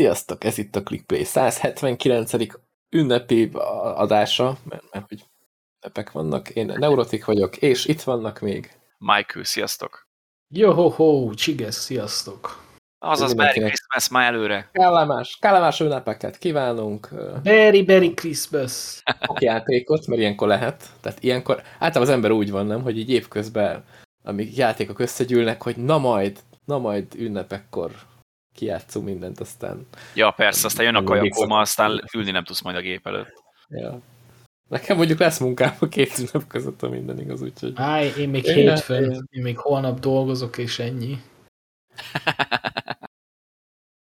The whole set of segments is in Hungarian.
Sziasztok, ez itt a ClickPlay 179. ünnepi adása, mert, mert hogy ünnepek vannak. Én Neurotik vagyok, és itt vannak még. Michael, sziasztok! Jó-ho-ho, Csiges, sziasztok! Azaz Merry Christmas már előre. Kellemes, kellemes ünnepeket kívánunk. Merry, Merry Christmas! Játékot, mert ilyenkor lehet. Tehát ilyenkor, általában az ember úgy van, nem, hogy így évközben, amíg játékok összegyűlnek, hogy na majd, na majd ünnepekkor kijátszunk mindent, aztán... Ja, persze, aztán jön a kajakóma, aztán ülni nem tudsz majd a gép előtt. Ja. Nekem mondjuk lesz munkám a két ünnep között, a minden igaz, úgyhogy... Áj, én még én hétfőn, én... én még holnap dolgozok, és ennyi.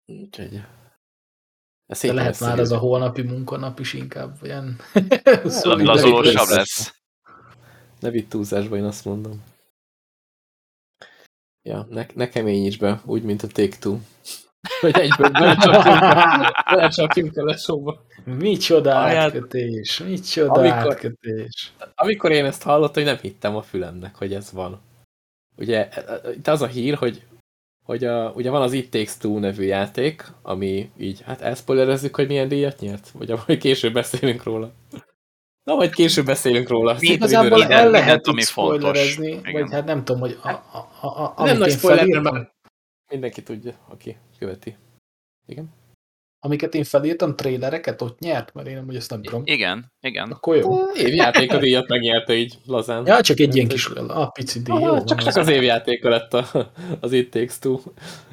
úgyhogy... Ez De lehet már az a holnapi munkanap is inkább olyan... Lazolósabb lesz. Ne vitt túlzásba, én azt mondom. Ja, ne, ne keményíts be, úgy, mint a Take-Two. Hogy egyből belecsapjunk a lesóba. Micsoda átkötés, micsoda amikor, átkötés. Amikor én ezt hallottam, hogy nem hittem a fülemnek, hogy ez van. Ugye, itt az a hír, hogy, hogy a, ugye van az It Takes Two nevű játék, ami így, hát elszpoilerezzük, hogy milyen díjat nyert? Vagy ahogy később beszélünk róla. Na, majd később beszélünk róla. Igazából el lehet mindent, ami fontos. Vagy hát nem tudom, hogy a, a, a, a nem nagy spoiler, mert mindenki tudja, aki követi. Igen? Amiket én felírtam, trélereket ott nyert, mert én nem, hogy ezt nem tudom. Igen, igen. Akkor jó. Évjáték a díjat megnyerte így lazán. Ja, csak egy ilyen kis a pici díj. Aha, jó, csak, csak az évjáték lett a, az It Takes Two.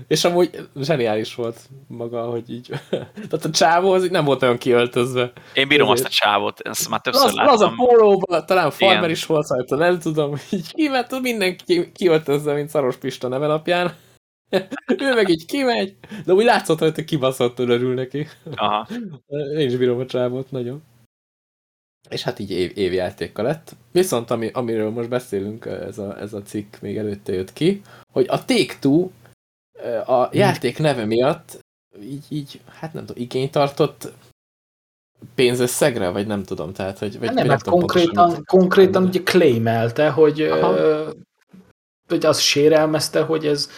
És amúgy zseniális volt maga, hogy így. Tehát a csávó az nem volt olyan kiöltözve. Én bírom Ezért. azt a csávót, ezt már többször Laz, láttam. Az a pólóban, talán farmer Igen. is volt rajta, nem tudom. Így kiment mindenki kiöltözve, mint Szaros Pista neve napján. ő meg így kimegy, de úgy látszott, hogy kibaszottul örül neki. Aha. Én is bírom a csávot nagyon. És hát így év, évjátéka lett. Viszont ami, amiről most beszélünk, ez a, ez a cikk még előtte jött ki, hogy a Take-Two a hmm. játék neve miatt így, így, hát nem tudom, igény tartott pénzösszegre, vagy nem tudom, tehát, hogy... Vagy nem, hát konkrétan, konkrétan ugye claimelte, hogy, ö, hogy az sérelmezte, hogy ez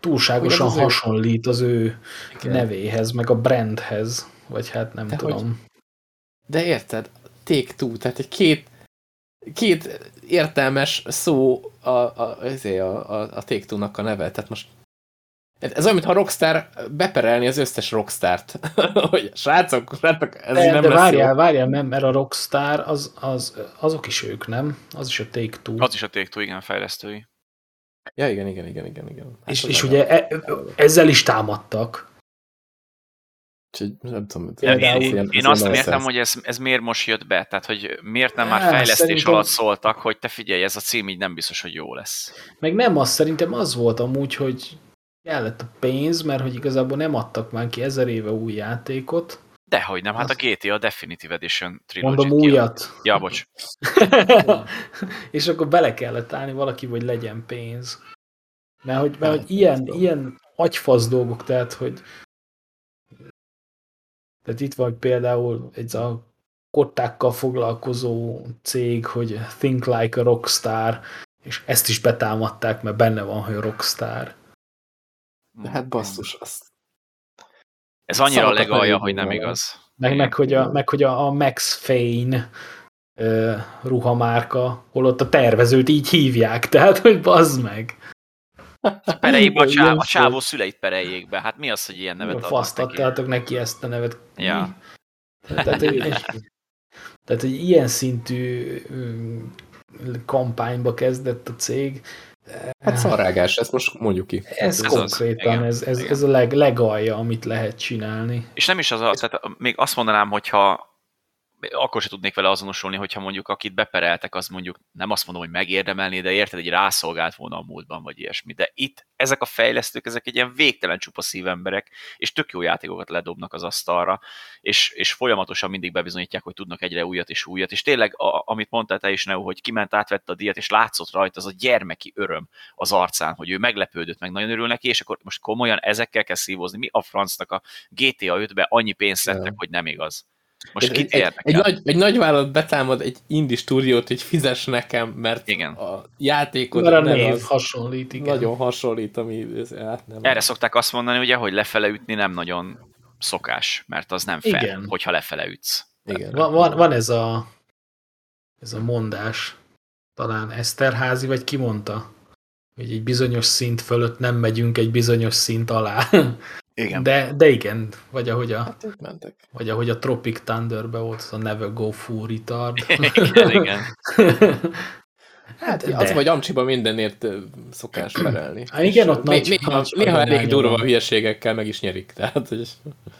túlságosan az hasonlít az ő Igen. nevéhez, meg a brandhez, vagy hát nem De tudom. Hogy... De érted, Take Two, tehát egy két, két értelmes szó a, a, a, a, a Take Two-nak a neve, tehát most ez olyan, mintha Rockstar beperelni az összes Rockstart. hogy srácok, srácok, ez de, nem de várjál, várjál, nem, mert a Rockstar az, az, azok is ők, nem? Az is a Take-Two. Az is a Take-Two, igen, fejlesztői. Ja, igen, igen, igen, igen. igen. Hát és, és ugye e, ezzel is támadtak. Úgyhogy nem tudom. Ja, én, én, én azt nem értem, hogy ez, ez miért most jött be, tehát hogy miért nem már fejlesztés szerintem... alatt szóltak, hogy te figyelj, ez a cím így nem biztos, hogy jó lesz. Meg nem az, szerintem az volt amúgy, hogy kellett a pénz, mert hogy igazából nem adtak már ki ezer éve új játékot, Dehogy nem, hát a GTA Definitive Edition Trilogy. Mondom újat. Ja, bocs. és akkor bele kellett állni valaki, hogy legyen pénz. Mert hogy, mert, hogy ilyen, ilyen agyfasz dolgok, tehát, hogy tehát itt van például egy a kottákkal foglalkozó cég, hogy Think Like a Rockstar, és ezt is betámadták, mert benne van, hogy Rockstar. De hát basszus, azt ez annyira a legalja, hogy nem igaz. Meg, meg, hogy a, meg hogy a, a Max Fane uh, ruhamárka, holott a tervezőt így hívják, tehát hogy bazd meg. Pereljébe a, csáv, a csávó szüleit pereljék be. Hát mi az, hogy ilyen nevet adnak Fasztattátok neki? neki ezt a nevet. Ja. Tehát, hogy, tehát, hogy ilyen szintű kampányba kezdett a cég, Hát szarrágás, ezt most mondjuk ki. Ez, ez konkrétan, az, ez, ez, ez a leg, legalja, amit lehet csinálni. És nem is az, a, tehát még azt mondanám, hogyha akkor se tudnék vele azonosulni, hogyha mondjuk akit bepereltek, az mondjuk nem azt mondom, hogy megérdemelni, de érted, egy rászolgált volna a múltban, vagy ilyesmi. De itt ezek a fejlesztők, ezek egy ilyen végtelen csupa szívemberek, és tök jó játékokat ledobnak az asztalra, és, és folyamatosan mindig bebizonyítják, hogy tudnak egyre újat és újat. És tényleg, a, amit mondtál te is, Neo, hogy kiment, átvette a díjat, és látszott rajta az a gyermeki öröm az arcán, hogy ő meglepődött, meg nagyon örül neki, és akkor most komolyan ezekkel kell szívozni. Mi a francnak a GTA 5-be annyi pénzt szedtek, hogy nem igaz. Most kit egy, egy, nagy, egy nagy vállalat betámad egy indie stúdiót, hogy fizes nekem, mert igen. a játékod Mert a név az hasonlít, igen. Nagyon hasonlít, ami hát nem Erre szokták azt mondani, ugye, hogy lefele ütni nem nagyon szokás, mert az nem fair, igen. hogyha lefele ütsz. Igen. Van, van, van ez a ez a mondás, talán Eszterházi, vagy ki mondta, hogy egy bizonyos szint fölött nem megyünk egy bizonyos szint alá. Igen. De, de igen, vagy ahogy a, hát mentek. Vagy ahogy a Tropic Thunderbe volt az a Never Go Full Retard. igen, igen. Hát de. az vagy Amcsiban mindenért szokás felelni. Hát igen, ott nagy, néha, nagy néha elég durva hülyeségekkel meg is nyerik. Tehát, hogy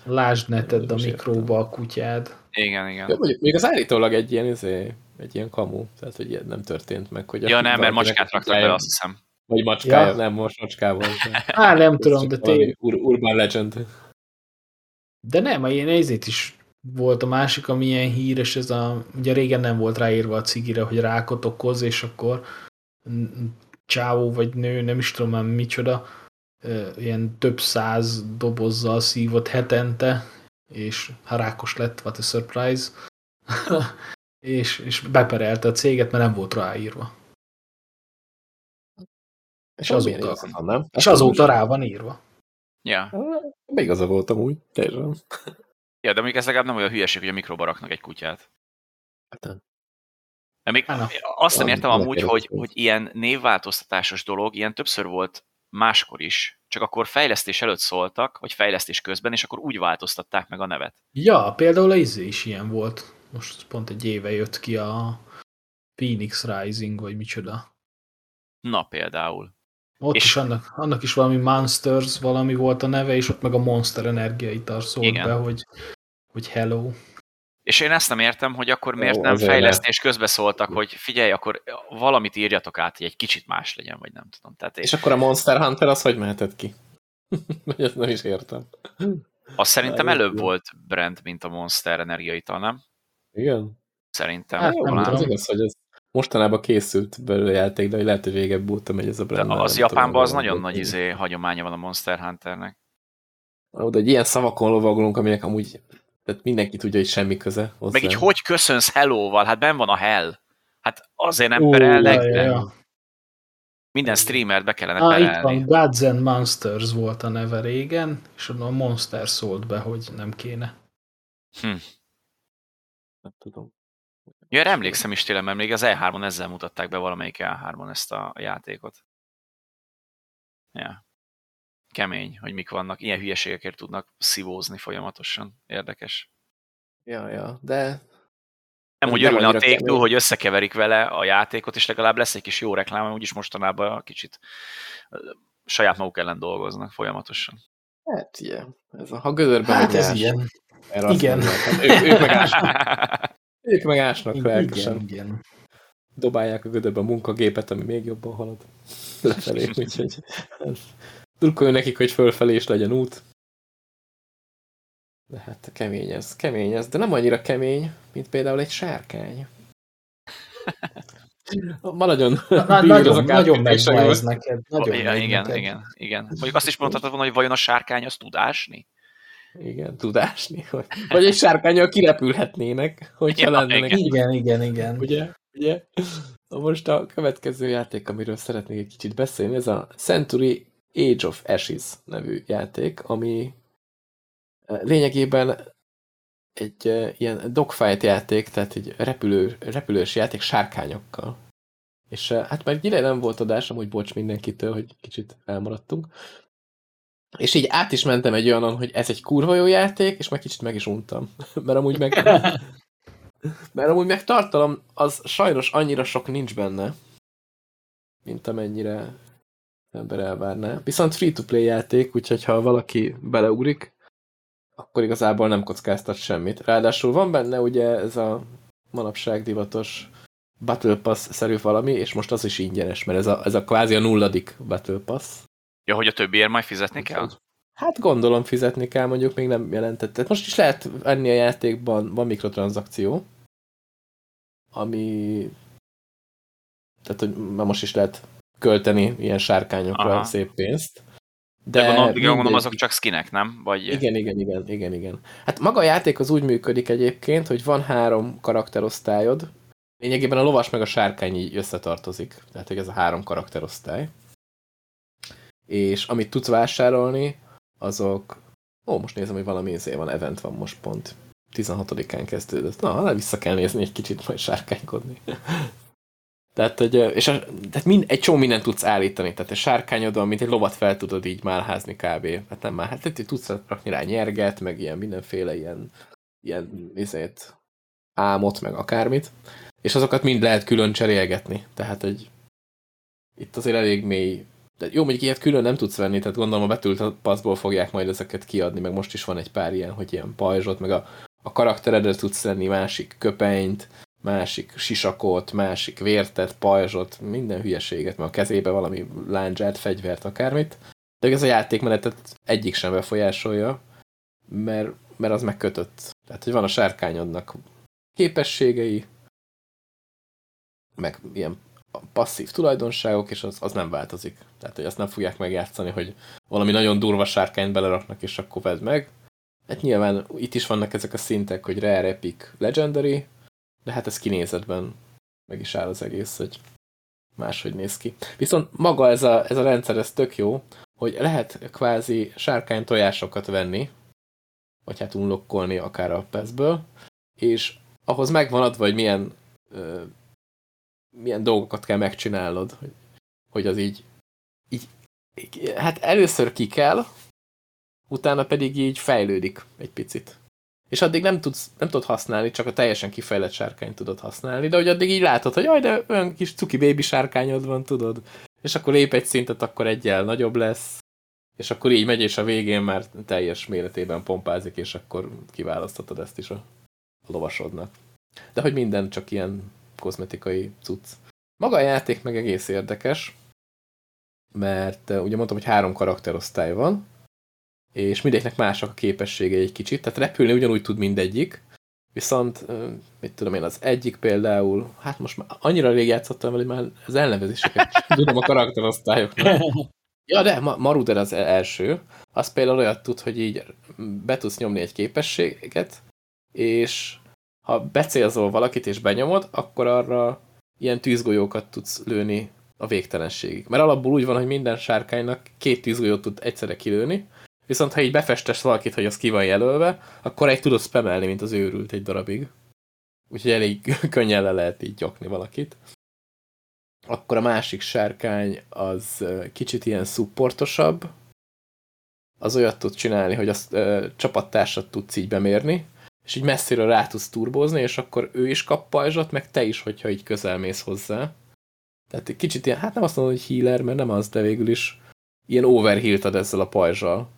Lásd neted a mikróba a kutyád. Igen, igen. Ja, mondjuk, még az állítólag egy ilyen, izé, egy ilyen kamu, tehát hogy ilyen nem történt meg. Hogy ja, nem, mert macskát raktak be, azt hiszem. Vagy macskája, ja. nem, most macskával. Á, nem tudom, de tényleg. Ur Urban Legend. De nem, én ezért is volt a másik, ami ilyen híres, ez a, ugye régen nem volt ráírva a cigire, hogy rákot okoz, és akkor csávó vagy nő, nem is tudom már micsoda, ilyen több száz dobozzal szívott hetente, és ha rákos lett, what a surprise, és, és beperelte a céget, mert nem volt ráírva. És azóta, nem? És azóta rá van írva. Ja. Még igaza voltam úgy, teljesen. Ja, de mondjuk ez legalább nem olyan hülyeség, hogy a mikróba raknak egy kutyát. Hát de még hát, azt nem értem amúgy, hogy, hogy ilyen névváltoztatásos dolog, ilyen többször volt máskor is, csak akkor fejlesztés előtt szóltak, vagy fejlesztés közben, és akkor úgy változtatták meg a nevet. Ja, például a izé is ilyen volt. Most pont egy éve jött ki a Phoenix Rising, vagy micsoda. Na például. Ott és is annak, annak is valami Monsters valami volt a neve, és ott meg a Monster energiaitar szólt igen. be, hogy, hogy hello. És én ezt nem értem, hogy akkor miért Ó, nem fejlesztés közbe szóltak, hogy figyelj, akkor valamit írjatok át, hogy egy kicsit más legyen, vagy nem tudom. Tehát és én... akkor a Monster Hunter az hogy mehetett ki? ezt nem is értem. Azt szerintem előbb volt brand, mint a Monster energiaital, nem? Igen. Szerintem. Hát, nem tudom. Az igaz, hogy ez mostanában készült belőle játék, de hogy lehet, hogy régebb óta megy ez a brand. az Japánban az nagyon nagy izé, hagyománya van a Monster Hunternek. Oda egy ilyen szavakon lovagolunk, aminek amúgy tehát mindenki tudja, hogy semmi köze hozzá. Meg így hogy köszönsz hello-val? Hát ben van a hell. Hát azért nem perelnek, ja, ja. Minden streamert be kellene perelni. Itt van, Gods and Monsters volt a neve régen, és a Monster szólt be, hogy nem kéne. Hm. Nem tudom. Ja, emlékszem is tényleg, mert még az E3-on ezzel mutatták be valamelyik E3-on ezt a játékot. Ja. Kemény, hogy mik vannak. Ilyen hülyeségekért tudnak szivózni folyamatosan. Érdekes. Ja, ja, de... Nem úgy örülne a take hogy összekeverik vele a játékot, és legalább lesz egy kis jó reklám, úgyis mostanában kicsit saját maguk ellen dolgoznak folyamatosan. Hát ilyen. Ez a, ha gödörben hát ez ilyen. Igen. Hát ők, ők meg. Ők meg ásnak lelkesen. Igen, igen. Dobálják a gödörbe a munkagépet, ami még jobban halad lefelé, úgyhogy drukkoljon nekik, hogy fölfelé is legyen út. De hát kemény ez, kemény ez, de nem annyira kemény, mint például egy sárkány. Ma nagyon Na, nagyon, nagyon megvan ez neked. Nagyon igen, igen, neked. igen, igen. Mondjuk azt is mondhatod volna, hogy vajon a sárkány az tudásni? Igen, tudásni. Vagy egy sárkányal kirepülhetnének, hogyha ja, lennének. Igen, igen, igen. Ugye? Ugye? Na most a következő játék, amiről szeretnék egy kicsit beszélni, ez a Century Age of Ashes nevű játék, ami eh, lényegében egy uh, ilyen dogfight játék, tehát egy repülő, repülős játék sárkányokkal. És uh, hát már ide nem volt adás, amúgy bocs mindenkitől, hogy kicsit elmaradtunk. És így át is mentem egy olyanon, hogy ez egy kurva jó játék, és meg kicsit meg is untam. Mert amúgy meg... mert amúgy meg tartalom, az sajnos annyira sok nincs benne, mint amennyire ember elvárná. Viszont free-to-play játék, úgyhogy ha valaki beleugrik, akkor igazából nem kockáztat semmit. Ráadásul van benne ugye ez a manapság divatos Battle Pass-szerű valami, és most az is ingyenes, mert ez a, ez a kvázi a nulladik Battle Pass. Ja, hogy a többiért majd fizetni kell? Hát gondolom fizetni kell, mondjuk még nem jelentett. Most is lehet venni a játékban, van mikrotranszakció, ami tehát, hogy most is lehet költeni ilyen sárkányokra Aha. szép pénzt. De, de gondolom, gondolom, azok csak skinek, nem? Vagy... Igen, igen, igen, igen, igen. Hát maga a játék az úgy működik egyébként, hogy van három karakterosztályod, lényegében a lovas meg a sárkány így összetartozik. Tehát, hogy ez a három karakterosztály. És amit tudsz vásárolni, azok... Ó, most nézem, hogy valami izé van, event van most pont. 16-án kezdődött. Na, vissza kell nézni egy kicsit, majd sárkánykodni. Tehát, hogy, és a, tehát mind, egy csomó mindent tudsz állítani. Tehát egy sárkányodon, mint egy lovat fel tudod így málházni kb. Hát nem már, hát tehát tudsz rakni rá nyerget, meg ilyen mindenféle ilyen, ilyen izét, álmot, meg akármit. És azokat mind lehet külön cserélgetni. Tehát, hogy itt azért elég mély de jó, mondjuk ilyet külön nem tudsz venni, tehát gondolom a betült passzból fogják majd ezeket kiadni, meg most is van egy pár ilyen, hogy ilyen pajzsot, meg a, a karakteredre tudsz venni másik köpenyt, másik sisakot, másik vértet, pajzsot, minden hülyeséget, mert a kezébe valami láncsát, fegyvert, akármit. De ez a játékmenetet egyik sem befolyásolja, mert, mert az megkötött. Tehát, hogy van a sárkányodnak képességei, meg ilyen passzív tulajdonságok, és az, az nem változik. Tehát, hogy azt nem fogják megjátszani, hogy valami nagyon durva sárkányt beleraknak, és akkor vedd meg. Hát nyilván itt is vannak ezek a szintek, hogy Rare, Epic, Legendary, de hát ez kinézetben meg is áll az egész, hogy máshogy néz ki. Viszont maga ez a, ez a rendszer, ez tök jó, hogy lehet kvázi sárkány tojásokat venni, vagy hát unlokkolni akár a peszből, és ahhoz megvan adva, hogy milyen, ö, milyen dolgokat kell megcsinálnod, hogy, hogy az így, így, hát először ki kell, utána pedig így fejlődik egy picit és addig nem tudsz, nem tudod használni, csak a teljesen kifejlett sárkányt tudod használni, de hogy addig így látod, hogy jaj, de olyan kis cuki baby sárkányod van, tudod, és akkor lép egy szintet, akkor egyel nagyobb lesz, és akkor így megy, és a végén már teljes méretében pompázik, és akkor kiválaszthatod ezt is a, a lovasodnak. De hogy minden csak ilyen kozmetikai cucc. Maga a játék meg egész érdekes, mert ugye mondtam, hogy három karakterosztály van, és mindegyiknek mások a képessége egy kicsit, tehát repülni ugyanúgy tud mindegyik, viszont, mit tudom én, az egyik például, hát most már annyira rég játszottam hogy már az elnevezéseket tudom a karakterosztályoknak. Ja, de Maruder az első. Az például olyat tud, hogy így be tudsz nyomni egy képességet, és ha becélzol valakit és benyomod, akkor arra ilyen tűzgolyókat tudsz lőni a végtelenségig. Mert alapból úgy van, hogy minden sárkánynak két tűzgolyót tud egyszerre kilőni, Viszont ha így befestesz valakit, hogy az ki van jelölve, akkor egy tudod spamelni, mint az őrült egy darabig. Úgyhogy elég könnyen le lehet így gyokni valakit. Akkor a másik sárkány az kicsit ilyen szupportosabb. Az olyat tud csinálni, hogy ö, csapattársat tudsz így bemérni, és így messziről rá tudsz turbózni, és akkor ő is kap pajzsot, meg te is, hogyha így közel mész hozzá. Tehát kicsit ilyen, hát nem azt mondom, hogy healer, mert nem az, de végül is ilyen overhealt ad ezzel a pajzsal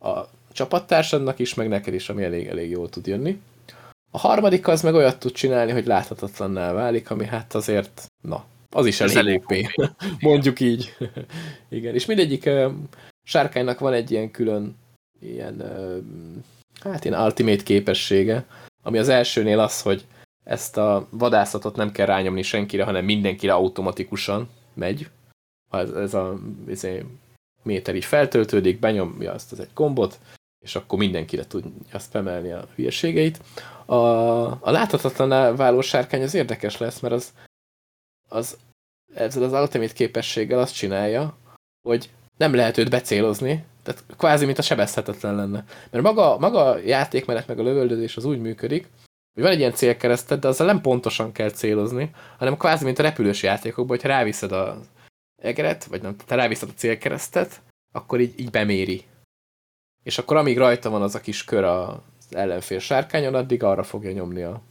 a csapattársadnak is, meg neked is, ami elég-elég jól tud jönni. A harmadik az meg olyat tud csinálni, hogy láthatatlanná válik, ami hát azért, na, az is elég, elég OP. Mondjuk így. Igen, és mindegyik uh, sárkánynak van egy ilyen külön ilyen, uh, hát ilyen ultimate képessége, ami az elsőnél az, hogy ezt a vadászatot nem kell rányomni senkire, hanem mindenkire automatikusan megy. Ez, ez a ez méter így feltöltődik, benyomja azt az egy gombot, és akkor mindenkire tudja azt emelni a hülyeségeit. A, a láthatatlan váló sárkány az érdekes lesz, mert az, az ezzel az ultimate képességgel azt csinálja, hogy nem lehet őt becélozni, tehát kvázi, mint a sebezhetetlen lenne. Mert maga, maga a játékmenet meg a lövöldözés az úgy működik, hogy van egy ilyen célkeresztet, de azzal nem pontosan kell célozni, hanem kvázi, mint a repülős játékokban, hogyha ráviszed a egeret, vagy nem, te ráviszed a célkeresztet, akkor így, így beméri. És akkor amíg rajta van az a kis kör az ellenfél sárkányon, addig arra fogja nyomni a,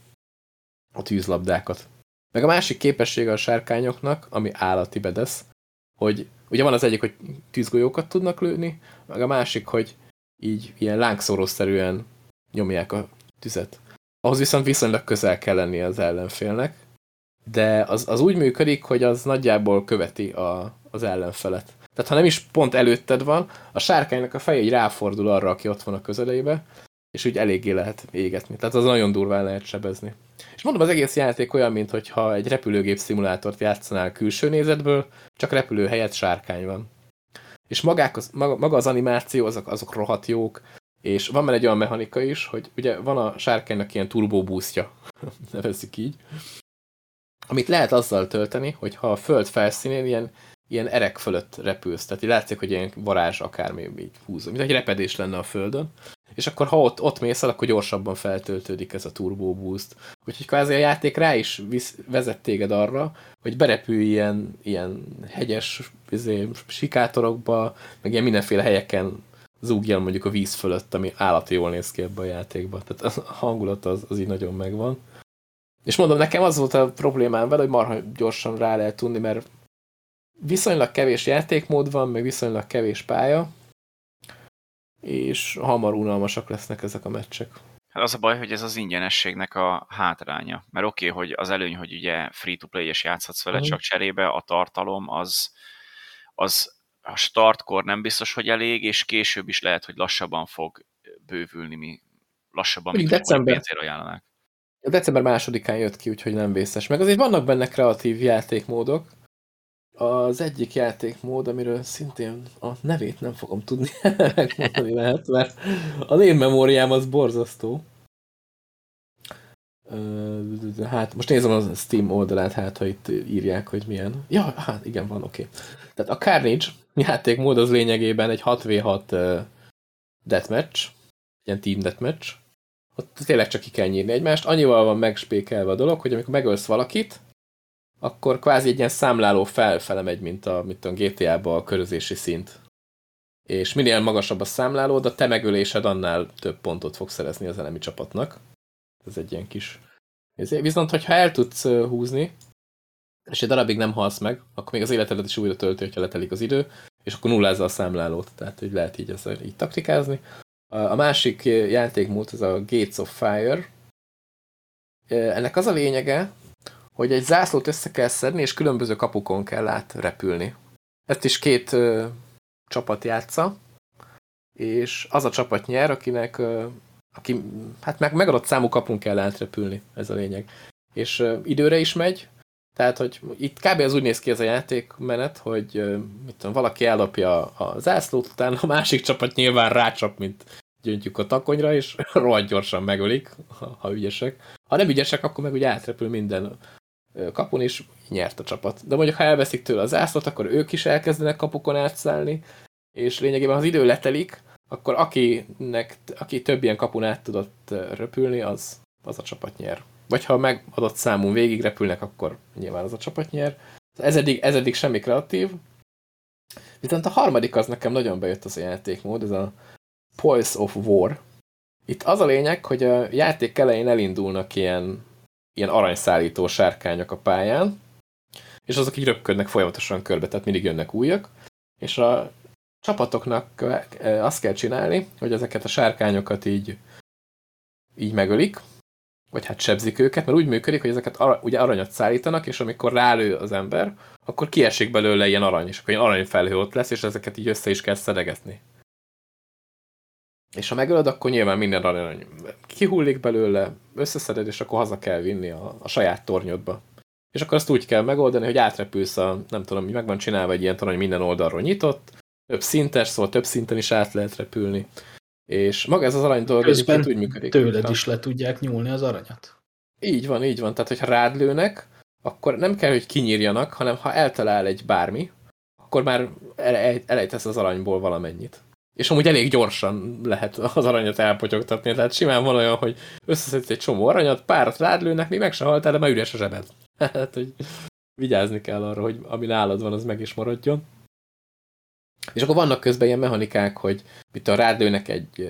a tűzlabdákat. Meg a másik képessége a sárkányoknak, ami állati bedesz, hogy ugye van az egyik, hogy tűzgolyókat tudnak lőni, meg a másik, hogy így ilyen lángszórószerűen nyomják a tüzet. Ahhoz viszont viszonylag közel kell lennie az ellenfélnek, de az, az úgy működik, hogy az nagyjából követi a, az ellenfelet. Tehát ha nem is pont előtted van, a sárkánynak a feje így ráfordul arra, aki ott van a közelébe, és úgy eléggé lehet égetni. Tehát az nagyon durván lehet sebezni. És mondom, az egész játék olyan, mintha egy repülőgép szimulátort játszanál külső nézetből, csak repülő helyett sárkány van. És magák az, maga, az animáció, azok, azok rohadt jók, és van már egy olyan mechanika is, hogy ugye van a sárkánynak ilyen turbo boostja, nevezzük így, amit lehet azzal tölteni, hogy ha a föld felszínén ilyen, ilyen erek fölött repülsz, tehát így látszik, hogy ilyen varázs akármi így húzó, mint egy repedés lenne a földön, és akkor ha ott, ott mész el, akkor gyorsabban feltöltődik ez a turbo boost. Úgyhogy kvázi a játék rá is visz, vezet téged arra, hogy berepülj ilyen, ilyen hegyes izé, sikátorokba, meg ilyen mindenféle helyeken zúgjan mondjuk a víz fölött, ami állati jól néz ki ebbe a játékba. Tehát a hangulat az, az így nagyon megvan. És mondom, nekem az volt a problémám vele, hogy marha gyorsan rá lehet tudni, mert viszonylag kevés játékmód van, meg viszonylag kevés pálya, és hamar unalmasak lesznek ezek a meccsek. Hát az a baj, hogy ez az ingyenességnek a hátránya. Mert oké, okay, hogy az előny, hogy ugye free-to-play-es játszhatsz vele, uh-huh. csak cserébe a tartalom az, az a startkor nem biztos, hogy elég, és később is lehet, hogy lassabban fog bővülni, mi lassabban, mint december. pénzért ajánlanak. December másodikán jött ki, úgyhogy nem vészes. Meg azért vannak benne kreatív játékmódok, az egyik játékmód, amiről szintén a nevét nem fogom tudni megmondani lehet, mert a névmemóriám az borzasztó. Hát, most nézem a Steam oldalát, hát, ha itt írják, hogy milyen. Ja, hát igen, van, oké. Okay. Tehát a Carnage játékmód az lényegében egy 6v6 deathmatch, ilyen team deathmatch. Ott tényleg csak ki kell nyírni egymást. Annyival van megspékelve a dolog, hogy amikor megölsz valakit, akkor kvázi egy ilyen számláló felfele megy, mint a, mint a GTA-ba a körözési szint. És minél magasabb a számláló, de a te megölésed annál több pontot fog szerezni az elemi csapatnak. Ez egy ilyen kis... Viszont, hogyha el tudsz húzni, és egy darabig nem halsz meg, akkor még az életedet is újra tölti, hogyha letelik az idő, és akkor nullázza a számlálót, tehát hogy lehet így, ezzel, így taktikázni. A másik játékmód az a Gates of Fire. Ennek az a lényege, hogy egy zászlót össze kell szedni, és különböző kapukon kell átrepülni. Ezt is két ö, csapat játsza, és az a csapat nyer, akinek ö, aki, hát meg, megadott számú kapun kell átrepülni, ez a lényeg. És ö, időre is megy, tehát, hogy itt kb. az úgy néz ki ez a játékmenet, hogy mit tudom, valaki ellopja a zászlót, utána a másik csapat nyilván rácsap, mint gyöntjük a takonyra, és rohadt gyorsan megölik, ha ügyesek. Ha nem ügyesek, akkor meg ugye átrepül minden kapun, és nyert a csapat. De mondjuk, ha elveszik tőle az zászlót, akkor ők is elkezdenek kapukon átszállni, és lényegében az idő letelik, akkor akinek, aki több ilyen kapun át tudott röpülni, az, az a csapat nyer. Vagy ha megadott számú végig repülnek, akkor nyilván az a csapat nyer. Ez eddig, ez eddig semmi kreatív. Viszont a harmadik az nekem nagyon bejött az a játékmód, ez a Pulse of War. Itt az a lényeg, hogy a játék elején elindulnak ilyen ilyen aranyszállító sárkányok a pályán, és azok így röpködnek folyamatosan körbe, tehát mindig jönnek újak, és a csapatoknak azt kell csinálni, hogy ezeket a sárkányokat így, így megölik, vagy hát sebzik őket, mert úgy működik, hogy ezeket ara, ugye aranyat szállítanak, és amikor rálő az ember, akkor kiesik belőle ilyen arany, és akkor ilyen aranyfelhő ott lesz, és ezeket így össze is kell szedegetni. És ha megölöd, akkor nyilván minden arany kihullik belőle, összeszeded, és akkor haza kell vinni a, a saját tornyodba. És akkor azt úgy kell megoldani, hogy átrepülsz a, nem tudom, meg van csinálva egy ilyen torony minden oldalról nyitott, több szintes, szóval több szinten is át lehet repülni. És maga ez az arany dolog Közben úgy működik. tőled is le tudják nyúlni az aranyat. Így van, így van. Tehát, hogyha rád lőnek, akkor nem kell, hogy kinyírjanak, hanem ha eltalál egy bármi, akkor már elejtesz az aranyból valamennyit és amúgy elég gyorsan lehet az aranyat elpotyogtatni, tehát simán van olyan, hogy összeszedsz egy csomó aranyat, párat rád lőnek, még meg se haltál, de már üres a zsebed. hát, hogy vigyázni kell arra, hogy ami nálad van, az meg is maradjon. És akkor vannak közben ilyen mechanikák, hogy mit a rád egy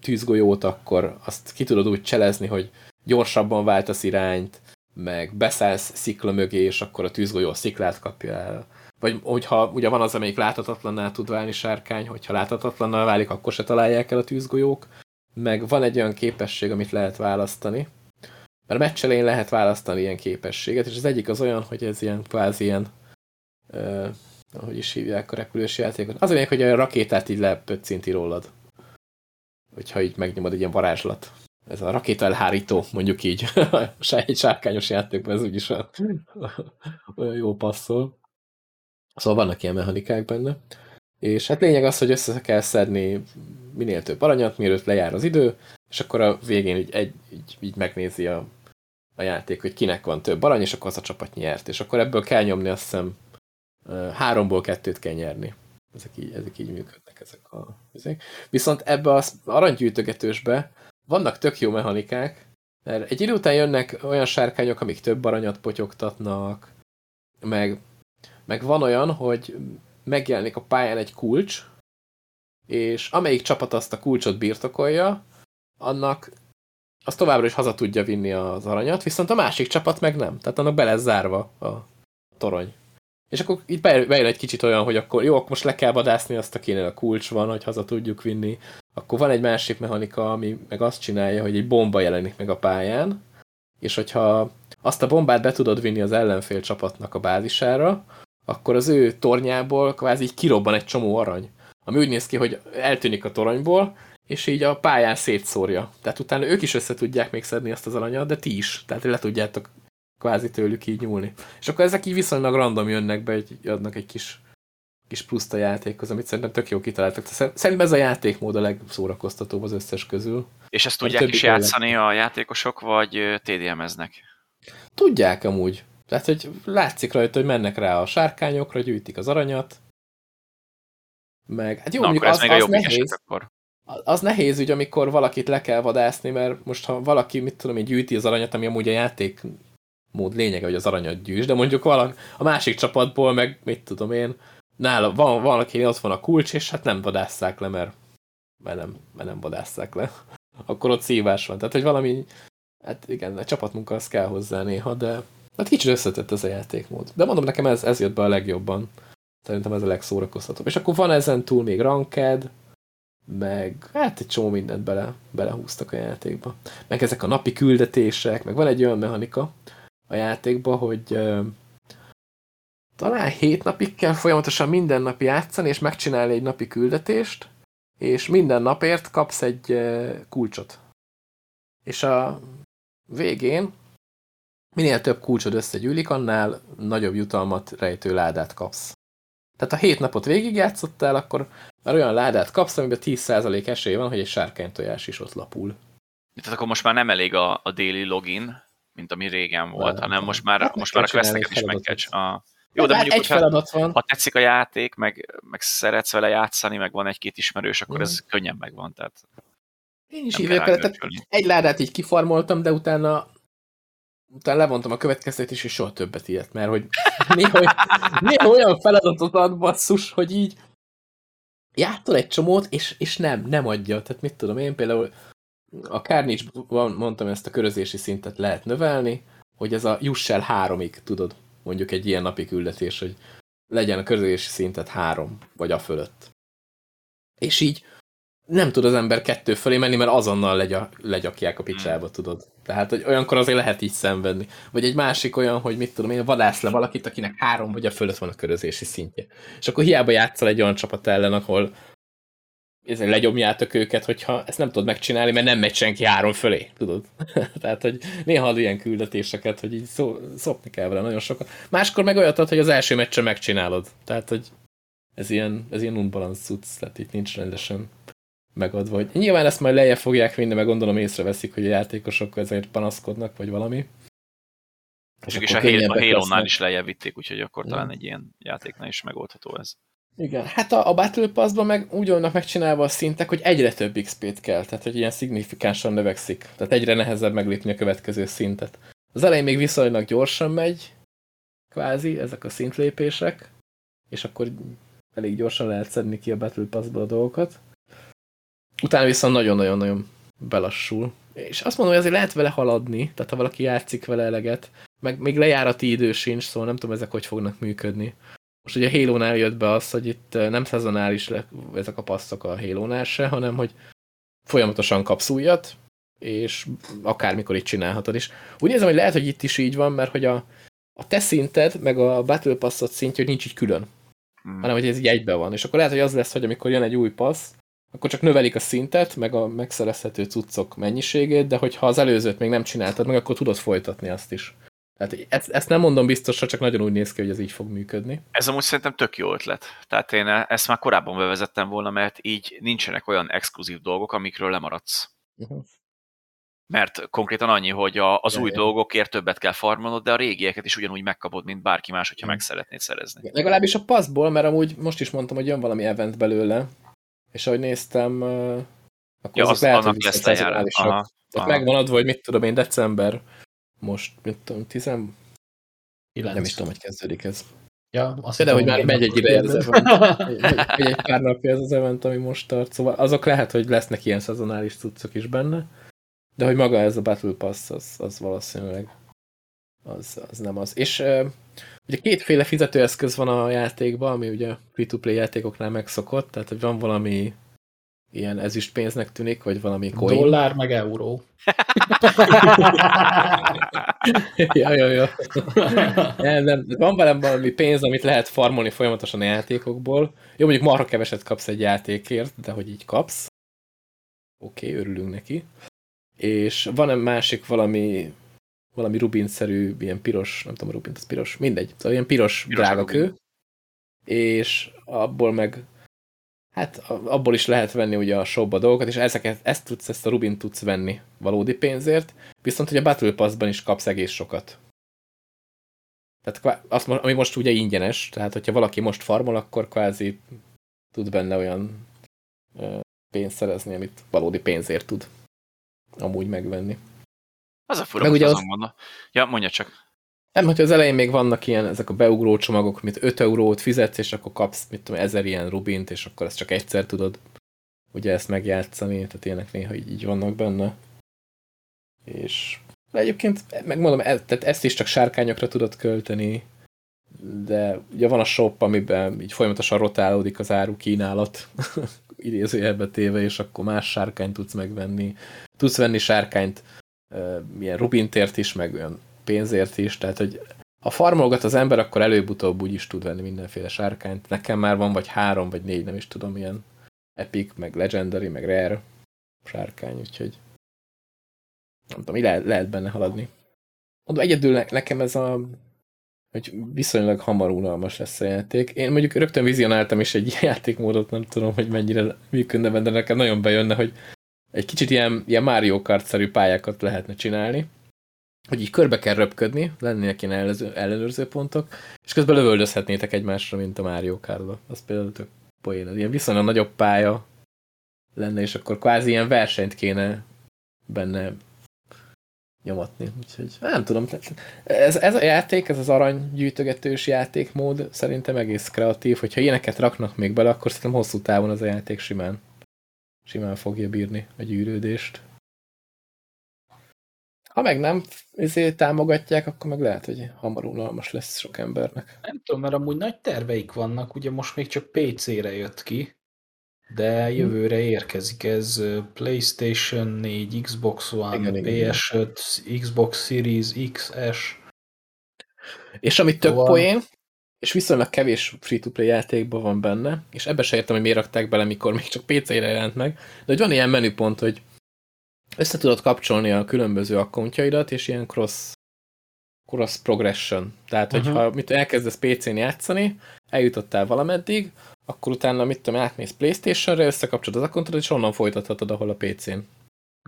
tűzgolyót, akkor azt ki tudod úgy cselezni, hogy gyorsabban váltasz irányt, meg beszállsz szikla mögé, és akkor a tűzgolyó a sziklát kapja el vagy hogyha ugye van az, amelyik láthatatlanná tud válni sárkány, hogyha láthatatlanná válik, akkor se találják el a tűzgolyók, meg van egy olyan képesség, amit lehet választani, mert meccselén lehet választani ilyen képességet, és az egyik az olyan, hogy ez ilyen kvázi ilyen, uh, hogy is hívják a repülős játékot. Az olyan, hogy a rakétát így lepöccinti rólad. Hogyha így megnyomod egy ilyen varázslat. Ez a rakéta elhárító, mondjuk így. egy sárkányos játékban ez úgyis olyan jó passzol. Szóval vannak ilyen mechanikák benne. És hát lényeg az, hogy össze kell szedni minél több aranyat, mielőtt lejár az idő, és akkor a végén így, egy, így, így megnézi a, a játék, hogy kinek van több arany, és akkor az a csapat nyert. És akkor ebből kell nyomni, azt hiszem, háromból kettőt kell nyerni. Ezek így, ezek így működnek, ezek a ezek. Viszont ebbe az aranygyűjtögetősbe vannak tök jó mechanikák, mert egy idő után jönnek olyan sárkányok, amik több aranyat potyogtatnak, meg, meg van olyan, hogy megjelenik a pályán egy kulcs, és amelyik csapat azt a kulcsot birtokolja, annak az továbbra is haza tudja vinni az aranyat, viszont a másik csapat meg nem. Tehát annak be lesz zárva a torony. És akkor itt bejön egy kicsit olyan, hogy akkor jó, akkor most le kell vadászni azt, akinél a kulcs van, hogy haza tudjuk vinni. Akkor van egy másik mechanika, ami meg azt csinálja, hogy egy bomba jelenik meg a pályán, és hogyha azt a bombát be tudod vinni az ellenfél csapatnak a bázisára, akkor az ő tornyából kvázi így kirobban egy csomó arany. Ami úgy néz ki, hogy eltűnik a toronyból, és így a pályán szétszórja. Tehát utána ők is össze tudják még szedni azt az aranyat, de ti is. Tehát le tudjátok kvázi tőlük így nyúlni. És akkor ezek így viszonylag random jönnek be, hogy adnak egy kis, kis pluszt a játékhoz, amit szerintem tök jó kitaláltak. Szerintem ez a játékmód a legszórakoztatóbb az összes közül. És ezt tudják is játszani a játékosok, vagy TDM-eznek? Tudják amúgy. Tehát, hogy látszik rajta, hogy mennek rá a sárkányokra, gyűjtik az aranyat, meg, hát jó, Na, mondjuk az, az, az nehéz. Akkor. Az nehéz, ugye, amikor valakit le kell vadászni, mert most ha valaki, mit tudom én, gyűjti az aranyat, ami amúgy a játék mód lényege, hogy az aranyat gyűjts, de mondjuk valaki, a másik csapatból meg, mit tudom én, nála van valaki, ott van a kulcs, és hát nem vadásszák le, mert, mert, nem, mert nem vadásszák le. Akkor ott szívás van. Tehát, hogy valami, hát igen, a csapatmunka az kell hozzá néha, de hát kicsit összetett ez a játékmód. De mondom, nekem ez, ez jött be a legjobban. Szerintem ez a legszórakoztatóbb. És akkor van ezen túl még ranked, meg hát egy csomó mindent bele, belehúztak a játékba. Meg ezek a napi küldetések, meg van egy olyan mechanika a játékba, hogy talán hét napig kell folyamatosan minden nap játszani, és megcsinálni egy napi küldetést, és minden napért kapsz egy kulcsot. És a végén minél több kulcsod összegyűlik, annál nagyobb jutalmat rejtő ládát kapsz. Tehát ha hét napot végigjátszottál, akkor már olyan ládát kapsz, amiben 10% esély van, hogy egy sárkánytojás is ott lapul. Tehát akkor most már nem elég a, a déli login, mint ami régen volt, nem, hanem most már, hát most már a questeket is meg kell a... Jó, de mondjuk, egy feladat van. ha tetszik a játék, meg, meg szeretsz vele játszani, meg van egy-két ismerős, akkor mm. ez könnyen megvan. Tehát én is így tehát egy ládát így kifarmoltam, de utána utána levontam a is, és soha többet ilyet, mert hogy néha, néha olyan feladatot ad basszus, hogy így játszol egy csomót, és, és nem, nem adja. Tehát mit tudom, én például a carnage mondtam, ezt a körözési szintet lehet növelni, hogy ez a juss el háromig, tudod, mondjuk egy ilyen napi küldetés, hogy legyen a körözési szintet három, vagy a fölött. És így nem tud az ember kettő fölé menni, mert azonnal legyak, legyakják a picsába, tudod. Tehát, hogy olyankor azért lehet így szenvedni. Vagy egy másik olyan, hogy mit tudom én, vadász le valakit, akinek három vagy a fölött van a körözési szintje. És akkor hiába játszol egy olyan csapat ellen, ahol legyomjátok őket, hogyha ezt nem tudod megcsinálni, mert nem megy senki három fölé, tudod? Tehát, hogy néha ad ilyen küldetéseket, hogy így szó, szopni kell vele nagyon sokat. Máskor meg olyat ad, hogy az első meccsen megcsinálod. Tehát, hogy ez ilyen, ez ilyen unbalance cucc, tehát itt nincs rendesen megadva. Hogy nyilván ezt majd lejjebb fogják vinni, meg gondolom észreveszik, hogy a játékosok ezért panaszkodnak, vagy valami. És, és a, a Halo-nál is lejjebb vitték, úgyhogy akkor ja. talán egy ilyen játéknál is megoldható ez. Igen, hát a, a Battle Pass-ban meg úgy vannak megcsinálva a szintek, hogy egyre több XP-t kell, tehát hogy ilyen szignifikánsan növekszik. Tehát egyre nehezebb meglépni a következő szintet. Az elején még viszonylag gyorsan megy, kvázi, ezek a szintlépések, és akkor elég gyorsan lehet szedni ki a Battle Pass-ból a dolgokat. Utána viszont nagyon-nagyon-nagyon belassul. És azt mondom, hogy azért lehet vele haladni, tehát ha valaki játszik vele eleget, meg még lejárati idő sincs, szóval nem tudom ezek hogy fognak működni. Most ugye a Halo-nál jött be az, hogy itt nem szezonális ezek a passzok a Halo-nál se, hanem hogy folyamatosan kapsz újat, és akármikor itt csinálhatod is. Úgy nézem, hogy lehet, hogy itt is így van, mert hogy a, a te szinted, meg a Battle Pass-ot szintje, hogy nincs így külön. Hmm. Hanem, hogy ez így egybe van. És akkor lehet, hogy az lesz, hogy amikor jön egy új passz, akkor csak növelik a szintet, meg a megszerezhető cuccok mennyiségét, de hogyha az előzőt még nem csináltad meg, akkor tudod folytatni azt is. Tehát ezt, ezt nem mondom biztosra, csak nagyon úgy néz ki, hogy ez így fog működni. Ez amúgy szerintem tök jó ötlet. Tehát én ezt már korábban bevezettem volna, mert így nincsenek olyan exkluzív dolgok, amikről lemaradsz. Uh-huh. Mert konkrétan annyi, hogy a, az új dolgokért többet kell farmolnod, de a régieket is ugyanúgy megkapod, mint bárki más, hogyha meg szeretnéd szerezni. Legalábbis a passzból, mert amúgy most is mondtam, hogy jön valami event belőle, és ahogy néztem, akkor ja, az lehet, hogy lesz Tehát megvan adva, hogy mit tudom én, december, most, mit tudom, 10... Nem is tudom, hogy kezdődik ez. Ja, azt de hogy már megy egy ideje az event. Egy, egy pár napja ez az event, ami most tart. Szóval azok lehet, hogy lesznek ilyen szezonális cuccok is benne. De hogy maga ez a Battle Pass, az, az valószínűleg az, az nem az. És uh, ugye kétféle fizetőeszköz van a játékban, ami ugye free-to-play játékoknál megszokott, tehát hogy van valami ilyen ezüst pénznek tűnik, vagy valami coin. Dollár meg euró. ja, ja, ja. Nem, nem, van velem valami pénz, amit lehet farmolni folyamatosan a játékokból. Jó, mondjuk marha keveset kapsz egy játékért, de hogy így kapsz. Oké, okay, örülünk neki. És van egy másik valami valami rubinszerű, ilyen piros, nem tudom, rubint, az piros, mindegy. Szóval ilyen piros, piros drágakő. És abból meg Hát abból is lehet venni ugye a shopba dolgokat, és ezeket, ezt, tudsz, ezt a Rubin tudsz venni valódi pénzért, viszont hogy a Battle Pass-ban is kapsz egész sokat. Tehát azt, ami most ugye ingyenes, tehát hogyha valaki most farmol, akkor kvázi tud benne olyan pénzt szerezni, amit valódi pénzért tud amúgy megvenni. Az a fura, Meg ugye az... van. Ja, mondja csak. Nem, hogy az elején még vannak ilyen, ezek a beugró csomagok, amit 5 eurót fizetsz, és akkor kapsz, mit tudom, ezer ilyen rubint, és akkor ezt csak egyszer tudod ugye ezt megjátszani, tehát ilyenek néha így, így vannak benne. És egyébként, megmondom, e, tehát ezt is csak sárkányokra tudod költeni, de ugye van a shop, amiben így folyamatosan rotálódik az áru kínálat, idézőjelbe téve, és akkor más sárkányt tudsz megvenni. Tudsz venni sárkányt milyen rubintért is, meg olyan pénzért is, tehát hogy ha farmolgat az ember, akkor előbb-utóbb úgy is tud venni mindenféle sárkányt. Nekem már van vagy három, vagy négy, nem is tudom, ilyen epic, meg legendary, meg rare sárkány, úgyhogy nem tudom, mi lehet, lehet benne haladni. Mondom, egyedül nekem ez a hogy viszonylag hamar unalmas lesz a játék. Én mondjuk rögtön vizionáltam is egy játékmódot, nem tudom, hogy mennyire működne benne, de nekem nagyon bejönne, hogy egy kicsit ilyen, ilyen Mario Kart-szerű pályákat lehetne csinálni, hogy így körbe kell röpködni, lennének ilyen ellenőrző, ellenőrző pontok, és közben lövöldözhetnétek egymásra, mint a Mario Kart-ba. Az például tök poén. Ilyen viszonylag nagyobb pálya lenne, és akkor kvázi ilyen versenyt kéne benne nyomatni. Úgyhogy nem tudom. Ez, ez a játék, ez az aranygyűjtögetős játékmód szerintem egész kreatív. Hogyha ilyeneket raknak még bele, akkor szerintem hosszú távon az a játék simán, simán fogja bírni a gyűrődést. Ha meg nem ezért támogatják, akkor meg lehet, hogy hamar unalmas lesz sok embernek. Nem tudom, mert amúgy nagy terveik vannak, ugye most még csak PC-re jött ki, de jövőre érkezik ez PlayStation 4, Xbox One, PS5, Xbox Series XS. És amit tök poén, és viszonylag kevés free-to-play játékban van benne, és ebbe se értem, hogy miért rakták bele, mikor még csak PC-re jelent meg, de hogy van ilyen menüpont, hogy össze tudod kapcsolni a különböző akkountjaidat, és ilyen cross, cross progression. Tehát, uh -huh. hogyha mit elkezdesz PC-n játszani, eljutottál valameddig, akkor utána, mit tudom, átmész Playstation-re, összekapcsolod az akkontodat, és onnan folytathatod, ahol a PC-n.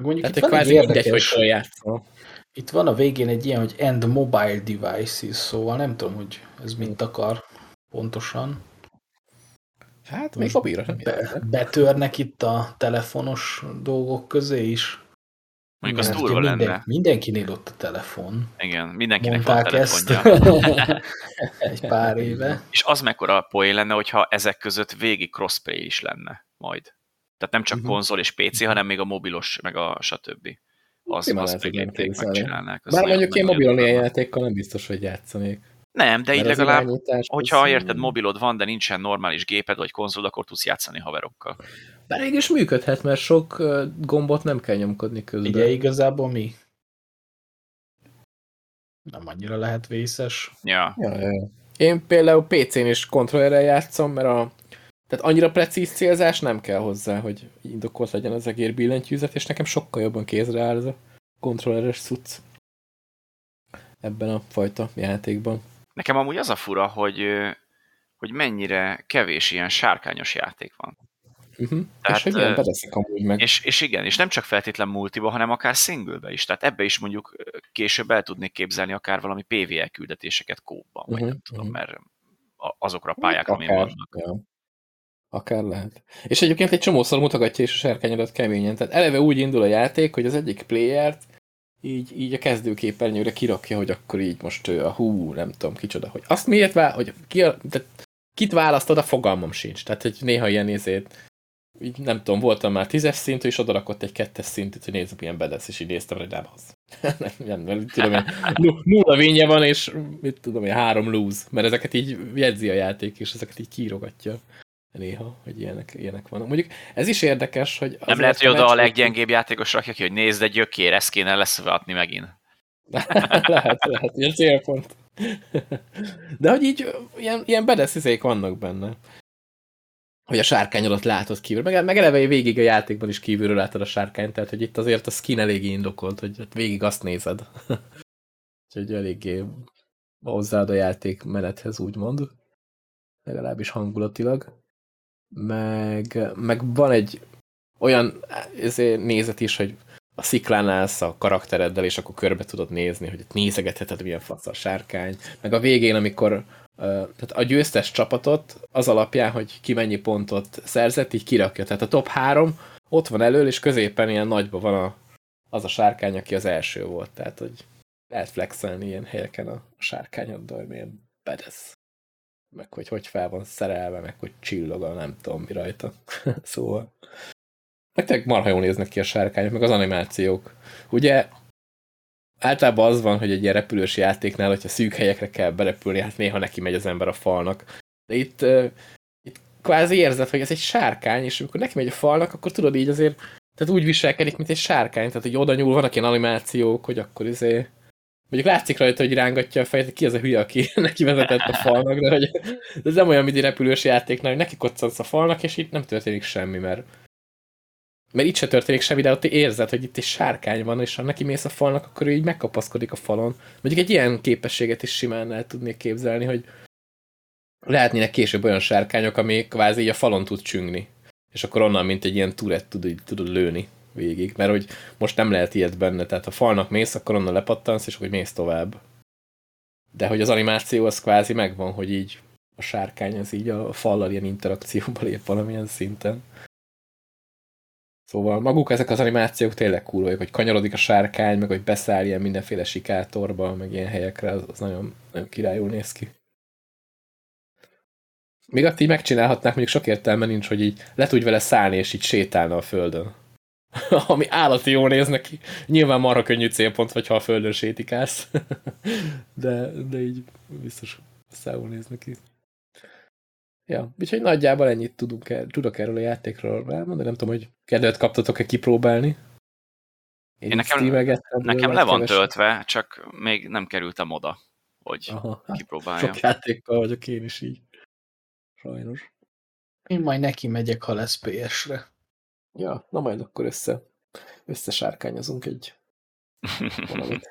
Mondjuk Tehát itt van kvázi mindegy, hogy játszol. Itt van a végén egy ilyen, hogy end mobile devices, szóval nem tudom, hogy ez mit akar pontosan. Hát még mobilra nem be, Betörnek itt a telefonos dolgok közé is. Mondjuk az durva minden, lenne. Mindenkinél ott a telefon. Igen, mindenkinek Mondták van telefonja. egy pár éve. És az mekkora poén lenne, hogyha ezek között végig crossplay is lenne majd. Tehát nem csak uh mhm. -huh. konzol és PC, hanem még a mobilos, meg a stb. Az, az, az megcsinálnák. Bár mondjuk én mobilon ilyen játékkal nem biztos, hogy játszanék. Nem, de így legalább, hogyha érted, mobilod van, de nincsen normális géped vagy konzol, akkor tudsz játszani haverokkal. De is működhet, mert sok gombot nem kell nyomkodni közben. Ugye igazából mi? Nem annyira lehet vészes. Ja. ja, ja. Én például PC-n is kontrollerrel játszom, mert a tehát annyira precíz célzás nem kell hozzá, hogy indokolt legyen az egér billentyűzet, és nekem sokkal jobban kézre áll ez a kontrolleres cucc. ebben a fajta játékban. Nekem amúgy az a fura, hogy, hogy mennyire kevés ilyen sárkányos játék van. Uh-huh. Tehát, és hogy milyen amúgy meg. És, és igen, és nem csak feltétlen multiba, hanem akár singlebe is. Tehát ebbe is mondjuk később el tudnék képzelni akár valami PvE küldetéseket kóban, vagy uh-huh. nem tudom, uh-huh. mert azokra a pályákra, ami vannak. Ja. Akár lehet. És egyébként egy csomószor mutogatja is a sárkányodat keményen. Tehát eleve úgy indul a játék, hogy az egyik playert így, így a kezdőképernyőre kirakja, hogy akkor így most ő a hú, nem tudom, kicsoda, hogy azt miért vál, hogy ki a, tehát kit választod, a fogalmam sincs. Tehát, hogy néha ilyen nézét, így nem tudom, voltam már tízes szintű, és odarakott egy kettes szintűt, hogy nézzük, milyen bedesz, és így néztem, hogy nem az. nem, nem, nem, tudom, nulla vénye van, és mit tudom, hogy három lose, mert ezeket így jegyzi a játék, és ezeket így kírogatja néha, hogy ilyenek, ilyenek vannak. Mondjuk ez is érdekes, hogy... Nem lehet, hogy oda a leggyengébb játékos rakja ki, hogy nézd, egy gyökér, ezt kéne leszövetni megint. lehet, lehet, ilyen célpont. De hogy így ilyen, ilyen bedeszizék vannak benne. Hogy a sárkányodat látod kívül. Meg, meg eleve végig a játékban is kívülről látod a sárkányt, tehát hogy itt azért a skin eléggé indokolt, hogy végig azt nézed. Úgyhogy eléggé hozzáad a játék menethez, úgymond. Legalábbis hangulatilag meg, meg van egy olyan nézet is, hogy a sziklán állsz a karaktereddel, és akkor körbe tudod nézni, hogy nézegetheted, milyen fasz a sárkány. Meg a végén, amikor tehát a győztes csapatot az alapján, hogy ki mennyi pontot szerzett, így kirakja. Tehát a top 3 ott van elől, és középen ilyen nagyban van a, az a sárkány, aki az első volt. Tehát, hogy lehet flexelni ilyen helyeken a sárkányoddal, hogy milyen bedesz meg hogy hogy fel van szerelve, meg hogy csillog a nem tudom mi rajta. szóval. Meg tényleg marha jól néznek ki a sárkányok, meg az animációk. Ugye általában az van, hogy egy ilyen repülős játéknál, hogyha szűk helyekre kell berepülni, hát néha neki megy az ember a falnak. De itt, uh, itt kvázi érzed, hogy ez egy sárkány, és amikor neki megy a falnak, akkor tudod így azért, tehát úgy viselkedik, mint egy sárkány, tehát hogy oda nyúl, vannak ilyen animációk, hogy akkor izé Mondjuk látszik rajta, hogy rángatja a fejét, ki az a hülye, aki neki vezetett a falnak, de, hogy, ez nem olyan, mint egy repülős játéknál, hogy neki koccansz a falnak, és itt nem történik semmi, mert mert itt se történik semmi, de ott érzed, hogy itt egy sárkány van, és ha neki mész a falnak, akkor ő így megkapaszkodik a falon. Mondjuk egy ilyen képességet is simán el tudnék képzelni, hogy lehetnének később olyan sárkányok, ami kvázi így a falon tud csüngni. És akkor onnan, mint egy ilyen turet tud, tudod lőni végig, mert hogy most nem lehet ilyet benne, tehát ha falnak mész, akkor onnan lepattansz, és akkor mész tovább. De hogy az animáció az kvázi megvan, hogy így a sárkány az így a fallal ilyen interakcióba lép valamilyen szinten. Szóval maguk ezek az animációk tényleg kurva, hogy kanyarodik a sárkány, meg hogy beszáll ilyen mindenféle sikátorba, meg ilyen helyekre, az, az nagyon, nagyon királyul néz ki. Még azt így megcsinálhatnák, mondjuk sok értelme nincs, hogy így le tudj vele szállni, és így sétálna a földön. ami állati jól néz neki. Nyilván marha könnyű célpont, hogyha a földön sétikálsz. de, de így biztos szául néz neki. Ja, úgyhogy nagyjából ennyit tudunk el, tudok erről a játékról elmondani. Nem tudom, hogy kedvet kaptatok-e kipróbálni. Én, Én nekem, nekem le van töltve, csak még nem kerültem oda, hogy Aha, hát kipróbáljam. Sok játékkal vagyok én is így. Sajnos. Én majd neki megyek, ha lesz PS-re. Ja, na majd akkor össze, összesárkányozunk egy valamit.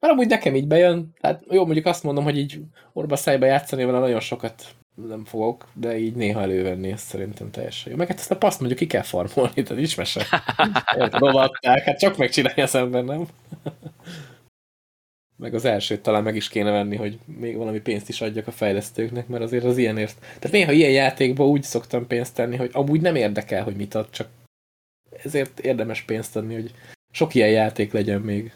Mert amúgy nekem így bejön, hát jó, mondjuk azt mondom, hogy így orba szájba játszani vele nagyon sokat nem fogok, de így néha elővenni, ezt szerintem teljesen jó. Meg hát ezt a paszt mondjuk ki kell farmolni, tehát is mese. Rovatták, hát csak megcsinálja az ember, nem? Meg az elsőt talán meg is kéne venni, hogy még valami pénzt is adjak a fejlesztőknek, mert azért az ilyenért. Tehát néha ilyen játékban úgy szoktam pénzt tenni, hogy amúgy nem érdekel, hogy mit ad, csak ezért érdemes pénzt adni, hogy sok ilyen játék legyen még.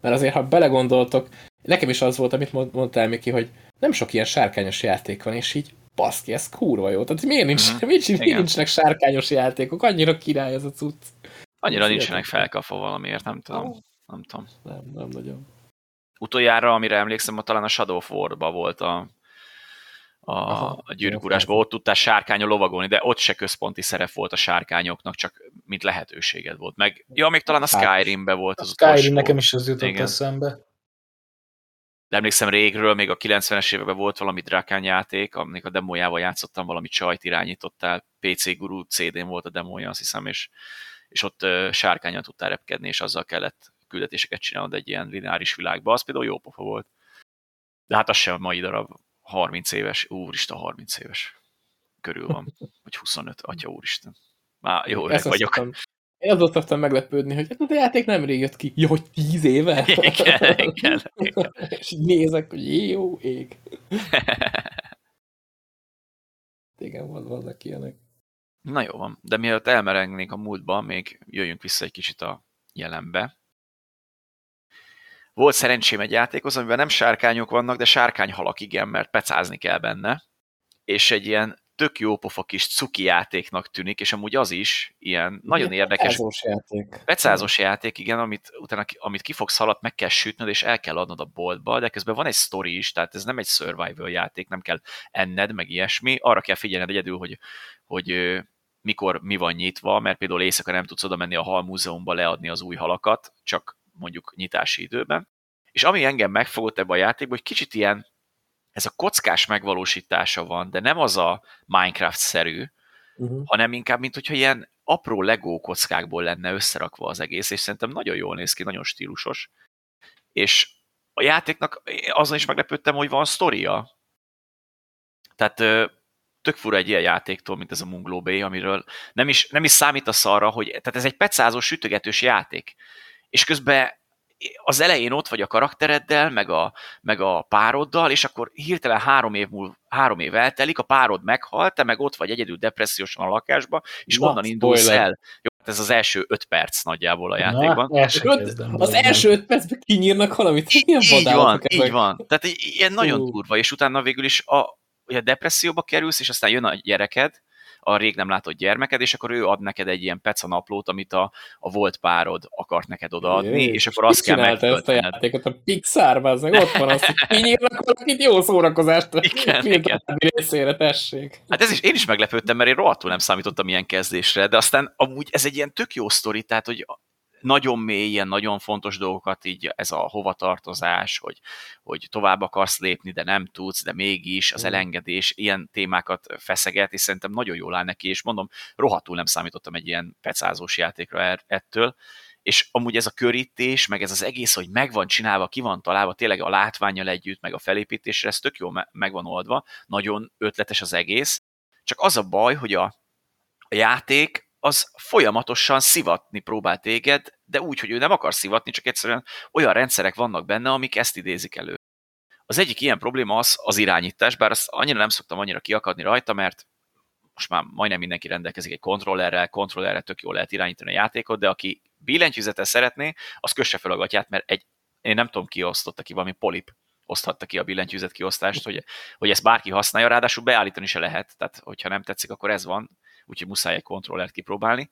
Mert azért, ha belegondoltok, nekem is az volt, amit mondtál, Miki, hogy nem sok ilyen sárkányos játék van, és így baszki, ez kurva jó. Tehát miért, nincs, uh-huh. miért, miért nincsenek sárkányos játékok? Annyira király ez a cucc. Annyira nincsenek felkapva valamiért, nem tudom. Nem tudom. Nem, nem nagyon utoljára, amire emlékszem, talán a Shadow of War-ba volt a, a, a gyűrűkúrásban, ott tudtál sárkányol lovagolni, de ott se központi szerep volt a sárkányoknak, csak mint lehetőséged volt. Meg, ja, még talán a hát, Skyrimbe volt az a Skyrim nekem is az jutott Igen. eszembe. De emlékszem régről, még a 90-es években volt valami Drakan játék, aminek a demójával játszottam, valami csajt irányítottál, PC Guru CD-n volt a demója, azt hiszem, és, és ott uh, sárkányan tudtál repkedni, és azzal kellett küldetéseket csinálod egy ilyen lineáris világba, az például jó pofa volt. De hát az sem mai darab, 30 éves, úristen, 30 éves körül van, vagy 25, atya úristen. Már jó öreg vagyok. Szoktam, én azon szoktam meglepődni, hogy hát a játék nem rég jött ki. Ja, hogy 10 éve? Igen, igen, igen. És így nézek, hogy jó ég. Igen, van, vannak ilyenek. Na jó van, de mielőtt elmerengnénk a múltba, még jöjjünk vissza egy kicsit a jelenbe. Volt szerencsém egy játékhoz, amiben nem sárkányok vannak, de sárkányhalak igen, mert pecázni kell benne. És egy ilyen tök jó pofa kis cuki játéknak tűnik, és amúgy az is ilyen nagyon igen, érdekes. Pecázós játék. Pecázós játék, igen, amit, utána, amit kifogsz halat, meg kell sütnöd, és el kell adnod a boltba, de közben van egy story is, tehát ez nem egy survival játék, nem kell enned, meg ilyesmi. Arra kell figyelned egyedül, hogy, hogy mikor mi van nyitva, mert például éjszaka nem tudsz oda menni a halmúzeumba leadni az új halakat, csak mondjuk nyitási időben. És ami engem megfogott ebbe a játékba, hogy kicsit ilyen ez a kockás megvalósítása van, de nem az a Minecraft-szerű, uh-huh. hanem inkább, mint hogyha ilyen apró Lego kockákból lenne összerakva az egész, és szerintem nagyon jól néz ki, nagyon stílusos. És a játéknak azon is meglepődtem, hogy van sztoria. Tehát tök fura egy ilyen játéktól, mint ez a Munglo Bay, amiről nem is, nem is számítasz arra, hogy tehát ez egy pecázó sütögetős játék. És közben az elején ott vagy a karaktereddel, meg a, meg a pároddal, és akkor hirtelen három év, múl, három év eltelik, a párod meghalt, te meg ott vagy egyedül depressziósan a lakásba, és Na, onnan indulsz spoiler. el. Jó, hát ez az első öt perc nagyjából a játékban. Na, öt, az első öt percben kinyírnak valamit. Milyen így van, ezek? így van. Tehát ilyen nagyon durva, és utána végül is a, a depresszióba kerülsz, és aztán jön a gyereked, a rég nem látott gyermeked, és akkor ő ad neked egy ilyen peca naplót, amit a, a volt párod akart neked odaadni, Jé, és akkor azt kell megtöltened. ezt a játékot? A Pixar, meg ott van az, hogy kinyírnak valakit jó szórakozást. Igen, igen. részére, tessék. Hát ez is, én is meglepődtem, mert én rohadtul nem számítottam ilyen kezdésre, de aztán amúgy ez egy ilyen tök jó sztori, tehát hogy nagyon mély, ilyen nagyon fontos dolgokat, így ez a hovatartozás, hogy, hogy tovább akarsz lépni, de nem tudsz, de mégis az elengedés, ilyen témákat feszeget, és szerintem nagyon jól áll neki, és mondom, rohadtul nem számítottam egy ilyen pecázós játékra er, ettől, és amúgy ez a körítés, meg ez az egész, hogy meg van csinálva, ki van találva, tényleg a látványjal együtt, meg a felépítésre, ez tök jó meg van oldva, nagyon ötletes az egész, csak az a baj, hogy a, a játék az folyamatosan szivatni próbál téged, de úgy, hogy ő nem akar szivatni, csak egyszerűen olyan rendszerek vannak benne, amik ezt idézik elő. Az egyik ilyen probléma az az irányítás, bár azt annyira nem szoktam annyira kiakadni rajta, mert most már majdnem mindenki rendelkezik egy kontrollerrel, kontrollerrel tök jól lehet irányítani a játékot, de aki billentyűzetet szeretné, az kösse fel a gatyát, mert egy, én nem tudom ki osztotta ki, valami polip oszthatta ki a billentyűzet kiosztást, hogy, hogy ezt bárki használja, ráadásul beállítani se lehet, tehát hogyha nem tetszik, akkor ez van, úgyhogy muszáj egy kontrollert kipróbálni.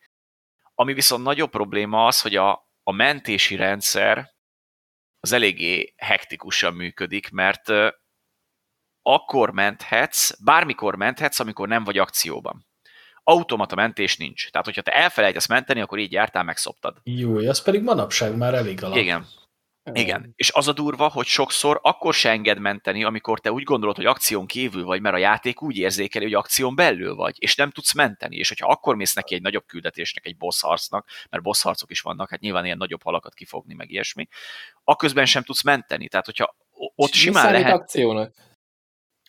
Ami viszont nagyobb probléma az, hogy a, a mentési rendszer az eléggé hektikusan működik, mert akkor menthetsz, bármikor menthetsz, amikor nem vagy akcióban. Automata mentés nincs. Tehát, hogyha te elfelejtesz menteni, akkor így jártál, megszoptad. Jó, az pedig manapság már elég alap. Igen. Igen, és az a durva, hogy sokszor akkor se enged menteni, amikor te úgy gondolod, hogy akción kívül vagy, mert a játék úgy érzékeli, hogy akción belül vagy, és nem tudsz menteni, és hogyha akkor mész neki egy nagyobb küldetésnek, egy boss harcnak, mert boss harcok is vannak, hát nyilván ilyen nagyobb halakat kifogni, meg ilyesmi, akközben sem tudsz menteni, tehát hogyha ott simán lehet... akciónak?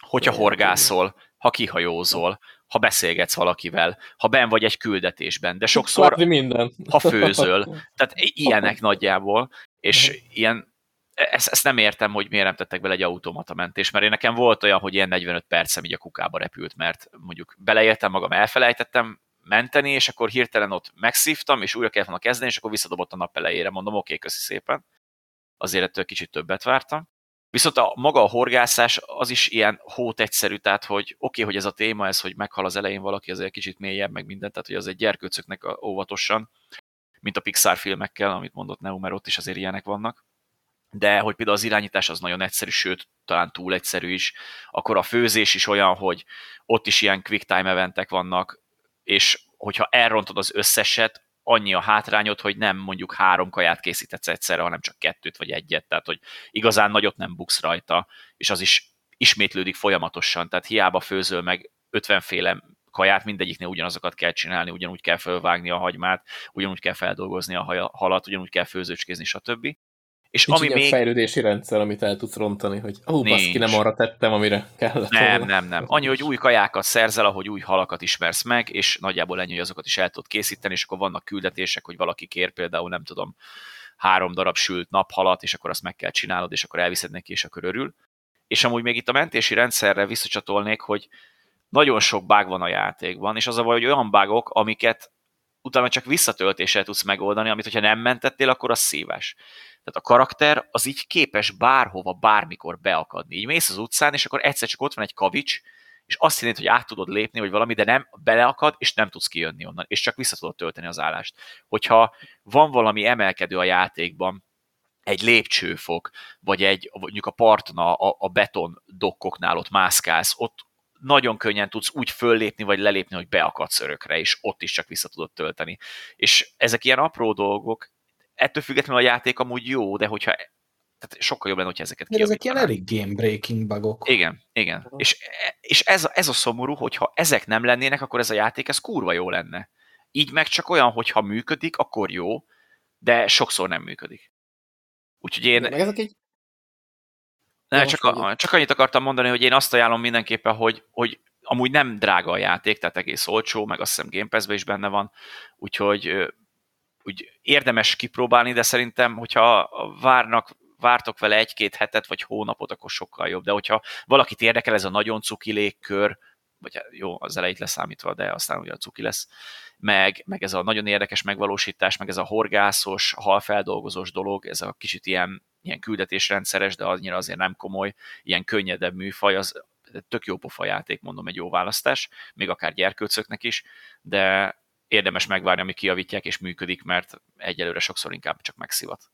Hogyha horgászol, ha kihajózol, ha beszélgetsz valakivel, ha ben vagy egy küldetésben, de sokszor, minden. ha főzöl. Tehát ilyenek nagyjából, és uh-huh. ilyen, ezt, ezt nem értem, hogy miért nem tettek bele egy automata mentés, mert én nekem volt olyan, hogy ilyen 45 percem így a kukába repült, mert mondjuk beleértem magam, elfelejtettem menteni, és akkor hirtelen ott megszívtam, és újra kellett volna kezdeni, és akkor visszadobott a nap elejére, mondom, oké, okay, köszi szépen. Azért ettől kicsit többet vártam. Viszont a maga a horgászás az is ilyen hót egyszerű, tehát hogy oké, okay, hogy ez a téma, ez, hogy meghal az elején valaki, azért kicsit mélyebb, meg mindent, tehát hogy az egy gyerkőcöknek óvatosan, mint a Pixar filmekkel, amit mondott Neo, mert ott is azért ilyenek vannak. De hogy például az irányítás az nagyon egyszerű, sőt, talán túl egyszerű is, akkor a főzés is olyan, hogy ott is ilyen quick time eventek vannak, és hogyha elrontod az összeset, annyi a hátrányod, hogy nem mondjuk három kaját készítetsz egyszerre, hanem csak kettőt vagy egyet, tehát hogy igazán nagyot nem buksz rajta, és az is ismétlődik folyamatosan, tehát hiába főzöl meg 50 féle kaját, mindegyiknél ugyanazokat kell csinálni, ugyanúgy kell felvágni a hagymát, ugyanúgy kell feldolgozni a halat, ugyanúgy kell főzőcskézni, stb. És Nincs ami még... fejlődési rendszer, amit el tudsz rontani, hogy ó, oh, ki nem arra tettem, amire kellett Nem, volna. nem, nem. Annyi, hogy új kajákat szerzel, ahogy új halakat ismersz meg, és nagyjából ennyi, hogy azokat is el tudod készíteni, és akkor vannak küldetések, hogy valaki kér például, nem tudom, három darab sült naphalat, és akkor azt meg kell csinálod, és akkor elviszed neki, és akkor örül. És amúgy még itt a mentési rendszerre visszacsatolnék, hogy nagyon sok bug van a játékban, és az a baj, hogy olyan bugok, amiket utána csak visszatöltéssel tudsz megoldani, amit hogyha nem mentettél, akkor az szíves. Tehát a karakter az így képes bárhova, bármikor beakadni. Így mész az utcán, és akkor egyszer csak ott van egy kavics, és azt jelenti, hogy át tudod lépni, vagy valami, de nem beleakad, és nem tudsz kijönni onnan, és csak vissza tudod tölteni az állást. Hogyha van valami emelkedő a játékban, egy lépcsőfok, vagy egy, mondjuk a partna, a, a beton dokkoknál ott mászkálsz, ott nagyon könnyen tudsz úgy föllépni, vagy lelépni, hogy beakadsz örökre, és ott is csak vissza tudod tölteni. És ezek ilyen apró dolgok, ettől függetlenül a játék amúgy jó, de hogyha tehát sokkal jobb lenne, hogyha ezeket Mert ezek ilyen elég game-breaking bugok. Igen, igen. Uh-huh. És, és ez, ez a szomorú, hogyha ezek nem lennének, akkor ez a játék, ez kurva jó lenne. Így meg csak olyan, hogyha működik, akkor jó, de sokszor nem működik. Úgyhogy én... Meg ezek egy... Ne, csak, a, csak annyit akartam mondani, hogy én azt ajánlom mindenképpen, hogy, hogy amúgy nem drága a játék, tehát egész olcsó, meg azt hiszem Game pass is benne van, úgyhogy úgy érdemes kipróbálni, de szerintem, hogyha várnak, vártok vele egy-két hetet vagy hónapot, akkor sokkal jobb. De hogyha valakit érdekel ez a nagyon cuki légkör, vagy hát jó, az elejét leszámítva, de aztán ugye a cuki lesz, meg, meg ez a nagyon érdekes megvalósítás, meg ez a horgászos, halfeldolgozós dolog, ez a kicsit ilyen, ilyen küldetésrendszeres, de annyira azért nem komoly, ilyen könnyedebb műfaj, az tök jó pofa játék, mondom, egy jó választás, még akár gyerkőcöknek is, de érdemes megvárni, amíg kiavítják és működik, mert egyelőre sokszor inkább csak megszivat.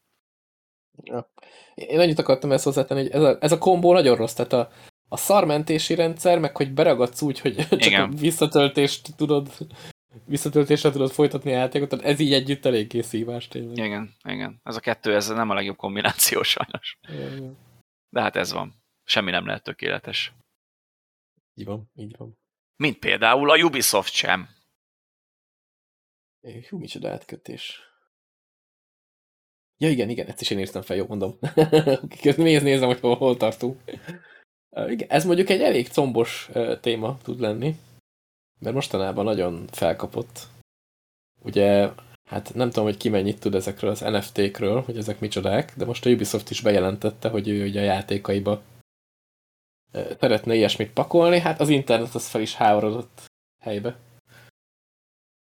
Ja. Én annyit akartam ezt hozzátenni, hogy ez a, ez a kombó nagyon rossz, tehát a, a szarmentési rendszer, meg hogy beragadsz úgy, hogy csak Igen. a visszatöltést tudod, visszatöltésre tudod folytatni a játékot, tehát ez így együtt eléggé szívás tényleg. Igen, igen. Ez a kettő, ez nem a legjobb kombináció sajnos. Igen. De hát ez van. Semmi nem lehet tökéletes. Így van, így van. Mint például a Ubisoft sem. Hú, micsoda átkötés. Ja, igen, igen, ezt is én írtam fel, jó mondom. Nézd, nézem, hogy hol, hol tartunk. Igen, ez mondjuk egy elég combos téma tud lenni, mert mostanában nagyon felkapott. Ugye, hát nem tudom, hogy ki mennyit tud ezekről az NFT-kről, hogy ezek micsodák, de most a Ubisoft is bejelentette, hogy ő ugye a játékaiba szeretne ilyesmit pakolni, hát az internet az fel is háborodott helybe.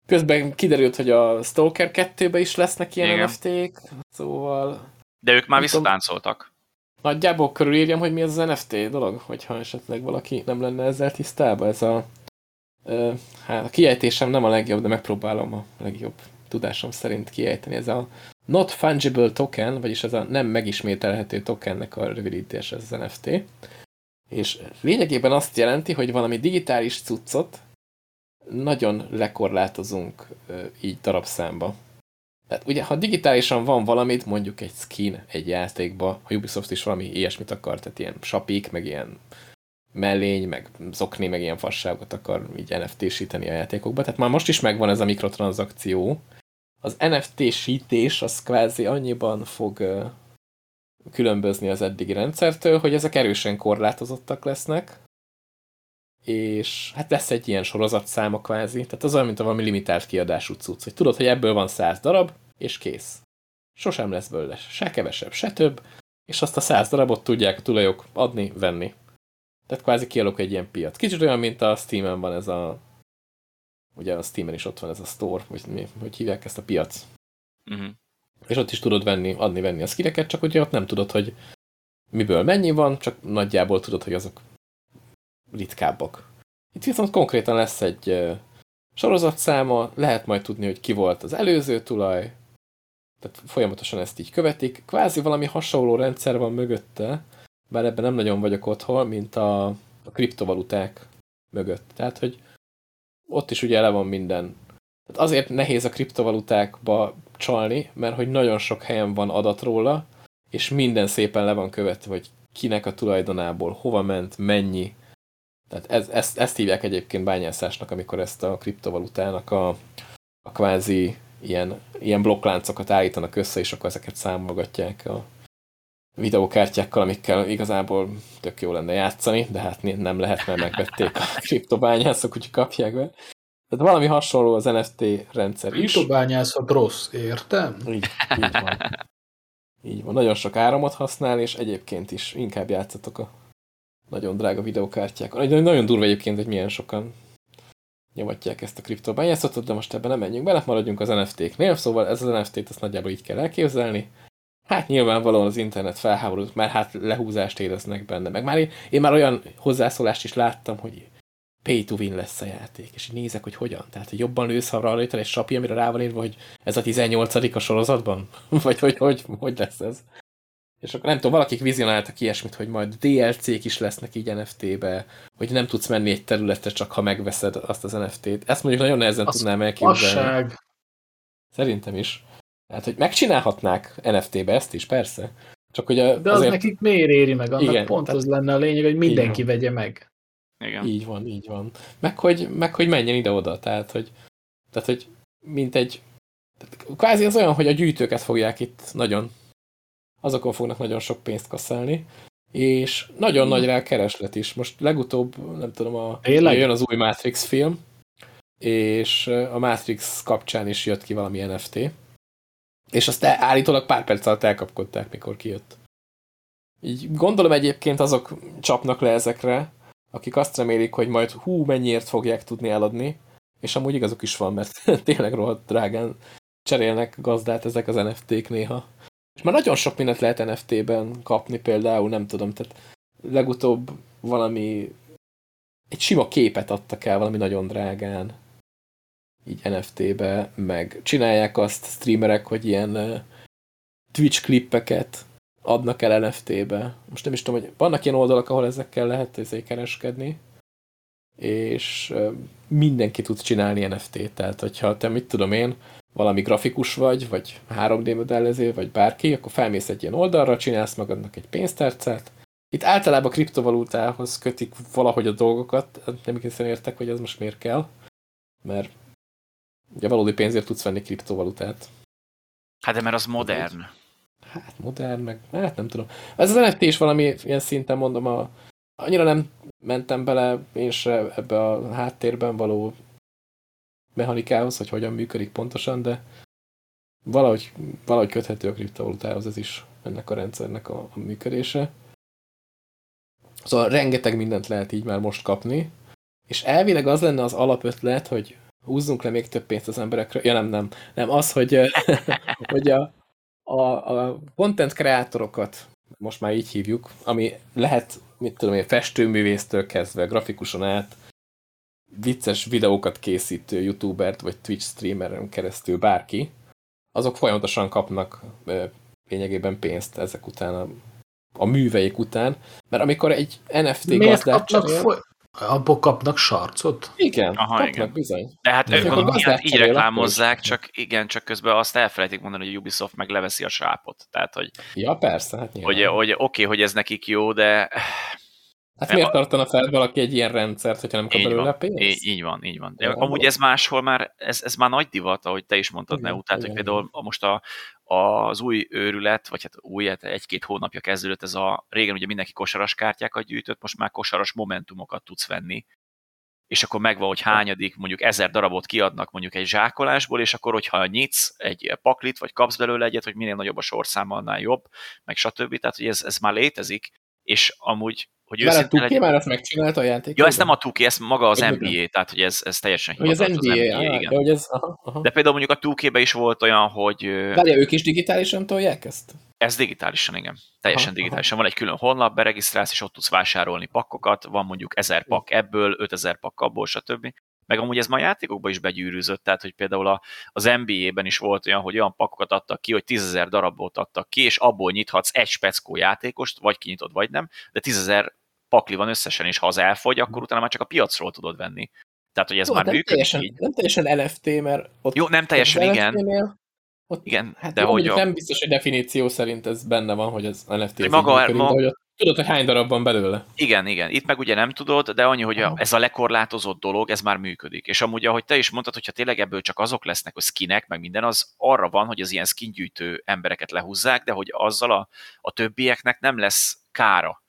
Közben kiderült, hogy a Stalker 2-be is lesznek ilyen NFT-k, szóval... De ők már visszatáncoltak. Nagyjából körülírjam, hogy mi az az NFT dolog, hogyha esetleg valaki nem lenne ezzel tisztában. Ez a... Hát a kiejtésem nem a legjobb, de megpróbálom a legjobb tudásom szerint kiejteni. Ez a Not Fungible Token, vagyis ez a nem megismételhető tokennek a rövidítés, az NFT. És lényegében azt jelenti, hogy valami digitális cuccot nagyon lekorlátozunk így darabszámba. Tehát ugye, ha digitálisan van valamit, mondjuk egy skin egy játékba, a Ubisoft is valami ilyesmit akar, tehát ilyen sapik, meg ilyen mellény, meg zokni, meg ilyen fasságot akar így NFT-síteni a játékokba. Tehát már most is megvan ez a mikrotranszakció. Az NFT-sítés az kvázi annyiban fog különbözni az eddigi rendszertől, hogy ezek erősen korlátozottak lesznek, és hát lesz egy ilyen sorozatszáma kvázi, tehát az olyan, mint a valami limitált kiadású cucc, hogy tudod, hogy ebből van száz darab, és kész. Sosem lesz belőle se kevesebb, se több, és azt a száz darabot tudják a tulajok adni, venni. Tehát kvázi kialakul egy ilyen piac. Kicsit olyan, mint a Steam-en van ez a ugye a Steam-en is ott van ez a store, vagy mi, hogy hívják ezt a piac. Uh mhm. -huh. És ott is tudod venni, adni, venni a skilleket, csak ugye ott nem tudod, hogy miből mennyi van, csak nagyjából tudod, hogy azok ritkábbak. Itt viszont konkrétan lesz egy sorozatszáma, lehet majd tudni, hogy ki volt az előző tulaj, tehát folyamatosan ezt így követik. Kvázi valami hasonló rendszer van mögötte, bár ebben nem nagyon vagyok otthon, mint a, a kriptovaluták mögött. Tehát, hogy ott is ugye ele van minden. Tehát azért nehéz a kriptovalutákba csalni, mert hogy nagyon sok helyen van adat róla, és minden szépen le van követve, hogy kinek a tulajdonából, hova ment, mennyi, Tehát ez, ezt, ezt hívják egyébként bányászásnak, amikor ezt a kriptovalutának a, a kvázi ilyen, ilyen blokkláncokat állítanak össze, és akkor ezeket számolgatják a videókártyákkal, amikkel igazából tök jó lenne játszani, de hát nem lehet, mert megvették a kriptobányászok, úgyhogy kapják be. Tehát valami hasonló az NFT rendszer is. Kriptobányászat rossz, értem? Így, így van. Így van. Nagyon sok áramot használ, és egyébként is inkább játszatok a nagyon drága videókártyákon. Nagyon, durva egyébként, hogy milyen sokan nyomatják ezt a kriptobányászatot, de most ebben nem menjünk bele, maradjunk az NFT-knél, szóval ez az NFT-t azt nagyjából így kell elképzelni. Hát nyilvánvalóan az internet felháborult, mert hát lehúzást éreznek benne. Meg már én, én már olyan hozzászólást is láttam, hogy pay to win lesz a játék, és így nézek, hogy hogyan. Tehát, hogy jobban lősz, ha rajta egy sapi, amire rá van írva, hogy ez a 18 a sorozatban? Vagy hogy, hogy, hogy lesz ez? És akkor nem tudom, valakik vizionáltak ilyesmit, hogy majd DLC-k is lesznek így NFT-be, hogy nem tudsz menni egy területre, csak ha megveszed azt az NFT-t. Ezt mondjuk nagyon nehezen az tudnám elképzelni. Passág. Szerintem is. Tehát, hogy megcsinálhatnák NFT-be ezt is, persze. Csak hogy a, De az azért... nekik miért éri meg? Annak Igen, pont tehát... az lenne a lényeg, hogy mindenki vegye meg. Igen. Így van, így van. Meg hogy, meg hogy menjen ide-oda, tehát hogy, tehát, hogy mint egy tehát kvázi az olyan, hogy a gyűjtőket fogják itt nagyon azokon fognak nagyon sok pénzt kasszálni, és nagyon nagy rá kereslet is. Most legutóbb, nem tudom, a, jön az új Matrix film, és a Matrix kapcsán is jött ki valami NFT, és azt állítólag pár perc alatt elkapkodták, mikor kijött. Így gondolom egyébként azok csapnak le ezekre, akik azt remélik, hogy majd hú, mennyiért fogják tudni eladni, és amúgy igazuk is van, mert tényleg rohadt drágán cserélnek gazdát ezek az NFT-k néha. És már nagyon sok mindent lehet NFT-ben kapni, például nem tudom, tehát legutóbb valami egy sima képet adtak el valami nagyon drágán így NFT-be, meg csinálják azt streamerek, hogy ilyen Twitch klippeket adnak el NFT-be. Most nem is tudom, hogy vannak ilyen oldalak, ahol ezekkel lehet ezért kereskedni, és mindenki tud csinálni NFT-t, tehát hogyha te mit tudom én, valami grafikus vagy, vagy 3D modellező, vagy bárki, akkor felmész egy ilyen oldalra, csinálsz magadnak egy pénztárcát. Itt általában kriptovalutához kötik valahogy a dolgokat, nem igazán értek, hogy ez most miért kell, mert ugye valódi pénzért tudsz venni kriptovalutát. Hát de mert az modern. Hát modern, meg hát nem tudom. Ez az NFT is valami ilyen szinten mondom, a, annyira nem mentem bele én se ebbe a háttérben való mechanikához, hogy hogyan működik pontosan, de valahogy, valahogy köthető a kriptovalutához ez is ennek a rendszernek a, a működése. Szóval rengeteg mindent lehet így már most kapni, és elvileg az lenne az alapötlet, hogy húzzunk le még több pénzt az emberekre. Ja nem, nem. Nem, az, hogy, hogy a, a, a content kreátorokat, most már így hívjuk, ami lehet, mit tudom én, festőművésztől kezdve, grafikuson át, vicces videókat készítő youtubert, vagy Twitch streameren keresztül bárki, azok folyamatosan kapnak lényegében pénzt ezek után a, a műveik után, mert amikor egy NFT Miért gazdát cserél... Abból kapnak sarcot? Igen, Aha, kapnak igen. bizony. De hát ők mondom, így, így reklámozzák, csak igen, csak közben azt elfelejtik mondani, hogy a Ubisoft meg leveszi a sápot. Tehát, hogy, ja, persze, hát Hogy, hogy oké, okay, hogy ez nekik jó, de Hát miért tartana fel valaki egy ilyen rendszert, hogyha nem kap belőle pénzt? Így, így van, így van. De amúgy ez máshol már, ez, ez már nagy divat, ahogy te is mondtad, Neu, tehát hogy például most a, az új őrület, vagy hát új, hát egy-két hónapja kezdődött ez a, régen ugye mindenki kosaras kártyákat gyűjtött, most már kosaras momentumokat tudsz venni, és akkor megvan, hogy hányadik, mondjuk ezer darabot kiadnak mondjuk egy zsákolásból, és akkor, hogyha nyitsz egy paklit, vagy kapsz belőle egyet, hogy minél nagyobb a sorszám, annál jobb, meg stb. Tehát, hogy ez, ez már létezik, és amúgy hogy Már a 2 már azt megcsinálta a játék. Ja, ez nem a 2 ez maga az NBA, NBA, tehát hogy ez, ez teljesen hivatalos. az az NBA igen. De, hogy ez, aha, aha. de például mondjuk a 2 is volt olyan, hogy... Várja, ők is digitálisan tolják ezt? Ez digitálisan, igen. Teljesen aha, digitálisan. Aha. Van egy külön honlap, beregisztrálsz, és ott tudsz vásárolni pakkokat, van mondjuk 1000 pak ebből, 5000 pak abból, stb. Meg amúgy ez már a játékokban is begyűrűzött, tehát hogy például a, az NBA-ben is volt olyan, hogy olyan pakokat adtak ki, hogy 10.000 darabot adtak ki, és abból nyithatsz egy speckó játékost, vagy kinyitod, vagy nem, de 10.000 pakli van összesen, és ha az elfogy, akkor utána már csak a piacról tudod venni. Tehát, hogy ez Jó, már működik teljesen, így. Nem teljesen NFT, mert ott Jó, nem teljesen, igen. Ott, igen, hát de jó, hogy... Nem biztos, hogy definíció szerint ez benne van, hogy az NFT maga, ma, hogy ott... Tudod, hogy hány darab van belőle. Igen, igen. Itt meg ugye nem tudod, de annyi, hogy ez a lekorlátozott dolog, ez már működik. És amúgy, ahogy te is mondtad, hogyha tényleg ebből csak azok lesznek, a skinek, meg minden, az arra van, hogy az ilyen skingyűjtő embereket lehúzzák, de hogy azzal a, a többieknek nem lesz kára.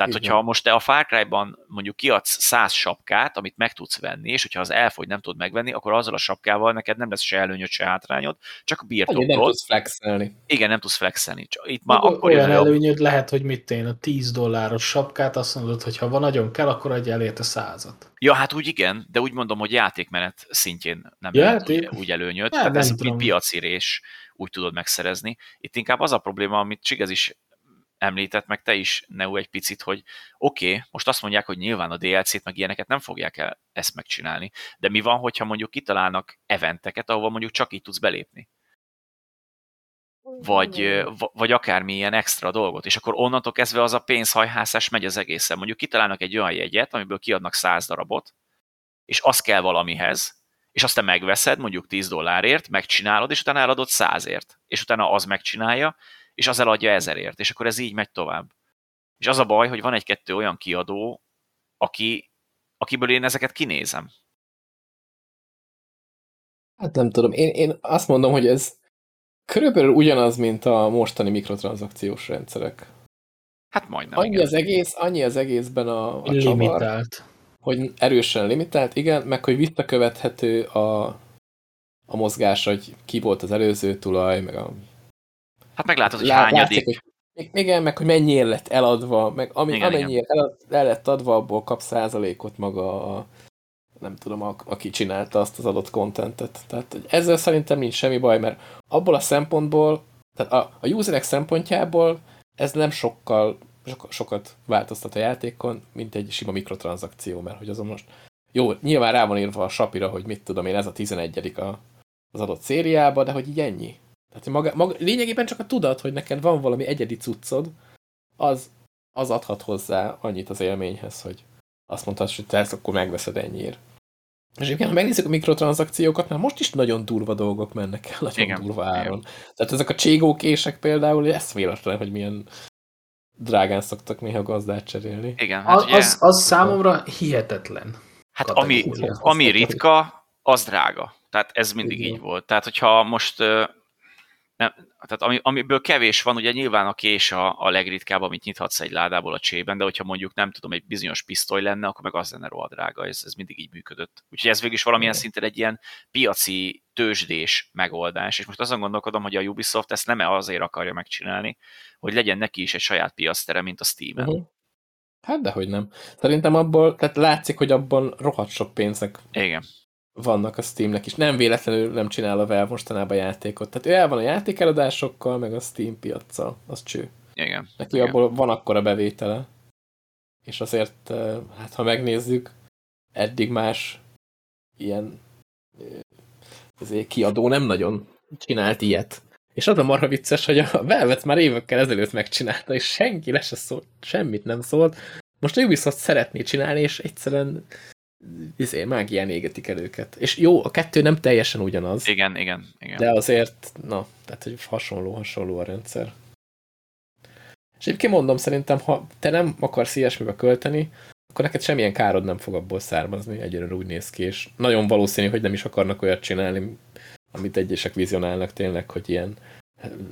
Tehát, Igen. hogyha most te a Far Cry-ban mondjuk kiadsz száz sapkát, amit meg tudsz venni, és hogyha az elfogy, nem tudod megvenni, akkor azzal a sapkával neked nem lesz se előnyöd, se hátrányod, csak a birtokod. Nem tudsz flexelni. Igen, nem tudsz flexelni. Itt már akkor olyan előnyöd lehet, hogy mit én a 10 dolláros sapkát azt mondod, hogy ha van nagyon kell, akkor adj el érte százat. Ja, hát úgy igen, de úgy mondom, hogy játékmenet szintjén nem ja, lehet úgy, úgy előnyöd. Hát, Tehát ez piacirés úgy tudod megszerezni. Itt inkább az a probléma, amit Csigez is említett meg te is, Neu, egy picit, hogy oké, okay, most azt mondják, hogy nyilván a DLC-t meg ilyeneket nem fogják el ezt megcsinálni, de mi van, hogyha mondjuk kitalálnak eventeket, ahova mondjuk csak így tudsz belépni? Vagy, vagy akármilyen extra dolgot, és akkor onnantól kezdve az a pénzhajhászás megy az egészen. Mondjuk kitalálnak egy olyan jegyet, amiből kiadnak 100 darabot, és az kell valamihez, és azt te megveszed mondjuk 10 dollárért, megcsinálod, és utána eladod 100ért, és utána az megcsinálja, és az eladja ezerért, és akkor ez így megy tovább. És az a baj, hogy van egy-kettő olyan kiadó, aki, akiből én ezeket kinézem. Hát nem tudom, én, én azt mondom, hogy ez körülbelül ugyanaz, mint a mostani mikrotranszakciós rendszerek. Hát majdnem. Annyi igen. az egész, annyi az egészben a, a csavar, hogy erősen limitált, igen, meg hogy visszakövethető a, a mozgás, hogy ki volt az előző tulaj, meg a Hát meglátod, hogy Lá, hányadik. Látszik, hogy, igen, meg hogy mennyire lett eladva, meg ami, igen, amennyire el, el lett adva, abból kap százalékot maga a, nem tudom, a, aki csinálta azt az adott kontentet. Tehát ezzel szerintem nincs semmi baj, mert abból a szempontból, tehát a, a userek szempontjából ez nem sokkal, sokat, sokat változtat a játékon, mint egy sima mikrotranszakció, mert hogy azon most jó, nyilván rá van írva a sapira, hogy mit tudom én, ez a 11 a, az adott szériába, de hogy így ennyi. Tehát maga, maga, lényegében csak a tudat, hogy neked van valami egyedi cuccod, az, az adhat hozzá annyit az élményhez, hogy azt mondhatod, hogy te ezt akkor megveszed ennyiért. És egyébként, ha megnézzük a mikrotranszakciókat, már most is nagyon durva dolgok mennek el, nagyon Igen. durva áron. Igen. Tehát ezek a cségókések például, ezt véletlen, hogy milyen drágán szoktak néha gazdát cserélni. Igen, hát az, az, az számomra hihetetlen. Hát ami, ami ritka, az drága. Tehát ez mindig Igen. így volt. Tehát, hogyha most nem, tehát ami, amiből kevés van, ugye nyilván a kés a, a legritkább, amit nyithatsz egy ládából a csében, de hogyha mondjuk nem tudom, egy bizonyos pisztoly lenne, akkor meg az lenne rohadt drága, ez, ez mindig így működött. Úgyhogy ez végül is valamilyen szinten egy ilyen piaci tőzsdés megoldás, és most azon gondolkodom, hogy a Ubisoft ezt nem azért akarja megcsinálni, hogy legyen neki is egy saját piasztere, mint a Steam-en. Uh-huh. Hát dehogy nem. Szerintem abból, tehát látszik, hogy abban rohadt sok pénzek Igen vannak a Steamnek is. Nem véletlenül nem csinál a Valve mostanában játékot. Tehát ő el van a játékeladásokkal, meg a Steam piaccal. Az cső. Igen. Neki Igen. abból van akkora bevétele. És azért, eh, hát ha megnézzük, eddig más ilyen azért kiadó nem nagyon csinált ilyet. És az a marha vicces, hogy a Velvet már évekkel ezelőtt megcsinálta, és senki le se szólt, semmit nem szólt. Most Ubisoft szeretné csinálni, és egyszerűen izé, mágián égetik el őket. És jó, a kettő nem teljesen ugyanaz. Igen, igen, igen. De azért, na, tehát hogy hasonló, hasonló a rendszer. És egyébként mondom, szerintem, ha te nem akarsz ilyesmibe költeni, akkor neked semmilyen károd nem fog abból származni, egyre úgy néz ki, és nagyon valószínű, hogy nem is akarnak olyat csinálni, amit egyesek vizionálnak tényleg, hogy ilyen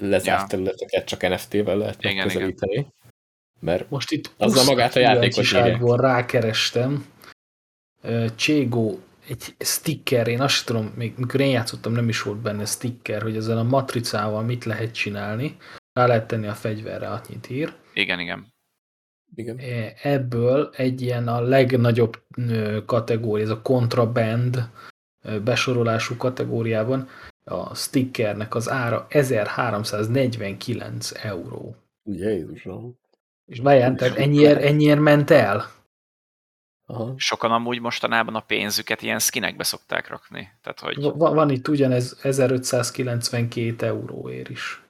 lezárt ja. területeket csak NFT-vel lehet igen, megközelíteni. Igen. Mert most itt azzal magát a játékot rákerestem, Cségó egy sticker, én azt tudom, még mikor én játszottam, nem is volt benne sticker, hogy ezzel a matricával mit lehet csinálni. Rá lehet tenni a fegyverre, annyit ír. Igen, igen. igen. Ebből egy ilyen a legnagyobb kategória, ez a contraband besorolású kategóriában, a stickernek az ára 1349 euró. Jézusom. És bejelentek, ennyiért, ennyiért ment el? Aha. Sokan amúgy mostanában a pénzüket ilyen skinekbe szokták rakni. Tehát, hogy... Van, van itt ugyanez 1592 euróért is.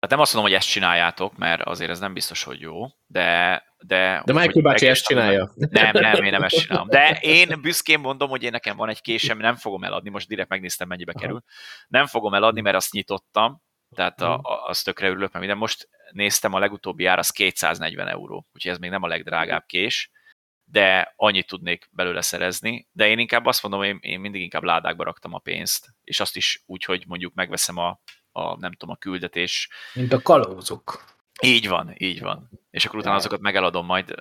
Hát nem azt mondom, hogy ezt csináljátok, mert azért ez nem biztos, hogy jó, de... De, de Michael bácsi ezt csinálja. Nem, nem, én nem ezt csinálom. De én büszkén mondom, hogy én nekem van egy késem, nem fogom eladni, most direkt megnéztem, mennyibe Aha. kerül. Nem fogom eladni, mert azt nyitottam, Tehát a, a, az tökre örülök, mert minden most néztem, a legutóbbi ár az 240 euró, úgyhogy ez még nem a legdrágább kés, de annyit tudnék belőle szerezni, de én inkább azt mondom, én, én mindig inkább ládákba raktam a pénzt, és azt is úgy, hogy mondjuk megveszem a, a nem tudom, a küldetés. Mint a kalózok. Így van, így van. És akkor utána azokat megeladom majd,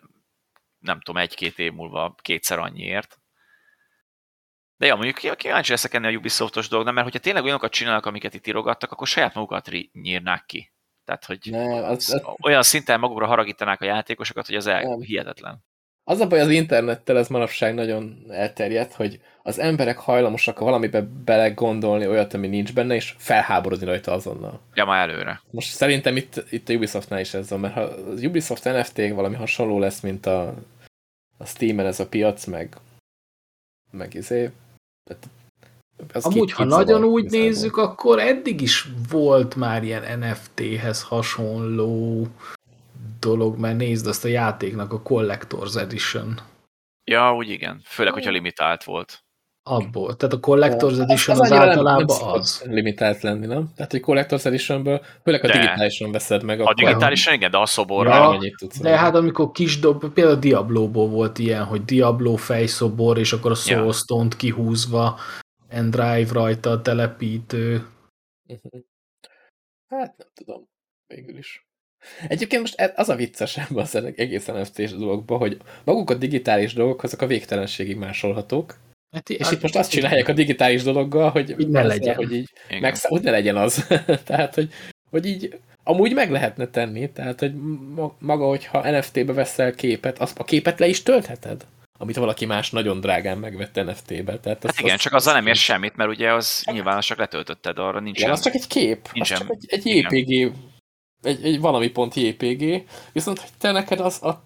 nem tudom, egy-két év múlva kétszer annyiért. De ja, mondjuk kíváncsi leszek ennél a Ubisoftos dolog, mert hogyha tényleg olyanokat csinálnak, amiket itt írogattak, akkor saját magukat nyírnák ki. Tehát, hogy ne, az, az... olyan szinten magukra haragítanák a játékosokat, hogy az el, hihetetlen. Az a baj az internettel, ez manapság nagyon elterjedt, hogy az emberek hajlamosak valamibe bele gondolni olyat, ami nincs benne, és felháborodni rajta azonnal. Ja, már előre. Most szerintem itt, itt a Ubisoftnál is ez van, mert ha az Ubisoft NFT valami hasonló lesz, mint a, a Steam-en ez a piac, meg meg izé, az Amúgy, ha nagyon úgy nézzük, akkor eddig is volt már ilyen NFT-hez hasonló dolog, mert nézd azt a játéknak a Collector's Edition. Ja, úgy igen. Főleg, hogyha limitált volt. Abból. Tehát a Collector's Edition az, az általában nem, az. limitált lenni, nem? Tehát, hogy Collector's Editionből, főleg a digitálison veszed meg. A digitálison igen, de a szoborra. Ja, tudsz de hát amikor kis dob, például a Diablo-ból volt ilyen, hogy Diablo fejszobor, és akkor a Soulstone-t ja. kihúzva, Endrive rajta a telepítő. Mhm. Hát nem tudom, végül is. Egyébként most e- az a vicces ebben az egész NFT-s dologban, hogy maguk a digitális dolgok, azok a végtelenségig másolhatók, Hát, és itt most azt csinálják a digitális dologgal, hogy, hogy ne legyen. Hogy, így meg, hogy ne legyen az. tehát, hogy, hogy így amúgy meg lehetne tenni, tehát, hogy maga, hogyha NFT-be veszel képet, azt a képet le is töltheted amit valaki más nagyon drágán megvett NFT-be. Tehát az, hát igen, az, csak azzal nem ér semmit, mert ugye az csak letöltötted, arra nincs. Igen, az csak egy kép, nincsen, az csak egy, egy JPG, egy, egy valami pont JPG, viszont hogy te neked az a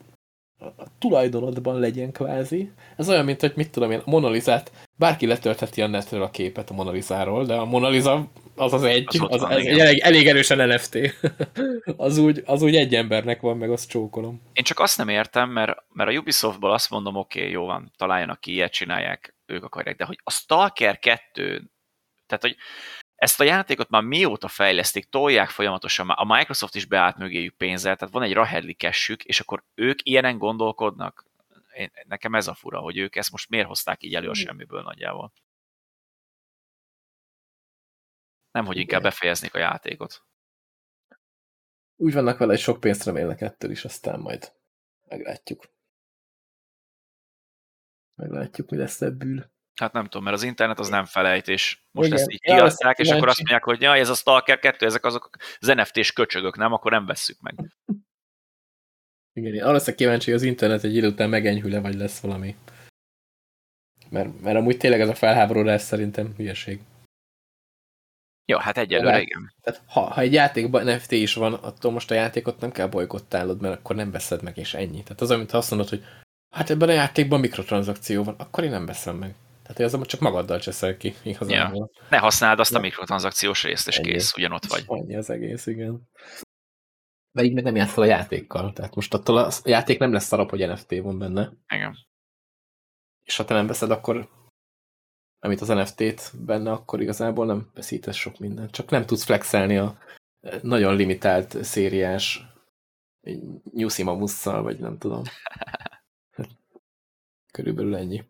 a tulajdonodban legyen kvázi. Ez olyan, mint hogy mit tudom én, a Monalizát, bárki letöltheti a netről a képet a Monalizáról, de a Monaliza az az egy, az, az, az egy elég, elég erősen NFT. az, úgy, az úgy egy embernek van, meg azt csókolom. Én csak azt nem értem, mert, mert a Ubisoftból azt mondom, oké, okay, jó van, találjanak ki, ilyet csinálják, ők akarják, de hogy a Stalker 2, tehát hogy ezt a játékot már mióta fejlesztik, tolják folyamatosan, a Microsoft is beállt mögéjük pénzzel, tehát van egy Rahedli kessük, és akkor ők ilyenen gondolkodnak. Én, nekem ez a fura, hogy ők ezt most miért hozták így elő a hmm. semmiből nagyjából. Nem, hogy inkább befejeznék a játékot. Úgy vannak vele, hogy sok pénzt remélnek ettől is, aztán majd meglátjuk. Meglátjuk, mi lesz ebből. Hát nem tudom, mert az internet az nem felejt, és most Igen. ezt így kiadták, és akkor azt mondják, hogy ja, ez a Stalker 2, ezek azok az NFT-s köcsögök, nem? Akkor nem vesszük meg. Igen, én arra leszek kíváncsi, hogy az internet egy idő után megenyhül-e, vagy lesz valami. Mert, mert amúgy tényleg ez a felháborodás szerintem hülyeség. Jó, hát egyelőre hát, igen. Tehát ha, ha egy játékban NFT is van, attól most a játékot nem kell bolygottálod, mert akkor nem veszed meg, és ennyi. Tehát az, amit azt mondod, hogy hát ebben a játékban mikrotranszakció van, akkor én nem veszem meg. Tehát az csak magaddal cseszel ki igazából. Ja. Ne használd azt a mikrotranszakciós részt, és Ennyi. kész, ugyanott vagy. Annyi az egész, igen. De így meg nem játszol a játékkal. Tehát most attól a játék nem lesz szarap, hogy NFT van benne. Igen. És ha te nem veszed, akkor amit az NFT-t benne, akkor igazából nem veszítesz sok mindent. Csak nem tudsz flexelni a nagyon limitált szériás Nyuszimamusszal, vagy nem tudom. Körülbelül ennyi.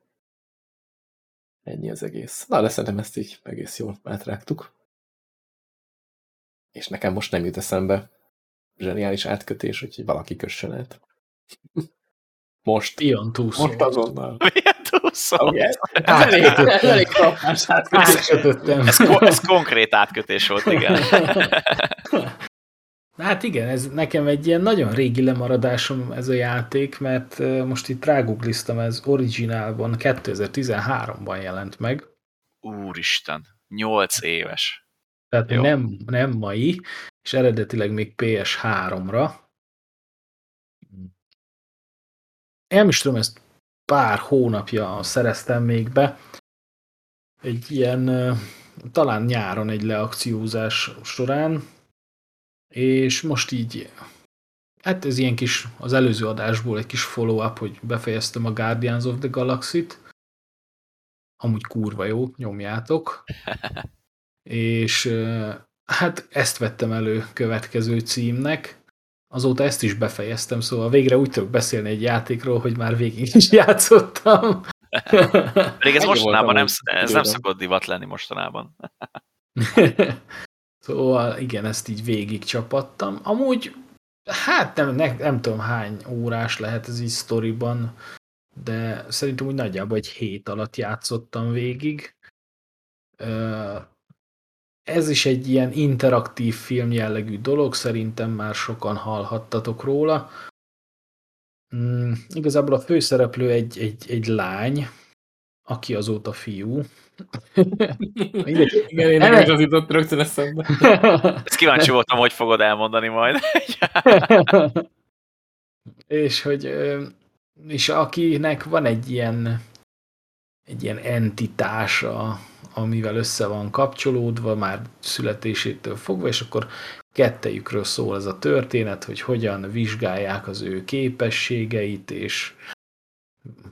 Ennyi az egész. Na, de szerintem ezt így egész jól átrágtuk. És nekem most nem jut eszembe zseniális átkötés, úgyhogy valaki kössön át. Most. Ilyen túlszó. Most azonnal. Ilyen túlszó. Okay. Ez elég, átkötés. Ez, ez konkrét átkötés volt, igen. Hát igen, ez nekem egy ilyen nagyon régi lemaradásom ez a játék, mert most itt rágugliztam, ez originálban 2013-ban jelent meg. Úristen, 8 éves. Tehát nem, nem mai, és eredetileg még PS3-ra. Nem is tudom, ezt pár hónapja szereztem még be. Egy ilyen, talán nyáron egy leakciózás során, és most így, hát ez ilyen kis, az előző adásból egy kis follow-up, hogy befejeztem a Guardians of the Galaxy-t. Amúgy kurva jó, nyomjátok. és Hát ezt vettem elő következő címnek. Azóta ezt is befejeztem, szóval végre úgy tudok beszélni egy játékról, hogy már végig is játszottam. Pedig ez mostanában nem, ez nem szokott divat lenni mostanában. szóval igen, ezt így végig csapattam. Amúgy, hát nem, nem, nem tudom hány órás lehet ez így sztoriban, de szerintem úgy nagyjából egy hét alatt játszottam végig. Ez is egy ilyen interaktív film jellegű dolog, szerintem már sokan hallhattatok róla. Mm, igazából a főszereplő egy, egy, egy lány, aki azóta fiú. Igen, én is az jutott rögtön eszembe. Ezt kíváncsi voltam, hogy fogod elmondani majd. és hogy és akinek van egy ilyen egy ilyen entitása, amivel össze van kapcsolódva már születésétől fogva, és akkor kettejükről szól ez a történet, hogy hogyan vizsgálják az ő képességeit, és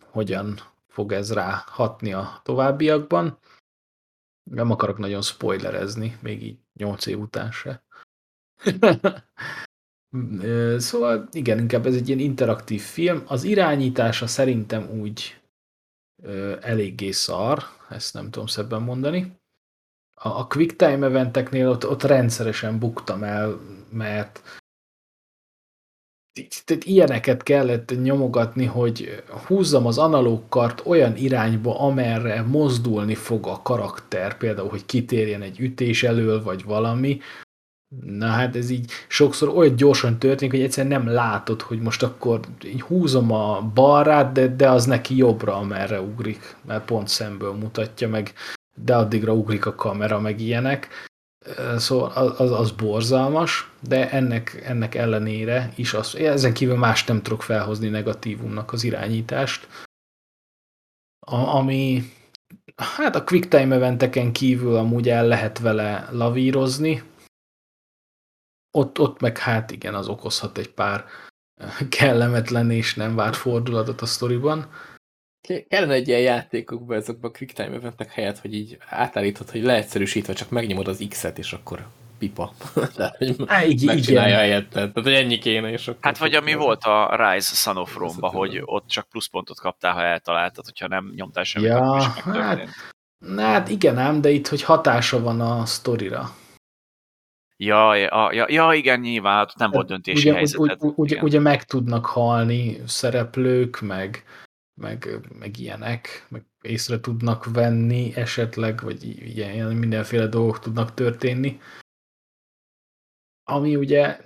hogyan fog ez rá hatni a továbbiakban. Nem akarok nagyon spoilerezni, még így 8 év után se. szóval igen, inkább ez egy ilyen interaktív film. Az irányítása szerintem úgy eléggé szar, ezt nem tudom szebben mondani. A, a quick time eventeknél ott, ott rendszeresen buktam el, mert tehát ilyeneket kellett nyomogatni, hogy húzzam az analóg kart olyan irányba, amerre mozdulni fog a karakter, például, hogy kitérjen egy ütés elől, vagy valami. Na hát ez így sokszor olyan gyorsan történik, hogy egyszerűen nem látod, hogy most akkor így húzom a balrát, de, de az neki jobbra, amerre ugrik, mert pont szemből mutatja meg, de addigra ugrik a kamera, meg ilyenek Szóval az, az borzalmas, de ennek, ennek ellenére is az, ezen kívül más nem tudok felhozni negatívumnak az irányítást, a, ami hát a quick time eventeken kívül amúgy el lehet vele lavírozni, ott, ott meg hát igen, az okozhat egy pár kellemetlen és nem várt fordulatot a sztoriban. Kellene egy ilyen játékokba ezekben a quick time eventek helyett, hogy így átállítod, hogy leegyszerűsítve csak megnyomod az X-et, és akkor pipa. Tehát, hogy Há, így, megcsinálja helyette. Tehát, hogy ennyi kéne, és akkor... Hát vagy ami volt a Rise Son of Rome-ba, hogy ott csak pluszpontot kaptál, ha eltaláltad, hogyha nem nyomtál semmit, ja, akkor is hát, hát igen ám, de itt, hogy hatása van a sztorira. Ja, ja, ja, ja, igen, nyilván, hát nem volt döntési ugye, helyzeted. Ugye, ugye, ugye meg tudnak halni szereplők, meg meg, meg ilyenek, meg észre tudnak venni esetleg, vagy ilyen mindenféle dolgok tudnak történni. Ami ugye,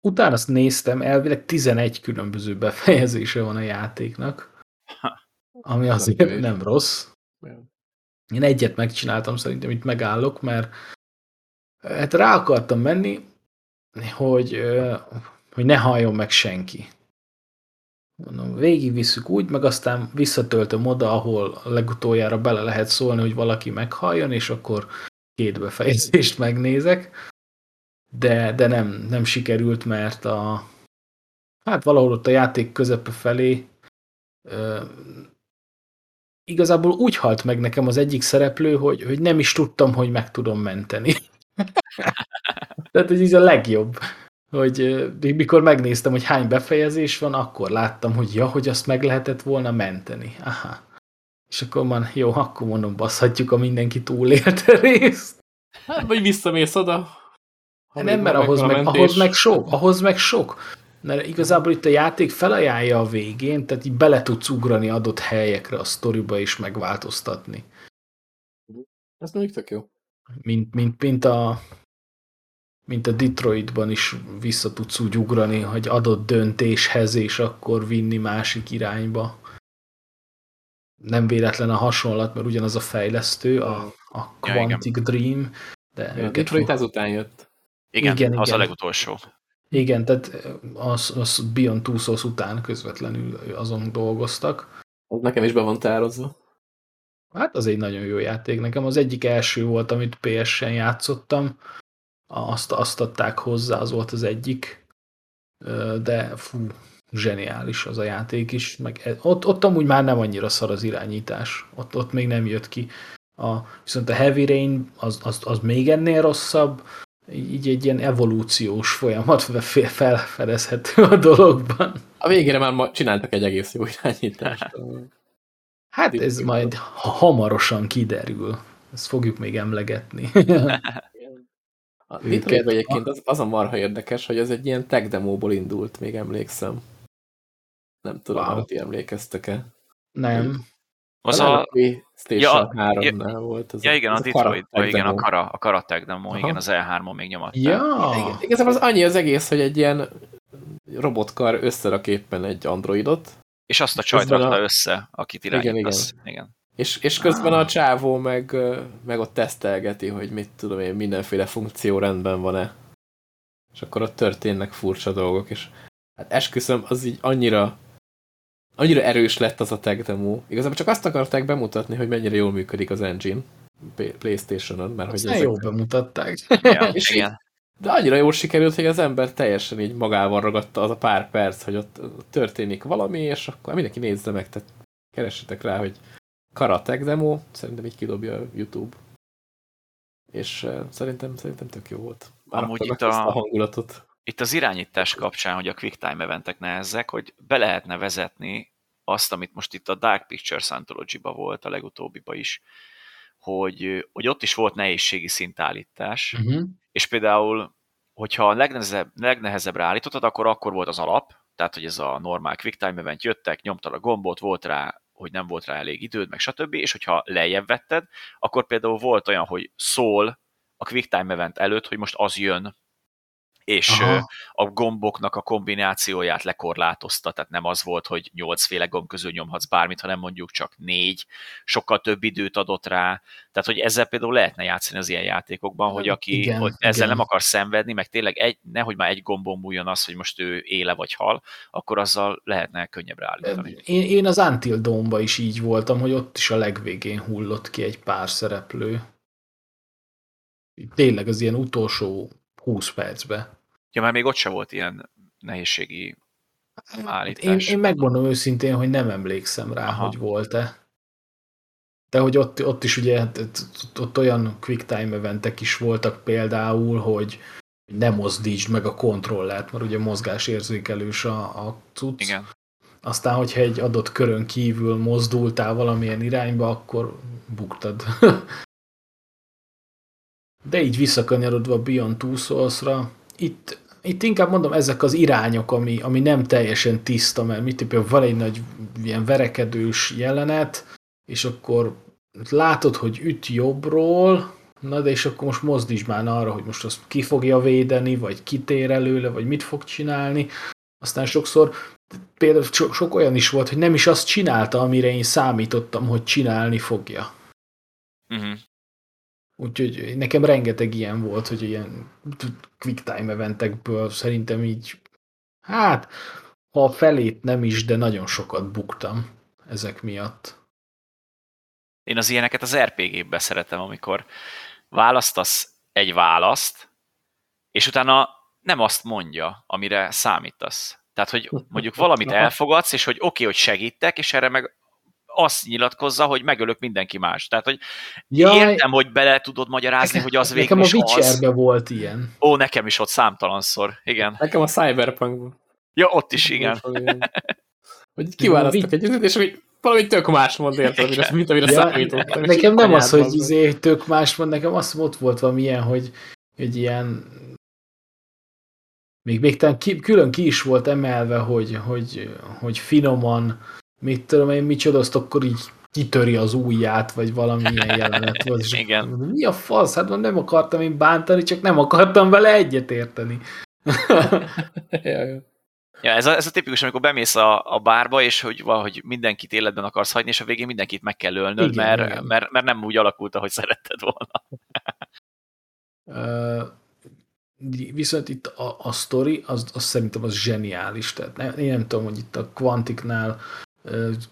utána azt néztem, elvileg 11 különböző befejezése van a játéknak, ami azért nem rossz. Én egyet megcsináltam, szerintem itt megállok, mert hát rá akartam menni, hogy, hogy ne halljon meg senki. Mondom, végigvisszük úgy, meg aztán visszatöltöm oda, ahol legutoljára bele lehet szólni, hogy valaki meghalljon, és akkor két befejezést megnézek. De, de nem, nem sikerült, mert a hát valahol ott a játék közepe felé ö, igazából úgy halt meg nekem az egyik szereplő, hogy, hogy nem is tudtam, hogy meg tudom menteni. Tehát ez így a legjobb hogy mikor megnéztem, hogy hány befejezés van, akkor láttam, hogy ja, hogy azt meg lehetett volna menteni. Aha. És akkor van, jó, akkor mondom, baszhatjuk a mindenki túlélte részt. Hát, vagy visszamész oda. Nem, mert ahhoz meg, ahhoz meg sok, ahhoz meg sok. Mert igazából itt a játék felajánlja a végén, tehát így bele tudsz ugrani adott helyekre a sztoriba és megváltoztatni. Ez mondjuk tök jó. Mint, mint, mint a mint a Detroitban is vissza tudsz úgy ugrani, hogy adott döntéshez, és akkor vinni másik irányba. Nem véletlen a hasonlat, mert ugyanaz a fejlesztő, a, a Quantic ja, Dream. De ja, Detroit fog... ezután jött. Igen, igen az igen. a legutolsó. Igen, tehát az, az Beyond Two Souls után közvetlenül azon dolgoztak. Az nekem is be van tározva. Hát az egy nagyon jó játék. Nekem az egyik első volt, amit PS-en játszottam azt, azt adták hozzá, az volt az egyik, de fú, zseniális az a játék is, meg e, ott, ott amúgy már nem annyira szar az irányítás, ott, ott még nem jött ki A, viszont a Heavy Rain az, az, az még ennél rosszabb, így egy ilyen evolúciós folyamat felfedezhető a dologban. A végére már csináltak egy egész jó irányítást. Hát ez majd hamarosan kiderül. Ezt fogjuk még emlegetni. A Detroit egyébként az, az a marha érdekes, hogy ez egy ilyen tech demóból indult, még emlékszem. Nem tudom, wow. hogy ti emlékeztek-e. Nem. Az a... Station ja, 3-nál volt. Ez ja, igen, a, a detroit igen, a Kara, a Kara tech demo, Aha. igen, az E3-on még nyomadták. Ja. Igen, igazából az annyi az egész, hogy egy ilyen robotkar összerak éppen egy androidot. És azt a csajt rakta a... össze, akit irányítasz. Igen, igen. igen. És, és közben a csávó meg, meg ott tesztelgeti, hogy mit tudom én, mindenféle funkció rendben van-e. És akkor ott történnek furcsa dolgok, és hát esküszöm, az így annyira annyira erős lett az a tech demo. Igazából csak azt akarták bemutatni, hogy mennyire jól működik az engine Playstation-on, mert azt hogy ezek... jól bemutatták. Ja, és igen. De annyira jól sikerült, hogy az ember teljesen így magával ragadta az a pár perc, hogy ott történik valami, és akkor mindenki nézze meg, tehát keressetek rá, hogy Karatek demo, szerintem így kidobja a YouTube. És uh, szerintem, szerintem tök jó volt. Már Amúgy itt a, a hangulatot. Itt az irányítás kapcsán, hogy a QuickTime eventek nehezek, hogy be lehetne vezetni azt, amit most itt a Dark Pictures Anthology-ba volt, a legutóbbiba is, hogy, hogy ott is volt nehézségi szintállítás, uh-huh. és például, hogyha a legnehezebb, legnehezebbre állítottad, akkor akkor volt az alap, tehát, hogy ez a normál QuickTime event jöttek, nyomtad a gombot, volt rá hogy nem volt rá elég időd, meg stb. És hogyha lejjebb vetted, akkor például volt olyan, hogy szól a QuickTime event előtt, hogy most az jön, és Aha. a gomboknak a kombinációját lekorlátozta, tehát nem az volt, hogy nyolcféle gomb közül nyomhatsz bármit, hanem mondjuk csak négy, sokkal több időt adott rá, tehát hogy ezzel például lehetne játszani az ilyen játékokban, hogy aki igen, hogy ezzel igen. nem akar szenvedni, meg tényleg egy, nehogy már egy gombon múljon az, hogy most ő éle vagy hal, akkor azzal lehetne könnyebbre állítani. Én, én az Until dawn is így voltam, hogy ott is a legvégén hullott ki egy pár szereplő. Tényleg az ilyen utolsó 20 percbe. Ja, már még ott se volt ilyen nehézségi állítás. Én, én megmondom őszintén, hogy nem emlékszem rá, Aha. hogy volt-e. De hogy ott, ott is ugye, hát, ott, olyan quick time eventek is voltak például, hogy nem mozdítsd meg a kontrollert, mert ugye mozgásérzékelős a, a cucc. Igen. Aztán, hogyha egy adott körön kívül mozdultál valamilyen irányba, akkor buktad. De így visszakanyarodva Beyond Two Souls-ra, itt, itt inkább mondom, ezek az irányok, ami, ami nem teljesen tiszta, mert mit például van egy nagy ilyen verekedős jelenet, és akkor látod, hogy üt jobbról, na de és akkor most mozdíts már arra, hogy most azt ki fogja védeni, vagy kitér előle, vagy mit fog csinálni. Aztán sokszor például so, sok olyan is volt, hogy nem is azt csinálta, amire én számítottam, hogy csinálni fogja. Uh-huh. Úgyhogy nekem rengeteg ilyen volt, hogy ilyen quick time eventekből szerintem így, hát, ha a felét nem is, de nagyon sokat buktam ezek miatt. Én az ilyeneket az RPG-be szeretem, amikor választasz egy választ, és utána nem azt mondja, amire számítasz. Tehát, hogy mondjuk valamit elfogadsz, és hogy oké, okay, hogy segítek, és erre meg azt nyilatkozza, hogy megölök mindenki más. Tehát, hogy Jaj, értem, hogy bele tudod magyarázni, nekem, hogy az végül Nekem a Witcherben volt ilyen. Ó, nekem is ott számtalanszor, igen. Nekem a cyberpunk Ja, ott is, igen. hogy kiválasztok egy és hogy valami tök más mond, érted, amire, mint amire ja, számítottam. Nekem nem az, hogy izé, tök más mond, nekem azt ott volt valami ilyen, hogy, hogy ilyen még, még talán ki, külön ki is volt emelve, hogy, hogy, hogy finoman mit tudom én, micsoda, azt akkor így kitöri az ujját, vagy valami ilyen jelenet volt. És Igen. Mi a fasz? Hát nem akartam én bántani, csak nem akartam vele egyetérteni. Ja, ez a, ez a tipikus, amikor bemész a, a bárba, és hogy valahogy mindenkit életben akarsz hagyni, és a végén mindenkit meg kell ölnöd, igen, mert, igen. Mert, mert nem úgy alakult, ahogy szeretted volna. uh, viszont itt a, a sztori, az, az szerintem az zseniális. Tehát nem, én nem tudom, hogy itt a Quanticnál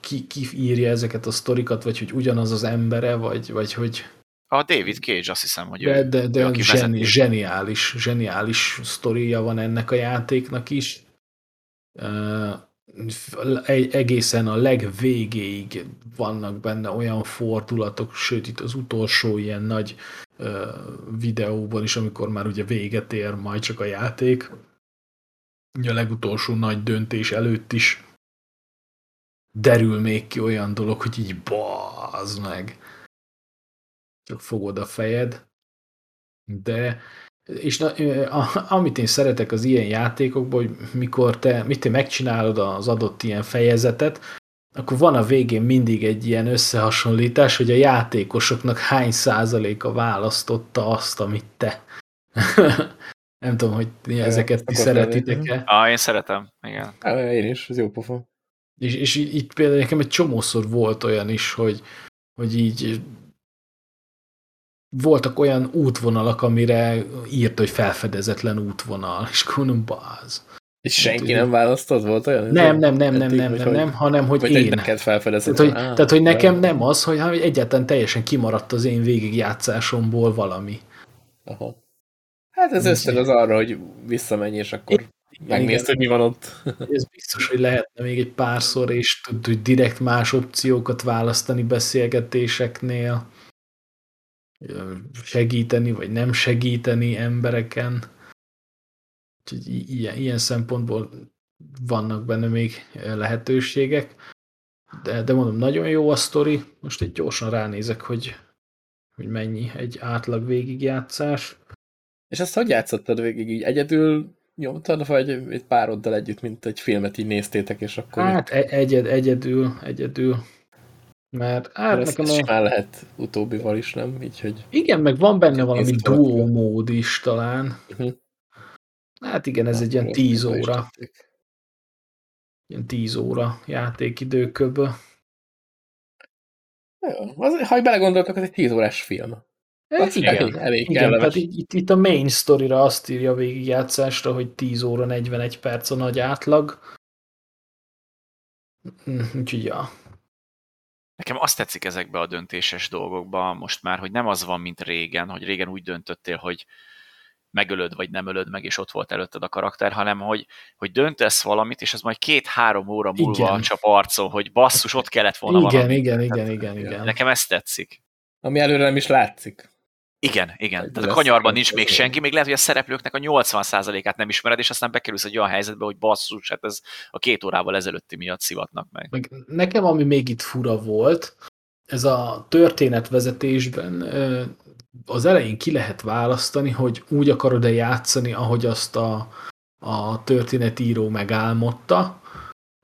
ki, ki írja ezeket a sztorikat, vagy hogy ugyanaz az embere, vagy, vagy hogy... A David Cage, azt hiszem, hogy de, ő, de, de ő, zseni, zseniális, zseniális sztoria van ennek a játéknak is. egészen a legvégéig vannak benne olyan fordulatok, sőt itt az utolsó ilyen nagy videóban is, amikor már ugye véget ér majd csak a játék, a legutolsó nagy döntés előtt is derül még ki olyan dolog, hogy így bazd meg. Csak fogod a fejed. De és na, amit én szeretek az ilyen játékokban, hogy mikor te, mit te megcsinálod az adott ilyen fejezetet, akkor van a végén mindig egy ilyen összehasonlítás, hogy a játékosoknak hány százaléka választotta azt, amit te. Nem tudom, hogy ezeket ti szeretitek-e. Ah, én szeretem, igen. Á, én is, ez jó pofa. És, és itt például nekem egy csomószor volt olyan is, hogy, hogy így voltak olyan útvonalak, amire írt, hogy felfedezetlen útvonal, és gondolom, báz. És senki nem választott? Volt olyan? Nem, nem, nem, nem, nem, nem, nem, hanem hogy vagy én. neked felfedezett. Tehát, hogy, ah, tehát, hogy nekem nem az, hogy egyáltalán teljesen kimaradt az én végigjátszásomból valami. Aha. Hát ez összeg az arra, hogy visszamenj, és akkor megnézd, hogy mi van ott. Ez biztos, hogy lehetne még egy párszor, és tud, hogy direkt más opciókat választani beszélgetéseknél segíteni, vagy nem segíteni embereken. Úgyhogy ilyen, ilyen szempontból vannak benne még lehetőségek. De, de mondom, nagyon jó a sztori. Most egy gyorsan ránézek, hogy, hogy mennyi egy átlag végigjátszás. És ezt hogy játszottad végig? Így egyedül nyomtad, vagy egy pároddal együtt, mint egy filmet így néztétek, és akkor... Hát így... egyed, egyedül, egyedül. Mert hát nekem a... simán lehet utóbbival is, nem? Így, hogy... Igen, meg van benne valami duo mód is talán. Uh. -huh. Hát igen, ez hát, egy ilyen 10 óra. Ilyen 10 óra játékidőköből. Jó, az, ha belegondoltak, az egy 10 órás film. Az igen, elég, elég igen hát itt, itt a main story-ra azt írja a végigjátszásra, hogy 10 óra 41 perc a nagy átlag. Hm, úgyhogy ja, Nekem azt tetszik ezekbe a döntéses dolgokba most már, hogy nem az van, mint régen, hogy régen úgy döntöttél, hogy megölöd, vagy nem ölöd meg, és ott volt előtted a karakter, hanem hogy, hogy döntesz valamit, és ez majd két-három óra múlva igen. csap arcon, hogy basszus, ott kellett volna igen, valami. Igen, igen, igen, igen. Nekem ez tetszik. Ami előre nem is látszik. Igen, igen. Tehát a kanyarban nincs még senki, még lehet, hogy a szereplőknek a 80%-át nem ismered, és aztán bekerülsz egy olyan helyzetbe, hogy basszus, hát ez a két órával ezelőtti miatt szivatnak meg. meg nekem, ami még itt fura volt, ez a történetvezetésben az elején ki lehet választani, hogy úgy akarod-e játszani, ahogy azt a, a történetíró megálmodta,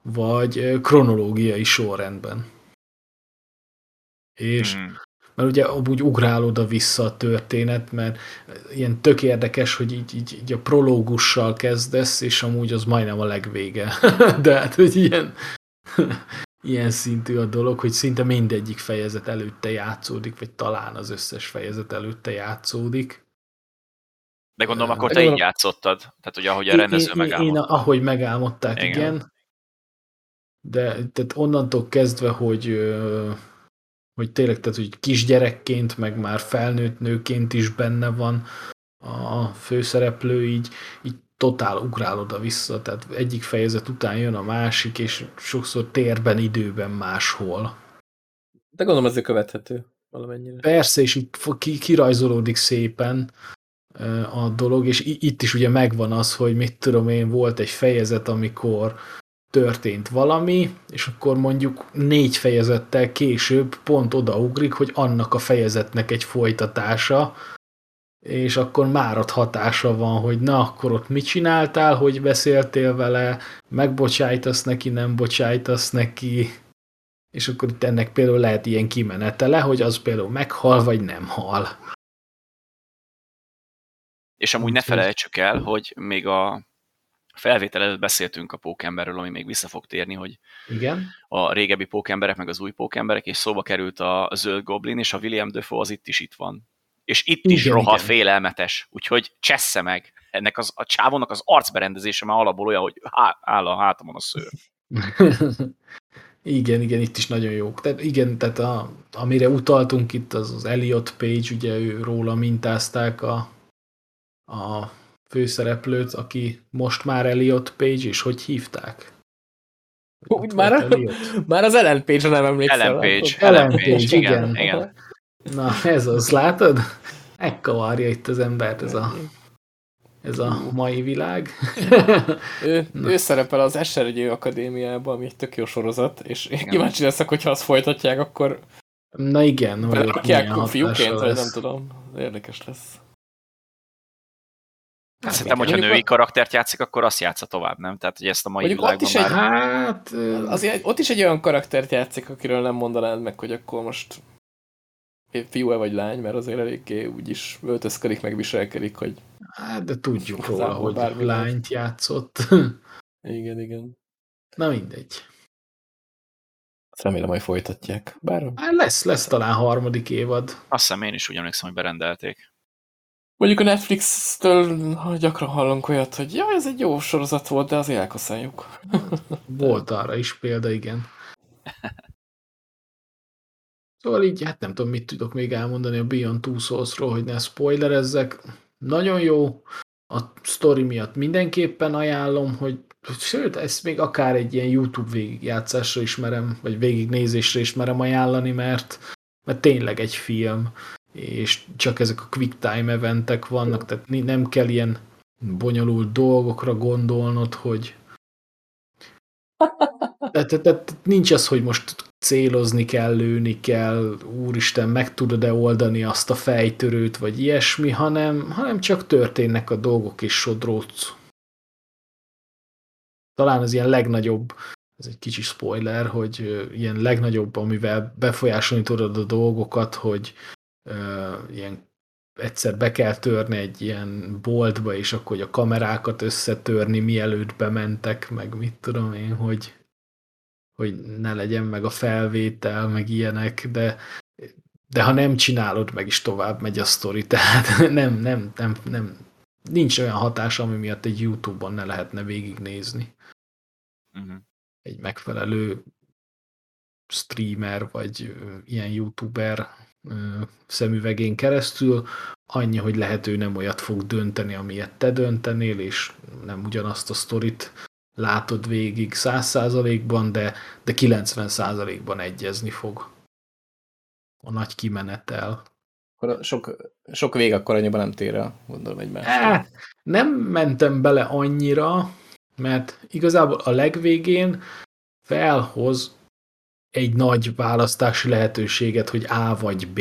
vagy kronológiai sorrendben. És hmm mert ugye úgy ugrál oda-vissza a történet, mert ilyen tök érdekes, hogy így, így, így a prológussal kezdesz, és amúgy az majdnem a legvége. De hát, hogy ilyen, ilyen szintű a dolog, hogy szinte mindegyik fejezet előtte játszódik, vagy talán az összes fejezet előtte játszódik. De gondolom, akkor te így játszottad? Tehát ugye, ahogy a rendező én, megálmodta. Én, ahogy megálmodták, igen. igen. De tehát onnantól kezdve, hogy hogy tényleg, tehát, hogy kisgyerekként, meg már felnőtt nőként is benne van a főszereplő, így, így totál ugrál oda-vissza, tehát egyik fejezet után jön a másik, és sokszor térben, időben máshol. De gondolom azért követhető valamennyire. Persze, és itt kirajzolódik szépen a dolog, és itt is ugye megvan az, hogy mit tudom én, volt egy fejezet, amikor történt valami, és akkor mondjuk négy fejezettel később pont odaugrik, hogy annak a fejezetnek egy folytatása, és akkor már ott hatása van, hogy na, akkor ott mit csináltál, hogy beszéltél vele, megbocsájtasz neki, nem bocsájtasz neki, és akkor itt ennek például lehet ilyen kimenetele, hogy az például meghal, vagy nem hal. És amúgy ne felejtsük el, hogy még a a felvétel előtt beszéltünk a pókemberről, ami még vissza fog térni, hogy Igen. a régebbi pókemberek, meg az új pókemberek, és szóba került a zöld goblin, és a William Defoe az itt is itt van. És itt igen, is rohadt igen. félelmetes, úgyhogy csessze meg. Ennek az, a csávónak az arcberendezése már alapból olyan, hogy há, áll a hátamon a szőr. igen, igen, itt is nagyon jó. Tehát igen, tehát a, amire utaltunk itt, az az Elliot Page, ugye ő róla mintázták a, a főszereplőt, aki most már Elliot Page, és hogy hívták? Úgy már, már az Ellen Page-re nem emlékszel. Ellen Page. Ellen Page, igen. igen. igen. Na, ez az, látod? Ekkavarja itt az embert ez a, ez a mai világ. ő, ő szerepel az Eseregyő Akadémiában, ami egy tök jó sorozat, és én kíváncsi leszek, hogyha azt folytatják, akkor Na igen, rakják fiúként, vagy nem tudom. Érdekes lesz. Hát, Szerintem, hogyha női a... karaktert játszik, akkor azt játsza tovább, nem? Tehát, hogy ezt a mai világban ott is már... egy, hát, azért ott is egy olyan karaktert játszik, akiről nem mondanád meg, hogy akkor most fiú-e vagy lány, mert azért eléggé úgyis öltözkedik, meg viselkedik, hogy... Hát, de tudjuk róla, hogy lányt játszott. igen, igen. Na mindegy. Azt remélem, hogy folytatják. Bár... Hát lesz, lesz talán harmadik évad. Azt hiszem én is úgy emlékszem, hogy berendelték. Mondjuk a Netflix-től gyakran hallunk olyat, hogy ja, ez egy jó sorozat volt, de azért elkaszáljuk. Volt arra is példa, igen. Szóval így, hát nem tudom, mit tudok még elmondani a Beyond Two Souls-ról, hogy ne spoilerezzek. Nagyon jó, a sztori miatt mindenképpen ajánlom, hogy sőt, ezt még akár egy ilyen YouTube végigjátszásra ismerem, vagy végignézésre ismerem ajánlani, mert, mert tényleg egy film, és csak ezek a quick time eventek vannak, tehát nem kell ilyen bonyolult dolgokra gondolnod, hogy tehát, tehát, tehát nincs az, hogy most célozni kell, lőni kell, úristen, meg tudod-e oldani azt a fejtörőt, vagy ilyesmi, hanem, hanem csak történnek a dolgok, és sodródsz. Talán az ilyen legnagyobb, ez egy kicsi spoiler, hogy ilyen legnagyobb, amivel befolyásolni tudod a dolgokat, hogy ilyen egyszer be kell törni egy ilyen boltba, és akkor hogy a kamerákat összetörni, mielőtt bementek, meg mit tudom én, hogy, hogy ne legyen meg a felvétel, meg ilyenek, de, de ha nem csinálod, meg is tovább megy a sztori, tehát nem, nem, nem, nem, nincs olyan hatás, ami miatt egy YouTube-on ne lehetne végignézni. Uh mhm. -huh. Egy megfelelő streamer, vagy ilyen youtuber szemüvegén keresztül, annyi, hogy lehető nem olyat fog dönteni, amilyet te döntenél, és nem ugyanazt a sztorit látod végig száz százalékban, de, de 90 százalékban egyezni fog a nagy kimenetel. Akkor sok, sok vég akkor annyiban nem tér el, gondolom egymásra. Hát, nem mentem bele annyira, mert igazából a legvégén felhoz egy nagy választási lehetőséget, hogy A vagy B,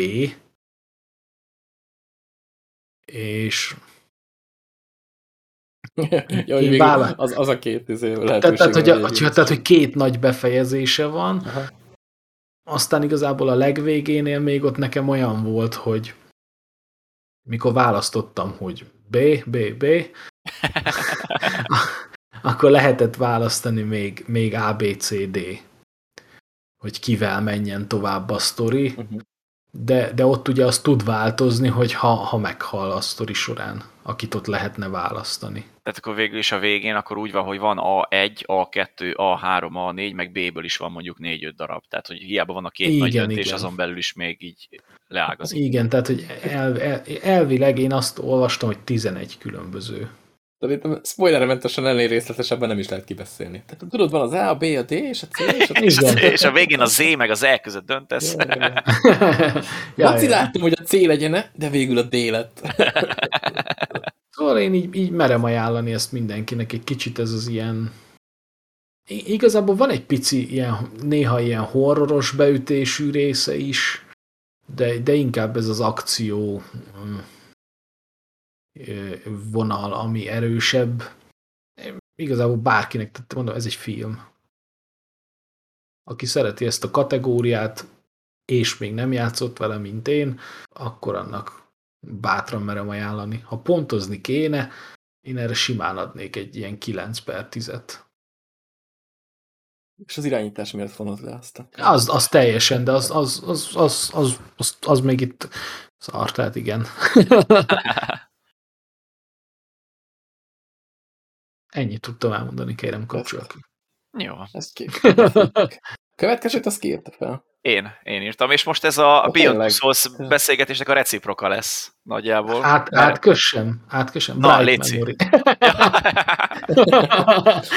és ja, hogy vála... az, az a két izé lehetőség. Tehát, hogy, a, hogy, tehát, hogy két nagy befejezése van, Aha. aztán igazából a legvégénél még ott nekem olyan volt, hogy mikor választottam, hogy B, B, B, akkor lehetett választani még, még A, B, C, D hogy kivel menjen tovább a sztori, -huh. de, de ott ugye az tud változni, hogy ha, ha meghal a sztori során, akit ott lehetne választani. Tehát akkor végül is a végén akkor úgy van, hogy van A1, A2, A3, A4, meg B-ből is van mondjuk 4-5 darab. Tehát, hogy hiába van a két igen, nagy döntés, igen. azon belül is még így leágazik. Igen, tehát, hogy el, el, elvileg én azt olvastam, hogy 11 különböző Szerintem spoilermentesen ennél részletesebben nem is lehet kibeszélni. Tehát tudod, van az A, a B, a D, és a C, és a, és, és a végén a Z meg az E között döntesz. ja, Laci, láttam, hogy a C legyen, de végül a D lett. szóval én így, így merem ajánlani ezt mindenkinek, egy kicsit ez az ilyen Igazából van egy pici, ilyen, néha ilyen horroros beütésű része is, de, de inkább ez az akció vonal, ami erősebb. Igazából bárkinek, tehát mondom, ez egy film. Aki szereti ezt a kategóriát, és még nem játszott vele, mint én, akkor annak bátran merem ajánlani. Ha pontozni kéne, én erre simán adnék egy ilyen 9 per 10-et. És az irányítás miért vonod le azt? Az, az teljesen, de az, az, az, az, az, az, az még itt szar, tehát igen. Ennyit tudtam elmondani, kérem kapcsolatban. Jó. Ezt ki. Következőt azt kiírta fel. Én, én írtam, és most ez a Beyond Two Souls beszélgetésnek a reciproka lesz nagyjából. Át, átkössem, átkössem. Na, Léci.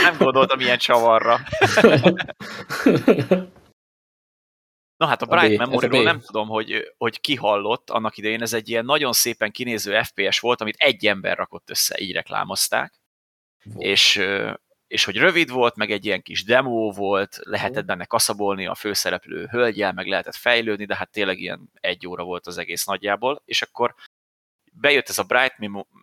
Nem gondoltam ilyen csavarra. Na hát a Bright a memory nem tudom, hogy, hogy ki hallott annak idején, ez egy ilyen nagyon szépen kinéző FPS volt, amit egy ember rakott össze, így reklámozták. És és hogy rövid volt, meg egy ilyen kis demo volt, lehetett benne kaszabolni a főszereplő hölgyel, meg lehetett fejlődni, de hát tényleg ilyen egy óra volt az egész nagyjából, és akkor bejött ez a Bright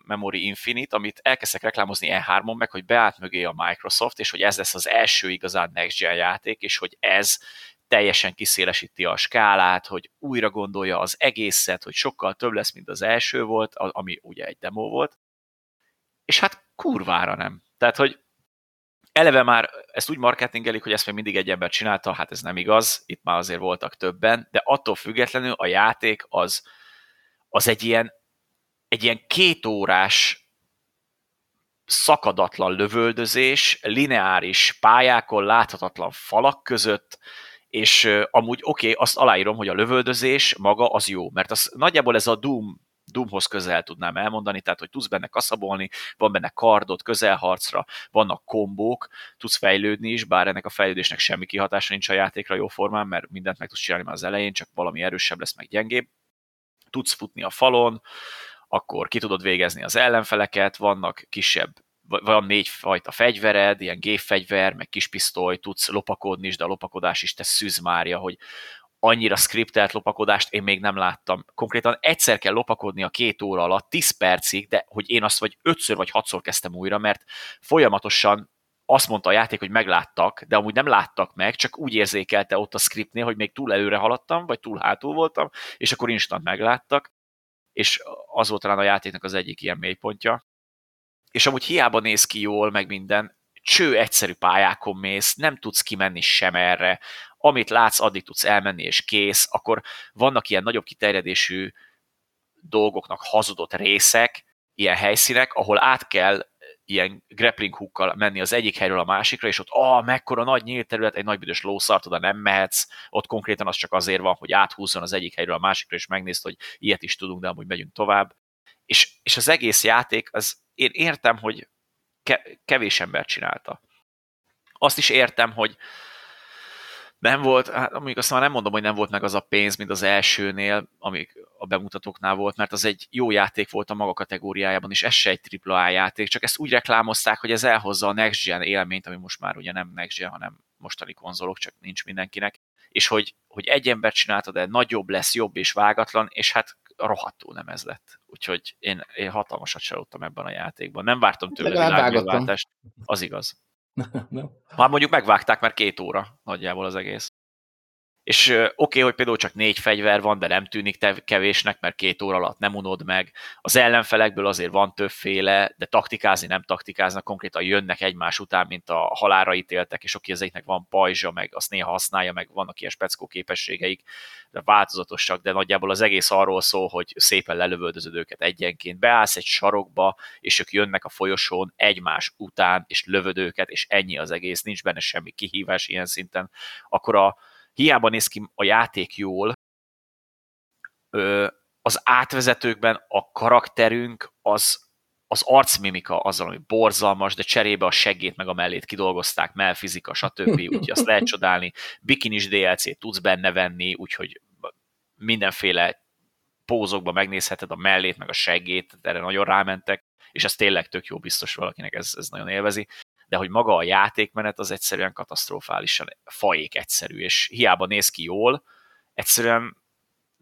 Memory Infinite, amit elkezdtek reklámozni E3-on meg, hogy beállt mögé a Microsoft, és hogy ez lesz az első igazán Next Gen játék, és hogy ez teljesen kiszélesíti a skálát, hogy újra gondolja az egészet, hogy sokkal több lesz, mint az első volt, ami ugye egy demo volt, és hát kurvára nem. Tehát, hogy eleve már ezt úgy marketingelik, hogy ezt még mindig egy ember csinálta, hát ez nem igaz, itt már azért voltak többen, de attól függetlenül a játék az, az egy ilyen, egy ilyen kétórás szakadatlan lövöldözés, lineáris pályákon, láthatatlan falak között, és amúgy oké, okay, azt aláírom, hogy a lövöldözés maga az jó, mert az nagyjából ez a Doom Doomhoz közel tudnám elmondani, tehát hogy tudsz benne kaszabolni, van benne kardot közelharcra, vannak kombók, tudsz fejlődni is, bár ennek a fejlődésnek semmi kihatása nincs a játékra jó formán, mert mindent meg tudsz csinálni már az elején, csak valami erősebb lesz, meg gyengébb. Tudsz futni a falon, akkor ki tudod végezni az ellenfeleket, vannak kisebb van négy fajta fegyvered, ilyen gépfegyver, meg kispisztoly, tudsz lopakodni is, de a lopakodás is te szűzmárja, hogy annyira skriptelt lopakodást én még nem láttam. Konkrétan egyszer kell lopakodni a két óra alatt, 10 percig, de hogy én azt vagy ötször vagy hatszor kezdtem újra, mert folyamatosan azt mondta a játék, hogy megláttak, de amúgy nem láttak meg, csak úgy érzékelte ott a scriptnél, hogy még túl előre haladtam, vagy túl hátul voltam, és akkor instant megláttak, és az volt talán a játéknak az egyik ilyen mélypontja. És amúgy hiába néz ki jól, meg minden, cső egyszerű pályákon mész, nem tudsz kimenni sem erre, amit látsz, addig tudsz elmenni, és kész, akkor vannak ilyen nagyobb kiterjedésű dolgoknak hazudott részek, ilyen helyszínek, ahol át kell ilyen grappling hookkal menni az egyik helyről a másikra, és ott, ah, mekkora nagy nyílt terület, egy nagy büdös lószart, oda nem mehetsz, ott konkrétan az csak azért van, hogy áthúzzon az egyik helyről a másikra, és megnézd, hogy ilyet is tudunk, de amúgy megyünk tovább. És, és az egész játék, az én értem, hogy kevés ember csinálta. Azt is értem, hogy nem volt, hát mondjuk azt már nem mondom, hogy nem volt meg az a pénz, mint az elsőnél, amik a bemutatóknál volt, mert az egy jó játék volt a maga kategóriájában, és ez se egy AAA játék, csak ezt úgy reklámozták, hogy ez elhozza a Next Gen élményt, ami most már ugye nem Next Gen, hanem mostani konzolok, csak nincs mindenkinek, és hogy, hogy egy ember csinálta, de nagyobb lesz, jobb és vágatlan, és hát rohadtul nem ez lett. Úgyhogy én, én hatalmasat csalódtam ebben a játékban. Nem vártam tőle világműváltást. Az igaz. Már mondjuk megvágták, mert két óra nagyjából az egész. És oké, okay, hogy például csak négy fegyver van, de nem tűnik kevésnek, mert két óra alatt nem unod meg. Az ellenfelekből azért van többféle, de taktikázni nem taktikáznak, konkrétan jönnek egymás után, mint a halára ítéltek, és oké, ezeknek van pajzsa, meg azt néha használja, meg vannak ilyen speckó képességeik, de változatosak, de nagyjából az egész arról szól, hogy szépen lelövöldözöd őket egyenként. Beállsz egy sarokba, és ők jönnek a folyosón egymás után, és lövöd őket, és ennyi az egész, nincs benne semmi kihívás ilyen szinten. Akkor a, hiába néz ki a játék jól, az átvezetőkben a karakterünk az, az arcmimika azzal, ami borzalmas, de cserébe a seggét meg a mellét kidolgozták, melfizika, stb. Úgyhogy azt lehet csodálni. Bikinis DLC-t tudsz benne venni, úgyhogy mindenféle pózokba megnézheted a mellét, meg a seggét, erre nagyon rámentek, és ez tényleg tök jó, biztos valakinek ez, ez nagyon élvezi de hogy maga a játékmenet az egyszerűen katasztrofálisan faék egyszerű, és hiába néz ki jól, egyszerűen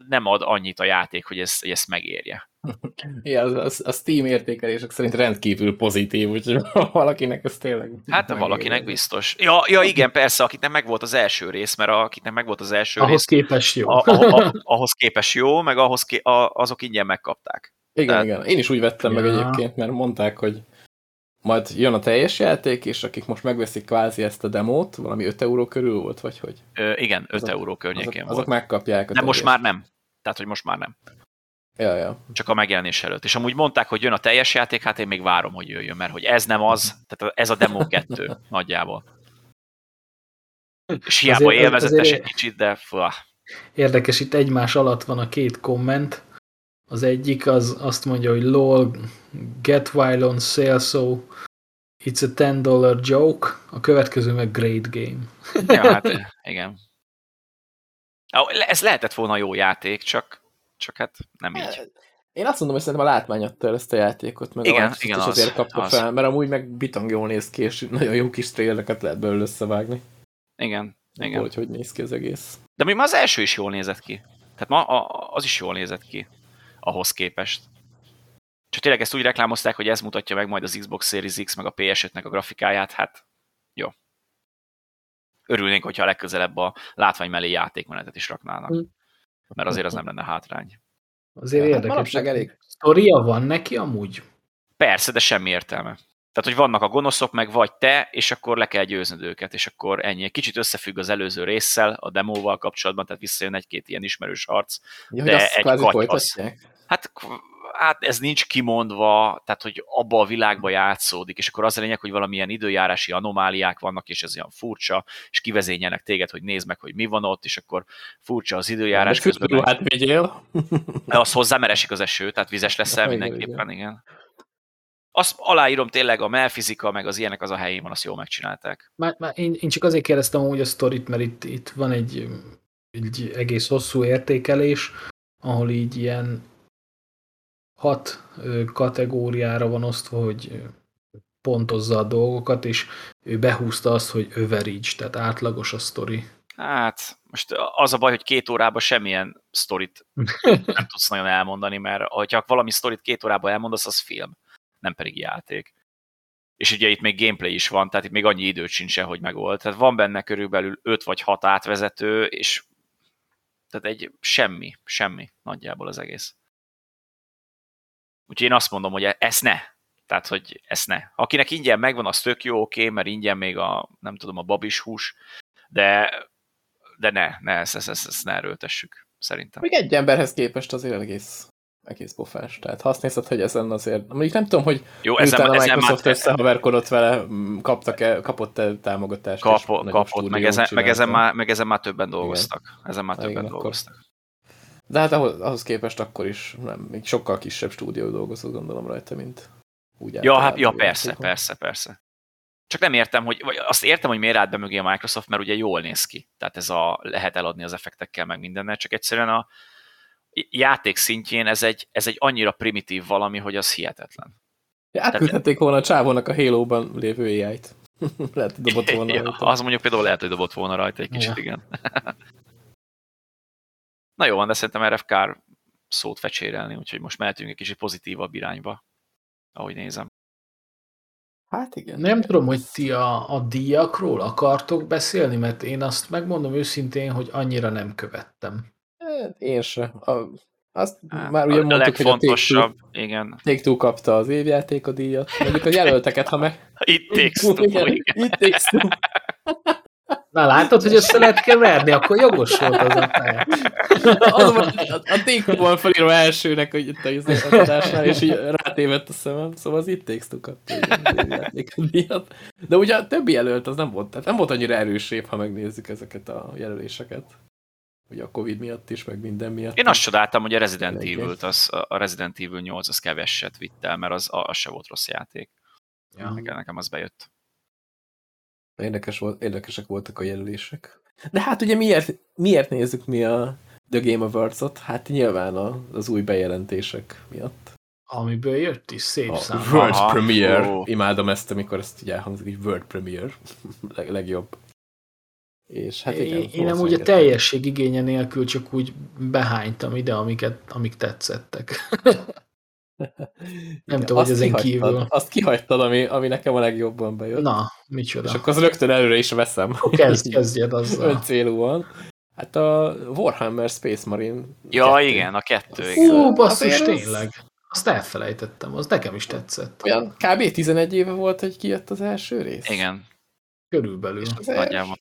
nem ad annyit a játék, hogy ezt, hogy ezt megérje. Ja, az, az, a Steam értékelések szerint rendkívül pozitív, úgyhogy valakinek ez tényleg... Hát megérje. valakinek biztos. Ja, ja, igen, persze, akiknek meg volt az első rész, mert akiknek meg volt az első ahhoz rész... képes jó. A, a, a, ahhoz képes jó, meg ahhoz ké, a, azok ingyen megkapták. Igen, Tehát... igen. Én is úgy vettem ja. meg egyébként, mert mondták, hogy majd jön a teljes játék, és akik most megveszik kvázi ezt a demót, valami 5 euró körül volt, vagy hogy? Ö, igen, 5 azok, euró környékén azok, volt. Azok megkapják a De most már nem. Tehát, hogy most már nem. Ja, ja. Csak a megjelenés előtt. És amúgy mondták, hogy jön a teljes játék, hát én még várom, hogy jöjjön, mert hogy ez nem az, tehát ez a demo 2 nagyjából. És hiába azért, élvezetes azért... egy kicsit, de fuh, Érdekes, itt egymás alatt van a két komment. Az egyik az azt mondja, hogy lol, get while on sale, so it's a 10 dollar joke. A következő meg great game. ja, hát igen. Ez lehetett volna jó játék, csak, csak hát nem így. Én azt mondom, hogy szerintem a látmány adta el ezt a játékot, meg igen, a igen, és az, azért kapta az. fel, mert amúgy meg bitang jól néz ki, és nagyon jó kis trailereket lehet belőle összevágni. Igen, igen. Hogy hogy néz ki az egész. De még ma az első is jól nézett ki. Tehát ma a, az is jól nézett ki ahhoz képest. Csak tényleg ezt úgy reklámozták, hogy ez mutatja meg majd az Xbox Series X meg a PS5-nek a grafikáját, hát jó. Örülnénk, hogyha a legközelebb a látvány mellé játékmenetet is raknának. Mert azért az nem lenne hátrány. Azért Ja, hát érdekes. manapság elég. Sztoria van neki amúgy? Persze, de semmi értelme. Tehát, hogy vannak a gonoszok, meg vagy te, és akkor le kell győznöd őket, és akkor ennyi. Kicsit összefügg az előző résszel, a demóval kapcsolatban, tehát visszajön egy-két ilyen ismerős harc. Ja, De egy kvázi katy folytatják? Hát, hát ez nincs kimondva, tehát hogy abba a világba játszódik, és akkor az a lényeg, hogy valamilyen időjárási anomáliák vannak, és ez olyan furcsa, és kivezényelnek téged, hogy nézd meg, hogy mi van ott, és akkor furcsa az időjárás De közben. fürdőruhát vigyél. De az hozzá, mert esik az eső, tehát vizes leszel mindenképpen, igen. Azt aláírom tényleg, a melfizika, meg az ilyenek az a helyén van, azt jól megcsinálták. Már, már én, én csak azért kérdeztem úgy a sztorit, mert itt, itt van egy, egy egész hosszú értékelés, ahol így ilyen hat kategóriára van osztva, hogy pontozza a dolgokat, és ő behúzta azt, hogy average, tehát átlagos a sztori. Hát, most az a baj, hogy két órában semmilyen sztorit nem tudsz nagyon elmondani, mert hogyha valami sztorit két órában elmondasz, az film, nem pedig játék. És ugye itt még gameplay is van, tehát itt még annyi időt sincs hogy megold. Tehát van benne körülbelül 5 vagy 6 átvezető, és tehát egy semmi, semmi nagyjából az egész. Úgyhogy én azt mondom, hogy ezt ne. Tehát, hogy ezt ne. Akinek ingyen megvan, az tök jó, oké, mert ingyen még a, nem tudom, a babis hús, de, de ne, ne, ezt, ezt, ezt, ezt ne erőltessük, szerintem. Még egy emberhez képest azért egész, egész pofás. Tehát ha azt nézed, hogy ezen azért... Mondjuk nem tudom, hogy Jó, ezen, ezen, a ezen Microsoft már, összehaverkodott vele, kaptak-e, kapott-e támogatást? kapo, kapott, meg ezen, meg, ezen már, meg ezen már többen dolgoztak. Ezen már többen igen, dolgoztak. De hát ahhoz, ahhoz képest akkor is nem, még sokkal kisebb stúdió dolgozott gondolom rajta, mint úgy Ja, hát, ja, persze, játékon. persze, persze. Csak nem értem, hogy vagy azt értem, hogy miért állt be mögé a Microsoft, mert ugye jól néz ki. Tehát ez a lehet eladni az effektekkel, meg mindennel, csak egyszerűen a játék szintjén ez egy, ez egy annyira primitív valami, hogy az hihetetlen. Ja, átküldhették volna a csávónak a Halo-ban lévő AI-t. Lehet, hogy dobott volna ja, rajta. az mondjuk például lehet, hogy dobott volna rajta egy kicsit, Ja. igen. Na jó van, de szerintem erre kár szót fecsérelni, úgyhogy most mehetünk egy kicsit pozitívabb irányba, ahogy nézem. Hát igen. Nem tudom, hogy ti a, a díjakról akartok beszélni, mert én azt megmondom őszintén, hogy annyira nem követtem. Hát Én se. A, azt Hát, már ugye a mondtuk, hogy a legfontosabb, igen. Take-Two kapta az évjáték a díjat. Mondjuk a jelölteket, ha meg... Itt takes two, Igen, igen. Itt Takes-Two. Na látod, hogy össze lehet keverni, akkor jogos volt az a pálya. Azonban a, a van felírva elsőnek, hogy itt a az adásnál, és így rátévedt a szemem. Szóval az It Takes Two kapta igen, az évjáték a díjat. De ugye a többi jelölt az nem volt, tehát nem volt annyira erősebb, ha megnézzük ezeket a jelöléseket. Ugye a Covid miatt is, meg minden miatt. Én azt csodáltam, hogy a Resident. Evil, az, a Resident Evil 8 az keveset vitt el, mert az, az se volt rossz játék. Ja. Nekem, nekem az bejött. Érdekes volt, érdekesek voltak a jelölések. De hát ugye miért, miért nézzük mi a The Game Awards-ot? Hát nyilván a, az új bejelentések miatt. Amiből jött is szép A szám. World Aha. Premiere. Ó. Imádom ezt, amikor ezt így elhangzik, hogy World Premiere. Leg, legjobb. És hát igen. én, nem úgy a teljesség igénye nélkül csak úgy behánytam ide, amiket, amik tetszettek. Igen, tudom, hogy ezen kívül. Azt kihagytad, ami, ami nekem a legjobban bejött. Na, micsoda. És akkor az rögtön előre is veszem. Kezd, kezdjed azzal. Öncélúan. Hát a Warhammer Space Marine. Ja, kettő. igen, a kettő. Hú, basszus, az- tényleg. Azt elfelejtettem, az nekem is tetszett. Olyan kb. 11 éve volt, hogy kijött az első rész. Igen, Körülbelül. És, az nagyjából.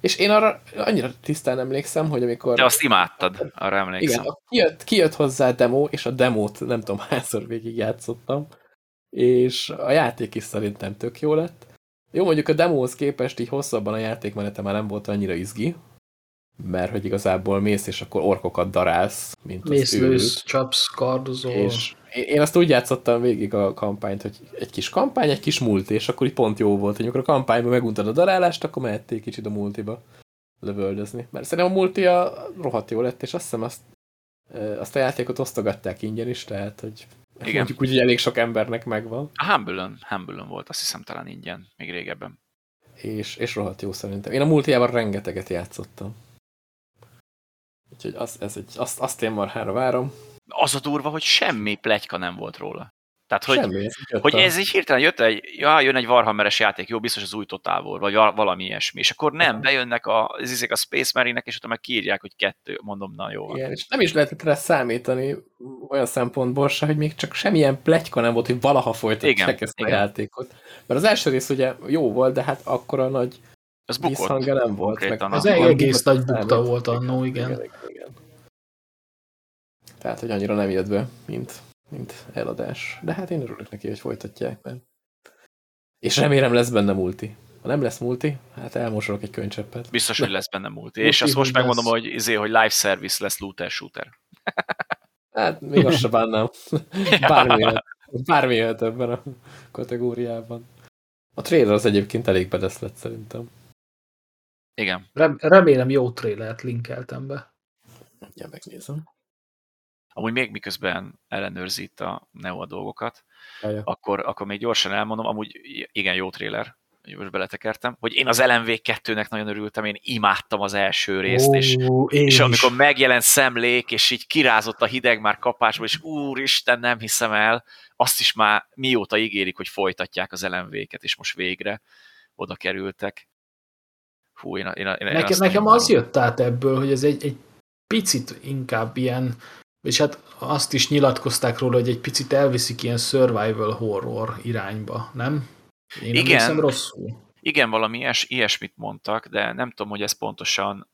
És én arra annyira tisztán emlékszem, hogy amikor... De azt imádtad, arra igen, emlékszem. a- kijött, kijött hozzá a demo, és a demót nem tudom hányszor végig játszottam, és a játék is szerintem tök jó lett. Jó, mondjuk a demóhoz képest így hosszabban a játékmenete már nem volt annyira izgi, mert hogy igazából mész, és akkor orkokat darálsz, mint mész, az lősz, csapsz, kardozol. És én azt úgy játszottam végig a kampányt, hogy egy kis kampány, egy kis multi, és akkor így pont jó volt, hogy amikor a kampányban meguntad a darálást, akkor mehettél kicsit a multiba lövöldözni. Mert szerintem a multi a rohadt jó lett, és azt hiszem azt, azt a játékot osztogatták ingyen is, tehát hogy igen. mondjuk úgy, hogy elég sok embernek megvan. A Humble-ön, Humble volt, azt hiszem talán ingyen, még régebben. És, és rohadt jó szerintem. Én a multiában rengeteget játszottam. Úgyhogy az, ez egy, azt, azt én marhára várom. Az a durva, hogy semmi plegyka nem volt róla. Tehát, hogy, Semmi, ez hogy ez így hirtelen jött egy, ja, jön egy Warhammeres játék, jó, biztos az új Total War, vagy valami ilyesmi, és akkor nem, bejönnek a, az a Space Marine-nek, és utána meg kiírják, hogy kettő, mondom, na jó. Igen, és nem is lehetett rá számítani olyan szempontból se, hogy még csak semmilyen pletyka nem volt, hogy valaha folytatják igen, ezt igen. a játékot. Mert az első rész ugye jó volt, de hát akkor a nagy az bukott. nem volt. Meg az egész nagy bukta volt annó, igen. igen, igen. Tehát, hogy annyira nem jött be, mint mint eladás. De hát én örülök neki, hogy folytatják, mert... És remélem lesz benne multi. Ha nem lesz multi, hát elmosolok egy könycseppet. Biztos, hogy lesz benne multi. multi és azt most megmondom, hogy, izé, hogy live service lesz looter shooter. hát még azt sem bánnám. Bármi, jöhet, bármi jöhet ebben a kategóriában. A trailer az egyébként elég bedesz lett szerintem. Igen. remélem jó trailert linkeltem be. Ja, megnézem. Amúgy még miközben ellenőrzi itt a Neo a dolgokat, akkor, akkor még gyorsan elmondom, amúgy igen, jó tréler, most beletekertem, hogy én az LMV 2-nek nagyon örültem, én imádtam az első részt, Ó, és, és amikor megjelent szemlék, és így kirázott a hideg már kapásból, és úristen, nem hiszem el, azt is már mióta ígérik, hogy folytatják az LMV-ket, és most végre oda kerültek. Fú, én, én, én nekem, nekem az jött át ebből, hogy ez egy, egy picit inkább ilyen és hát azt is nyilatkozták róla, hogy egy picit elviszik ilyen survival horror irányba, nem? Én Igen. rosszul. Igen, valami ilyes, ilyesmit mondtak, de nem tudom, hogy ez pontosan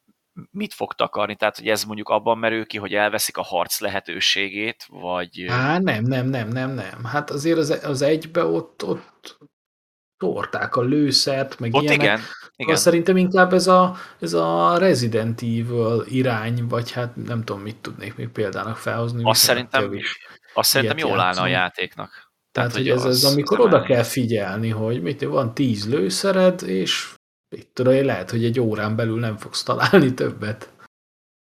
mit fog takarni, tehát hogy ez mondjuk abban merül ki, hogy elveszik a harc lehetőségét, vagy... Á, nem, nem, nem, nem, nem. Hát azért az, az egybe ott, ott torták a lőszert, meg ott ilyenek. igen. Igen. Azt szerintem inkább ez a, ez a Resident Evil irány, vagy hát nem tudom, mit tudnék még példának felhozni. Azt szerintem, azt szerintem jól állna a játéknak. Tehát, Tehát hogy ez az, amikor oda kell figyelni, hogy mit, van tíz lőszered, és itt tudom, lehet, hogy egy órán belül nem fogsz találni többet.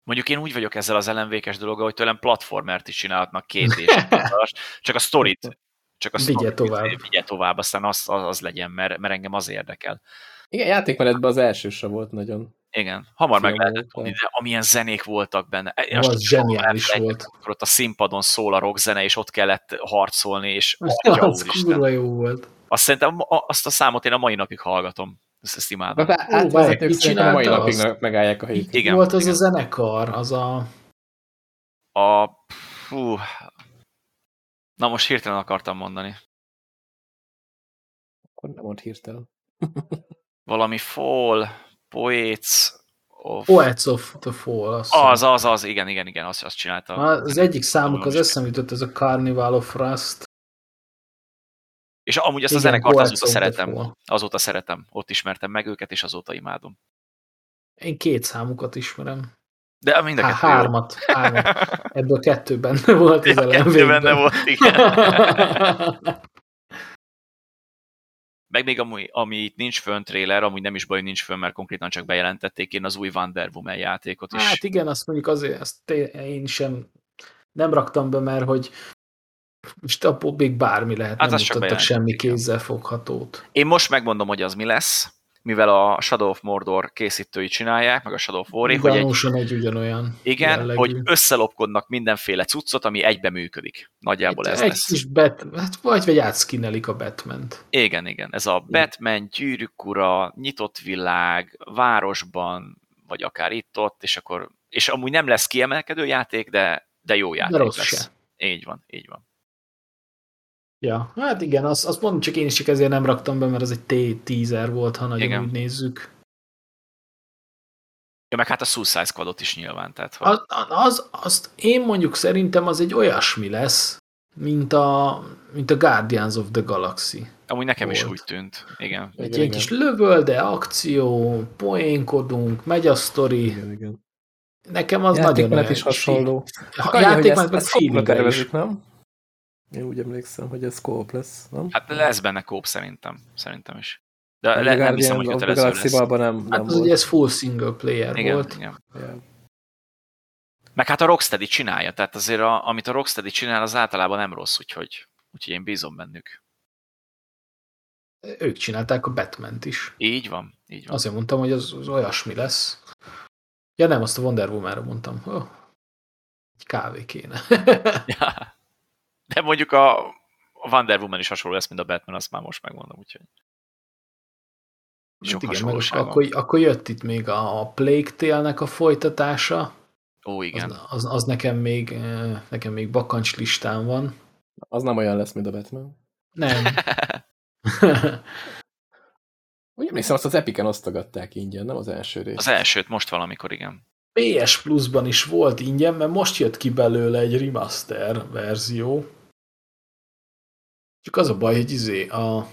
Mondjuk én úgy vagyok ezzel az LMV-kes dologgal, hogy tőlem platformert is csinálhatnak két és csak a sztorit csak a vigye tovább. vigye tovább, aztán az, az, az legyen, mert, mert engem az érdekel. Igen, játékmenetben az első sem volt nagyon. Igen, hamar meg lehetett tudni, de amilyen zenék voltak benne. Az az zseniális volt. Akkor ott a színpadon szól a rock zene, és ott kellett harcolni, és atya, az kurva jó volt. Azt szerintem azt a számot én a mai napig hallgatom. Ezt, ezt imádom. De átvezetők szerintem a mai napig azt? megállják a helyüket. Igen. volt az igen. a zenekar, az a... A... Fú, Na most hirtelen akartam mondani. Akkor nem mond hirtelen. Valami Fall, Poets of... Poets of the Fall. Azt az, az, az, igen, igen, igen, azt, azt csinálta. Az egyik számuk az eszem jutott, ez a Carnival of Rust. És amúgy ezt igen, a zenekart azóta szeretem. Azóta szeretem. Ott ismertem meg őket, és azóta imádom. Én két számukat ismerem. De mind a kettő hármat, hármat. Ebből kettő benne volt az ja, kettő benne volt, igen. Meg még ami, ami itt nincs fönn trailer, amúgy nem is baj, nincs fönn, mert konkrétan csak bejelentették én az új Wonder Woman játékot is. Hát igen, azt mondjuk azért, azt én sem nem raktam be, mert hogy most abból még bármi lehet, hát nem mutattak semmi kézzel foghatót. Én most megmondom, hogy az mi lesz, mivel a Shadow of Mordor készítői csinálják, meg a Shadow of War, hogy egy, egy ugyanolyan Igen, jellegű. hogy összelopkodnak mindenféle cuccot, ami egybe működik. Nagyjából Itt ez egy lesz. Kis bet, hát vagy, vagy átszkinelik a batman -t. Igen, igen. Ez a Batman, gyűrűk ura, nyitott világ, városban, vagy akár itt-ott, és akkor, és amúgy nem lesz kiemelkedő játék, de, de jó játék de lesz. Se. Így van, így van. Ja, hát igen, azt, azt mondom, csak én is csak ezért nem raktam be, mert az egy teaser volt, ha nagyon igen. úgy nézzük. Ja, meg hát a Suicide Squadot is nyilván. Tehát, hogy... az, az, azt én mondjuk szerintem az egy olyasmi lesz, mint a, mint a Guardians of the Galaxy. Amúgy nekem volt. is úgy tűnt, igen. Egy igen, ilyen kis lövölde, akció, poénkodunk, megy a sztori. Igen, igen. Nekem az nagyon olyan is hasonló. A játékmenet meg feelingre is. nem? Én úgy emlékszem, hogy ez kóp lesz, nem? Hát lesz benne kóp szerintem. Szerintem is. De le, nem hiszem, hogy kötelező lesz. Nem, nem hát az ugye ez full single player igen, volt. Igen. Yeah. Meg hát a Rocksteady csinálja, tehát azért a, amit a Rocksteady csinál, az általában nem rossz, úgyhogy, úgyhogy én bízom bennük. Ők csinálták a batman is. Így van, így van. Azért mondtam, hogy az, az olyasmi lesz. Ja nem, azt a Wonder Woman-ra mondtam. Oh, egy kávé kéne. ja. De mondjuk a, a Wonder Woman is hasonló lesz, mint a Batman, azt már most megmondom, úgyhogy. Sok hát igen, meg akkor, akkor jött itt még a, a Plague Tale-nek a folytatása. Ó, igen. Az, az, az nekem, még, eh, nekem még bakancs listán van. Az nem olyan lesz, mint a Batman. Nem. Úgy emlékszem, azt az Epiken osztogatták ingyen, nem az első rész. Az elsőt most valamikor, igen. PS Plus-ban is volt ingyen, mert most jött ki belőle egy remaster verzió. Csak az a baj, hogy izé a...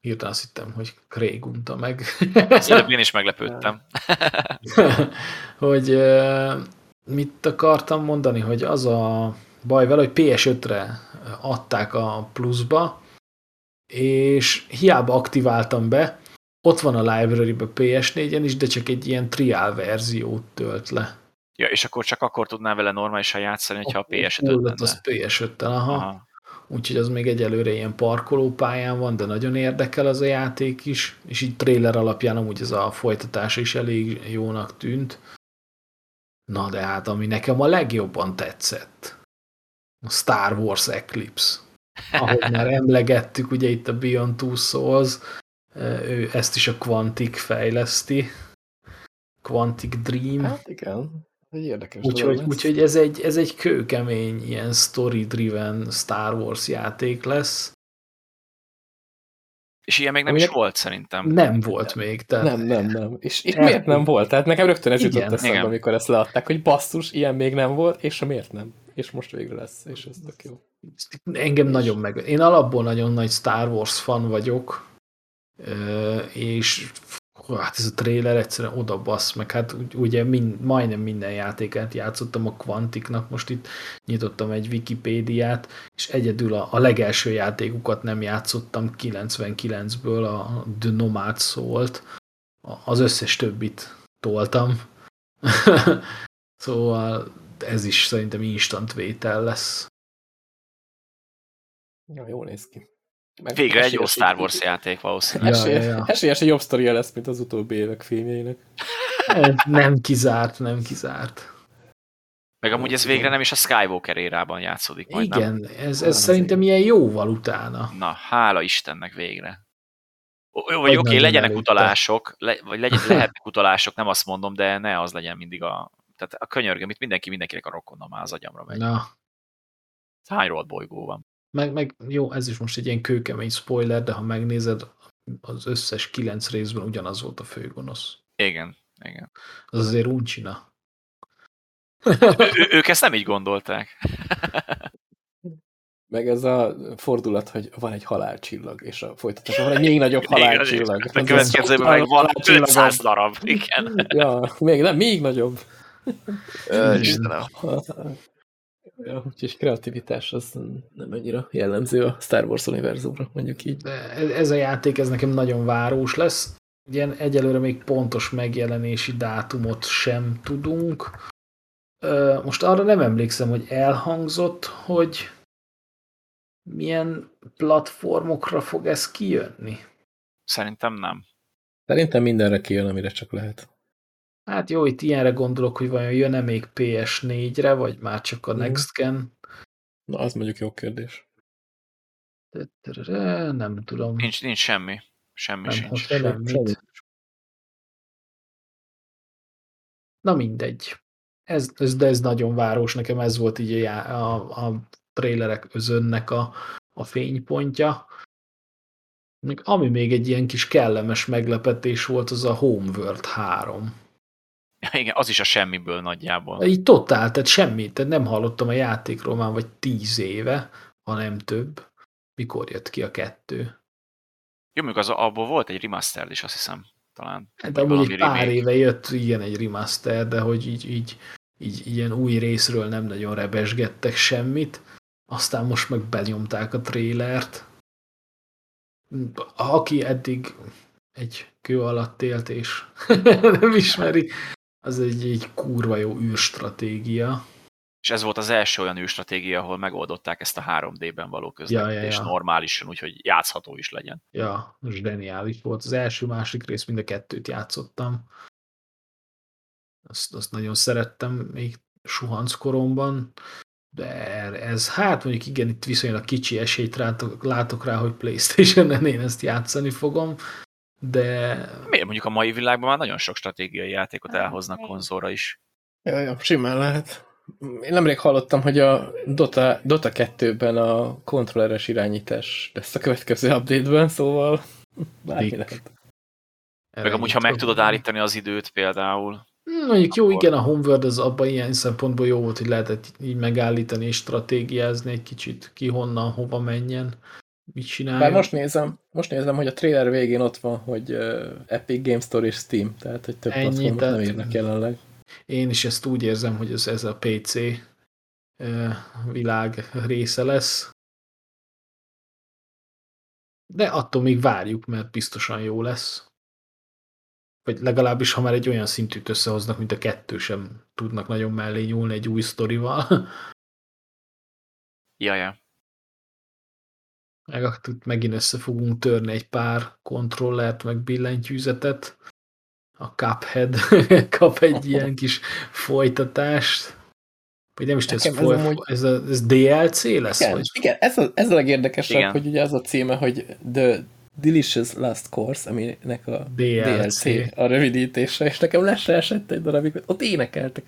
Hirtelen azt hittem, hogy Craig unta meg. Szerintem én is meglepődtem. hogy mit akartam mondani, hogy az a baj vele, hogy PS5-re adták a pluszba, és hiába aktiváltam be, ott van a library-be PS4-en is, de csak egy ilyen trial verziót tölt le. Ja, és akkor csak akkor tudnál vele normálisan játszani, hogyha a PS5 lenne. az PS5-tel, aha. aha. Úgyhogy az még egyelőre ilyen parkolópályán van, de nagyon érdekel az a játék is, és így trailer alapján amúgy ez a folytatás is elég jónak tűnt. Na de hát, ami nekem a legjobban tetszett, a Star Wars Eclipse ahogy már emlegettük, ugye itt a Beyond Two Souls, ő ezt is a Quantic fejleszti. Quantic Dream. Hát igen, egy érdekes Úgyhogy úgy, ez, egy, ez egy kőkemény, ilyen story-driven Star Wars játék lesz. És ilyen még nem Ami is volt szerintem. Nem volt még. Tehát... Nem, nem, nem. És, és miért nem volt? Tehát nekem rögtön ez jutott eszembe, amikor ezt leadták, hogy basszus, ilyen még nem volt, és miért nem? És most végre lesz, és ez tök jó. Engem nagyon meg... Én alapból nagyon nagy Star Wars fan vagyok, és hát ez a trailer egyszerűen oda basz, meg hát ugye mind, majdnem minden játékát játszottam a Quanticnak, most itt nyitottam egy Wikipédiát, és egyedül a, a legelső játékukat nem játszottam 99-ből, a The Nomad szólt, az összes többit toltam. szóval ez is szerintem instant vétel lesz. Ja, jól néz ki. Meg Végre egy jó Star Wars játék valószínűleg. Ja, ja, ja. Esélyes egy jobb sztoria lesz, mint az utóbbi évek filmjeinek. Nem kizárt, nem kizárt. Meg amúgy ez végre nem is a Skywalker érában játszódik majd, Igen, nem? ez, ez szerintem ilyen jóval utána. Na, hála Istennek végre. Jó, vagy oké, okay, legyenek előtte. utalások, le, vagy legyen, lehetnek utalások, nem azt mondom, de ne az legyen mindig a... Tehát a könyörgöm, itt mindenki mindenkinek a rokonna már az agyamra megy. Na. Hány rohadt bolygó van? Meg, meg jó, ez is most egy ilyen kőkemény spoiler, de ha megnézed, az összes kilenc részben ugyanaz volt a főgonosz. Igen, igen. Az azért uncsina. ő, ők ezt nem így gondolták. Meg ez a fordulat, hogy van egy halálcsillag, és a folytatásban van egy még nagyobb halálcsillag. A következőben meg van 500 darab. Igen. Ja, még nem, még nagyobb. Istenem. Ja, úgyhogy kreativitás az nem annyira jellemző a Star Wars univerzumra, mondjuk így. De ez a játék, ez nekem nagyon város lesz. Ilyen egyelőre még pontos megjelenési dátumot sem tudunk. Most arra nem emlékszem, hogy elhangzott, hogy milyen platformokra fog ez kijönni. Szerintem nem. Szerintem mindenre kijön, amire csak lehet. Hát jó, itt ilyenre gondolok, hogy vajon jön-e még PS4-re, vagy már csak a mhm. Next Gen? Na, az mondjuk jó kérdés. Nem tudom. Nincs, nincs semmi. Semmi nem sincs. Semmi. semmi. Na mindegy. Ez, ez, de ez nagyon város, nekem ez volt így a, a, a trailerek özönnek a, a fénypontja. Ami még egy ilyen kis kellemes meglepetés volt, az a Homeworld 3. Igen, az is a semmiből nagyjából. Így totál, tehát semmit, tehát nem hallottam a játékról már vagy tíz éve, ha nem több. Mikor jött ki a kettő? Jó, még az abból volt egy remastered is, azt hiszem, talán. Hát de amúgy egy pár éve jött igen egy remaster, de hogy így, így, így ilyen új részről nem nagyon rebesgettek semmit. Aztán most meg benyomták a trélert. Aki eddig egy kő alatt élt és nem ismeri, az egy, egy kurva jó űrstratégia. És ez volt az első olyan űrstratégia, ahol megoldották ezt a 3D-ben való közlekedést ja, ja, ja. normálisan, úgyhogy játszható is legyen. Ja, zseniális volt. Az első, másik rész mind a kettőt játszottam. Azt, azt nagyon szerettem még suhanc koromban, de ez hát mondjuk igen, itt viszonylag kicsi esélyt látok, látok rá, hogy Playstation-en én ezt játszani fogom, de... Miért mondjuk a mai világban már nagyon sok stratégiai játékot elhoznak konzolra is. Ja, ja, simán lehet. Én nemrég hallottam, hogy a Dota, Dota 2-ben a kontrolleres irányítás lesz a következő update-ben, szóval bármi lehet. Meg amúgy, ha meg tudod állítani az időt például. Hmm, mondjuk jó, igen, a Homeworld az abban ilyen szempontból jó volt, hogy lehetett így megállítani és stratégiázni egy kicsit, ki honnan, hova menjen, mit csinálja. Bár most nézem, most nézem, hogy a trailer végén ott van, hogy uh, Epic Game Store és Steam, tehát hogy több Ennyi, platformot tehát... nem írnak jelenleg. Én is ezt úgy érzem, hogy ez, ez a PC világ része lesz. De attól még várjuk, mert biztosan jó lesz. Vagy legalábbis, ha már egy olyan szintűt összehoznak, mint a kettő sem tudnak nagyon mellé nyúlni egy új sztorival. Jaja. Meg megint össze fogunk törni egy pár kontrollert, meg billentyűzetet a Cuphead kap egy ilyen kis folytatást. Vagy nem is ez, foly, ez, amúgy... ez, a, ez DLC lesz? Igen, vagy? igen ez, a, ez a legérdekesebb, igen. hogy ugye az a címe, hogy The Delicious Last Course, aminek a DLC, DLC a rövidítése, és nekem lesz esett egy darabig, ott énekeltek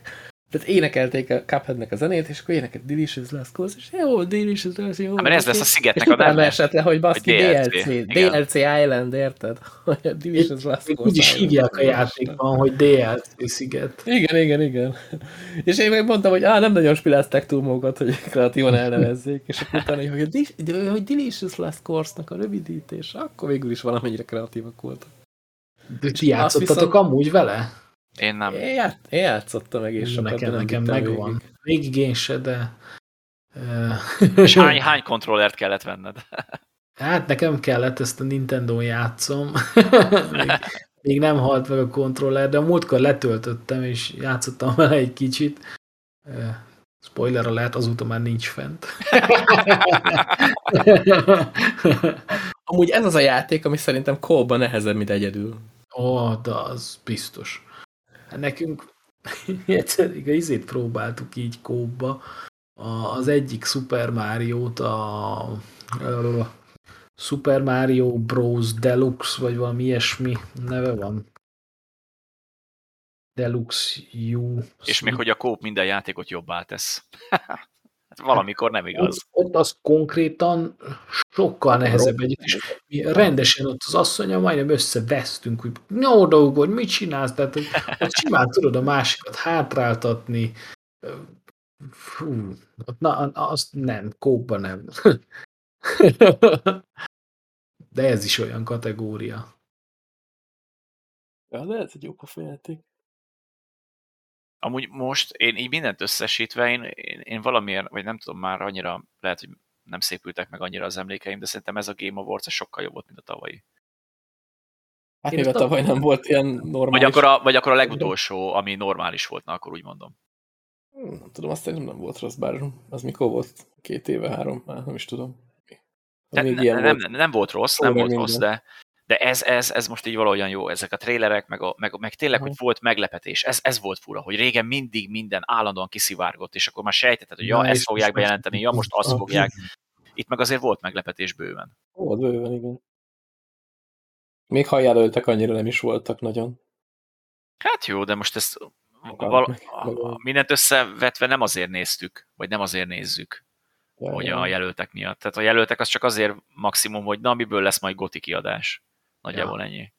tehát énekelték a Cupheadnek a zenét, és akkor énekelt Delicious Last Course, és jó, Delicious Last, jó. Hát, mert ez lesz a szigetnek a neve. esett le, hogy baszki DLC, DLC, DLC Island, érted? Hogy a Delicious Last Course. Úgy is hívják a játékban, hogy DLC sziget. Igen, igen, igen. És én meg mondtam, hogy á, nem nagyon spilázták túl magukat, hogy kreatívan elnevezzék, és akkor utána, hogy, hogy Delicious Last Course-nak a rövidítés, akkor végül is valamennyire kreatívak voltak. De ti játszottatok viszont... amúgy vele? Én nem. Én, ját, én játszottam meg, és sokat nekem, nekem megvan. Végig. végig én se, de... És hány, hány kontrollert kellett venned? Hát nekem kellett, ezt a Nintendo játszom. még, még nem halt meg a kontroller, de a múltkor letöltöttem, és játszottam vele egy kicsit. Spoiler lehet, azóta már nincs fent. Amúgy ez az a játék, ami szerintem kóban nehezebb, mint egyedül. Ó, de az biztos. Nekünk egyszer a izét próbáltuk így kóba, az egyik Super Mario-t, a, a Super Mario Bros. Deluxe, vagy valami ilyesmi neve van. Deluxe U. És még hogy a kóp minden játékot jobbá tesz. Hát valamikor nem igaz. Ott, ott az konkrétan sokkal nehezebb egyet, és mi rendesen ott az asszonya majdnem összevesztünk, hogy no dolgod, mit csinálsz? Tehát ott simán tudod a másikat hátráltatni. Fú, na, azt nem, kóba nem. De ez is olyan kategória. Ja, lehet, hogy jó a játék. Amúgy most én így mindent összesítve, én, én, én valamiért, vagy nem tudom már annyira, lehet, hogy nem szépültek meg annyira az emlékeim, de szerintem ez a Game Awards sokkal jobb volt, mint a tavalyi. Hát még a tavaly nem volt ilyen normális. Vagy akkor, a, vagy akkor a legutolsó, ami normális volt, na akkor úgy mondom. Nem tudom, azt nem volt rossz, bár az mikor volt? Két éve, három? Már nem is tudom. Ne, ne, nem, nem, nem volt rossz, nem volt minden. rossz, de, de ez, ez, ez most így valahogyan jó, ezek a trélerek, meg, a, meg, meg tényleg, hogy volt meglepetés, ez, ez volt fura, hogy régen mindig minden állandóan kiszivárgott, és akkor már sejtetted, hogy ja, ezt fogják bejelenteni, ja, most azt fogják. Itt meg azért volt meglepetés bőven. Volt bőven, igen. Még ha jelöltek, annyira nem is voltak nagyon. Hát jó, de most ezt val- mindent összevetve nem azért néztük, vagy nem azért nézzük, ja, hogy a jelöltek miatt. Tehát a jelöltek az csak azért maximum, hogy na, miből lesz majd goti kiadás. Nagyjából ja. ennyi.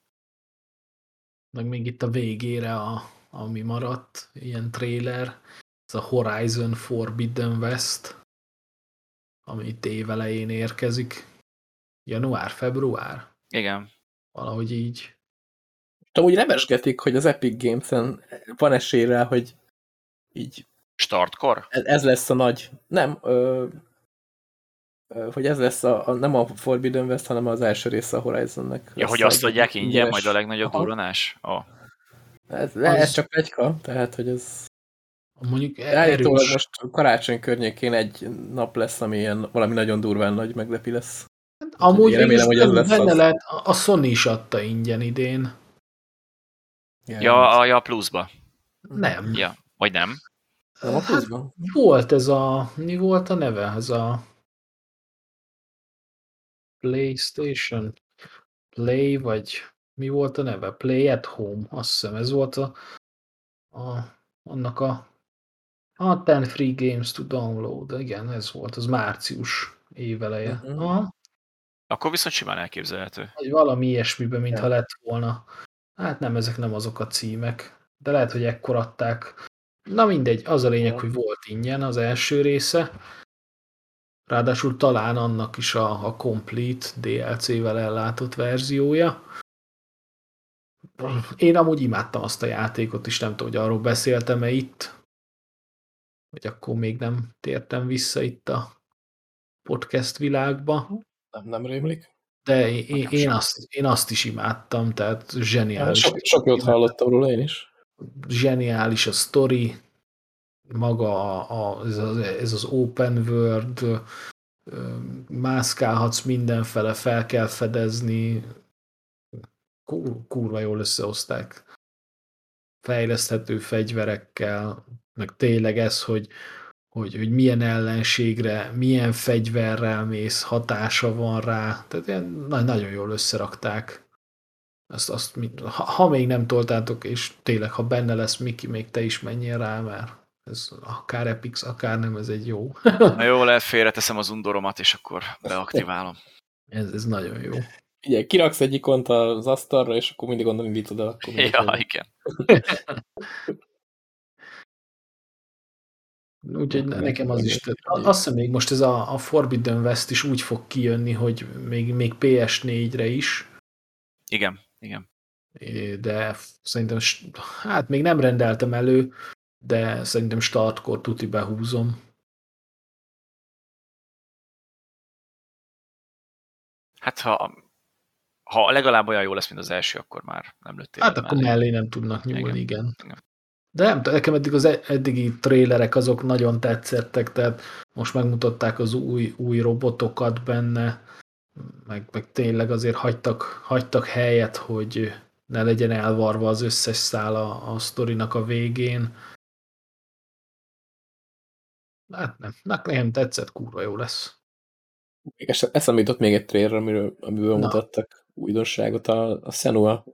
Meg még itt a végére a ami maradt, ilyen trailer, ez a Horizon Forbidden West, ami itt évelején érkezik. Január, február? Igen. Valahogy így. Amúgy remesgetik, hogy az Epic Games-en van esély rá, hogy így... Startkor? Ez, lesz a nagy... Nem, ö, hogy ez lesz a, a, nem a Forbidden West, hanem az első része a Horizonnek. Ja, hogy azt adják ingyen, majd a legnagyobb durranás? Oh. Ez, az... ez csak egyka, tehát, hogy ez... Mondjuk Állítólag most karácsony környékén egy nap lesz, ami ilyen valami nagyon durván nagy meglepi lesz. Hát, amúgy remélem, hogy ez lesz benne az... lehet, a Sony is adta ingyen idén. Ja, a, ja, pluszba. Nem. Ja, vagy nem. Nem a hát, pluszba? Volt ez a, mi volt a neve? Ez a PlayStation Play, vagy mi volt a neve? Play at Home, azt hiszem. Ez volt a, a annak a a 10 Free Games to Download, igen, ez volt, az március éveleje. Uh mhm. -huh. Akkor viszont simán elképzelhető. Vagy valami ilyesmiben, mintha lett volna. Hát nem, ezek nem azok a címek. De lehet, hogy ekkor adták. Na mindegy, az a lényeg, hogy volt ingyen az első része. Ráadásul talán annak is a, a Complete DLC-vel ellátott verziója. Én amúgy imádtam azt a játékot is, nem tudom, hogy arról beszéltem-e itt, vagy akkor még nem tértem vissza itt a podcast világba. Nem, nem rémlik. De én, én, azt, én azt is imádtam, tehát zseniális. Sok, sok jót hallottam róla én is. Zseniális a story, maga a, a, ez, az, ez az open world, mászkálhatsz mindenfele, fel kell fedezni, Kur, kurva jól összehozták. Fejleszthető fegyverekkel, meg tényleg ez, hogy, hogy, hogy milyen ellenségre, milyen fegyverrel mész, hatása van rá, tehát ilyen nagyon jól összerakták. Azt, azt, ha, ha még nem toltátok, és tényleg, ha benne lesz Miki, még te is menjél rá, mert ez akár Epix, akár nem, ez egy jó. Na jó, lehet félreteszem az undoromat, és akkor beaktiválom. Ez, ez nagyon jó. Ugye, kiraksz egy ikont az asztalra, és akkor mindig onnan indítod el. Akkor ja, igen. Úgyhogy nekem az is tett. Azt hiszem még most ez a, a Forbidden West is úgy fog kijönni, hogy még, még PS4-re is. Igen, igen. De szerintem, hát még nem rendeltem elő, de szerintem startkor tuti behúzom. Hát ha, ha legalább olyan jó lesz, mint az első, akkor már nem lőttél. Hát akkor mellé nem tudnak nyúlni, igen. igen. De nem nekem eddig az e- eddigi trélerek azok nagyon tetszettek, tehát most megmutatták az új, új robotokat benne, meg, meg tényleg azért hagytak, hagytak helyet, hogy ne legyen elvarva az összes szál a, a sztorinak a végén. Hát nem, nekem tetszett, kurva jó lesz. Még eszembe jutott még egy trailer, amiről, amiből Na. mutattak újdonságot, a, a Senua.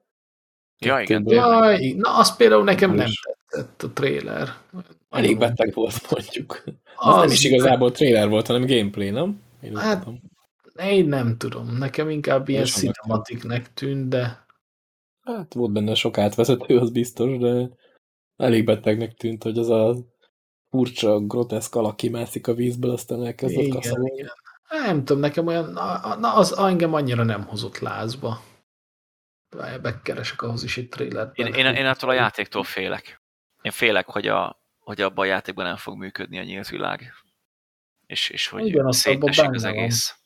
Ja, igen. Jaj, na, az például nekem nem tetszett a trailer. Elég beteg volt, mondjuk. Az, az nem is igazából trailer volt, hanem gameplay, nem? Én hát, tudom. én nem tudom. Nekem inkább ilyen cinematiknek tűnt, de... Hát volt benne sok átvezető, az biztos, de elég betegnek tűnt, hogy az a furcsa, groteszk alak kimászik a vízből, aztán elkezdett igen, kaszolni. Igen. Nem tudom, nekem olyan, na, na, az engem annyira nem hozott lázba. Bekeresek ahhoz is egy trailer. Én, én, én attól a játéktól félek. Én félek, hogy, a, hogy abban a játékban nem fog működni a nyílt világ. És, és hogy Igen, szétesik az egész. Van.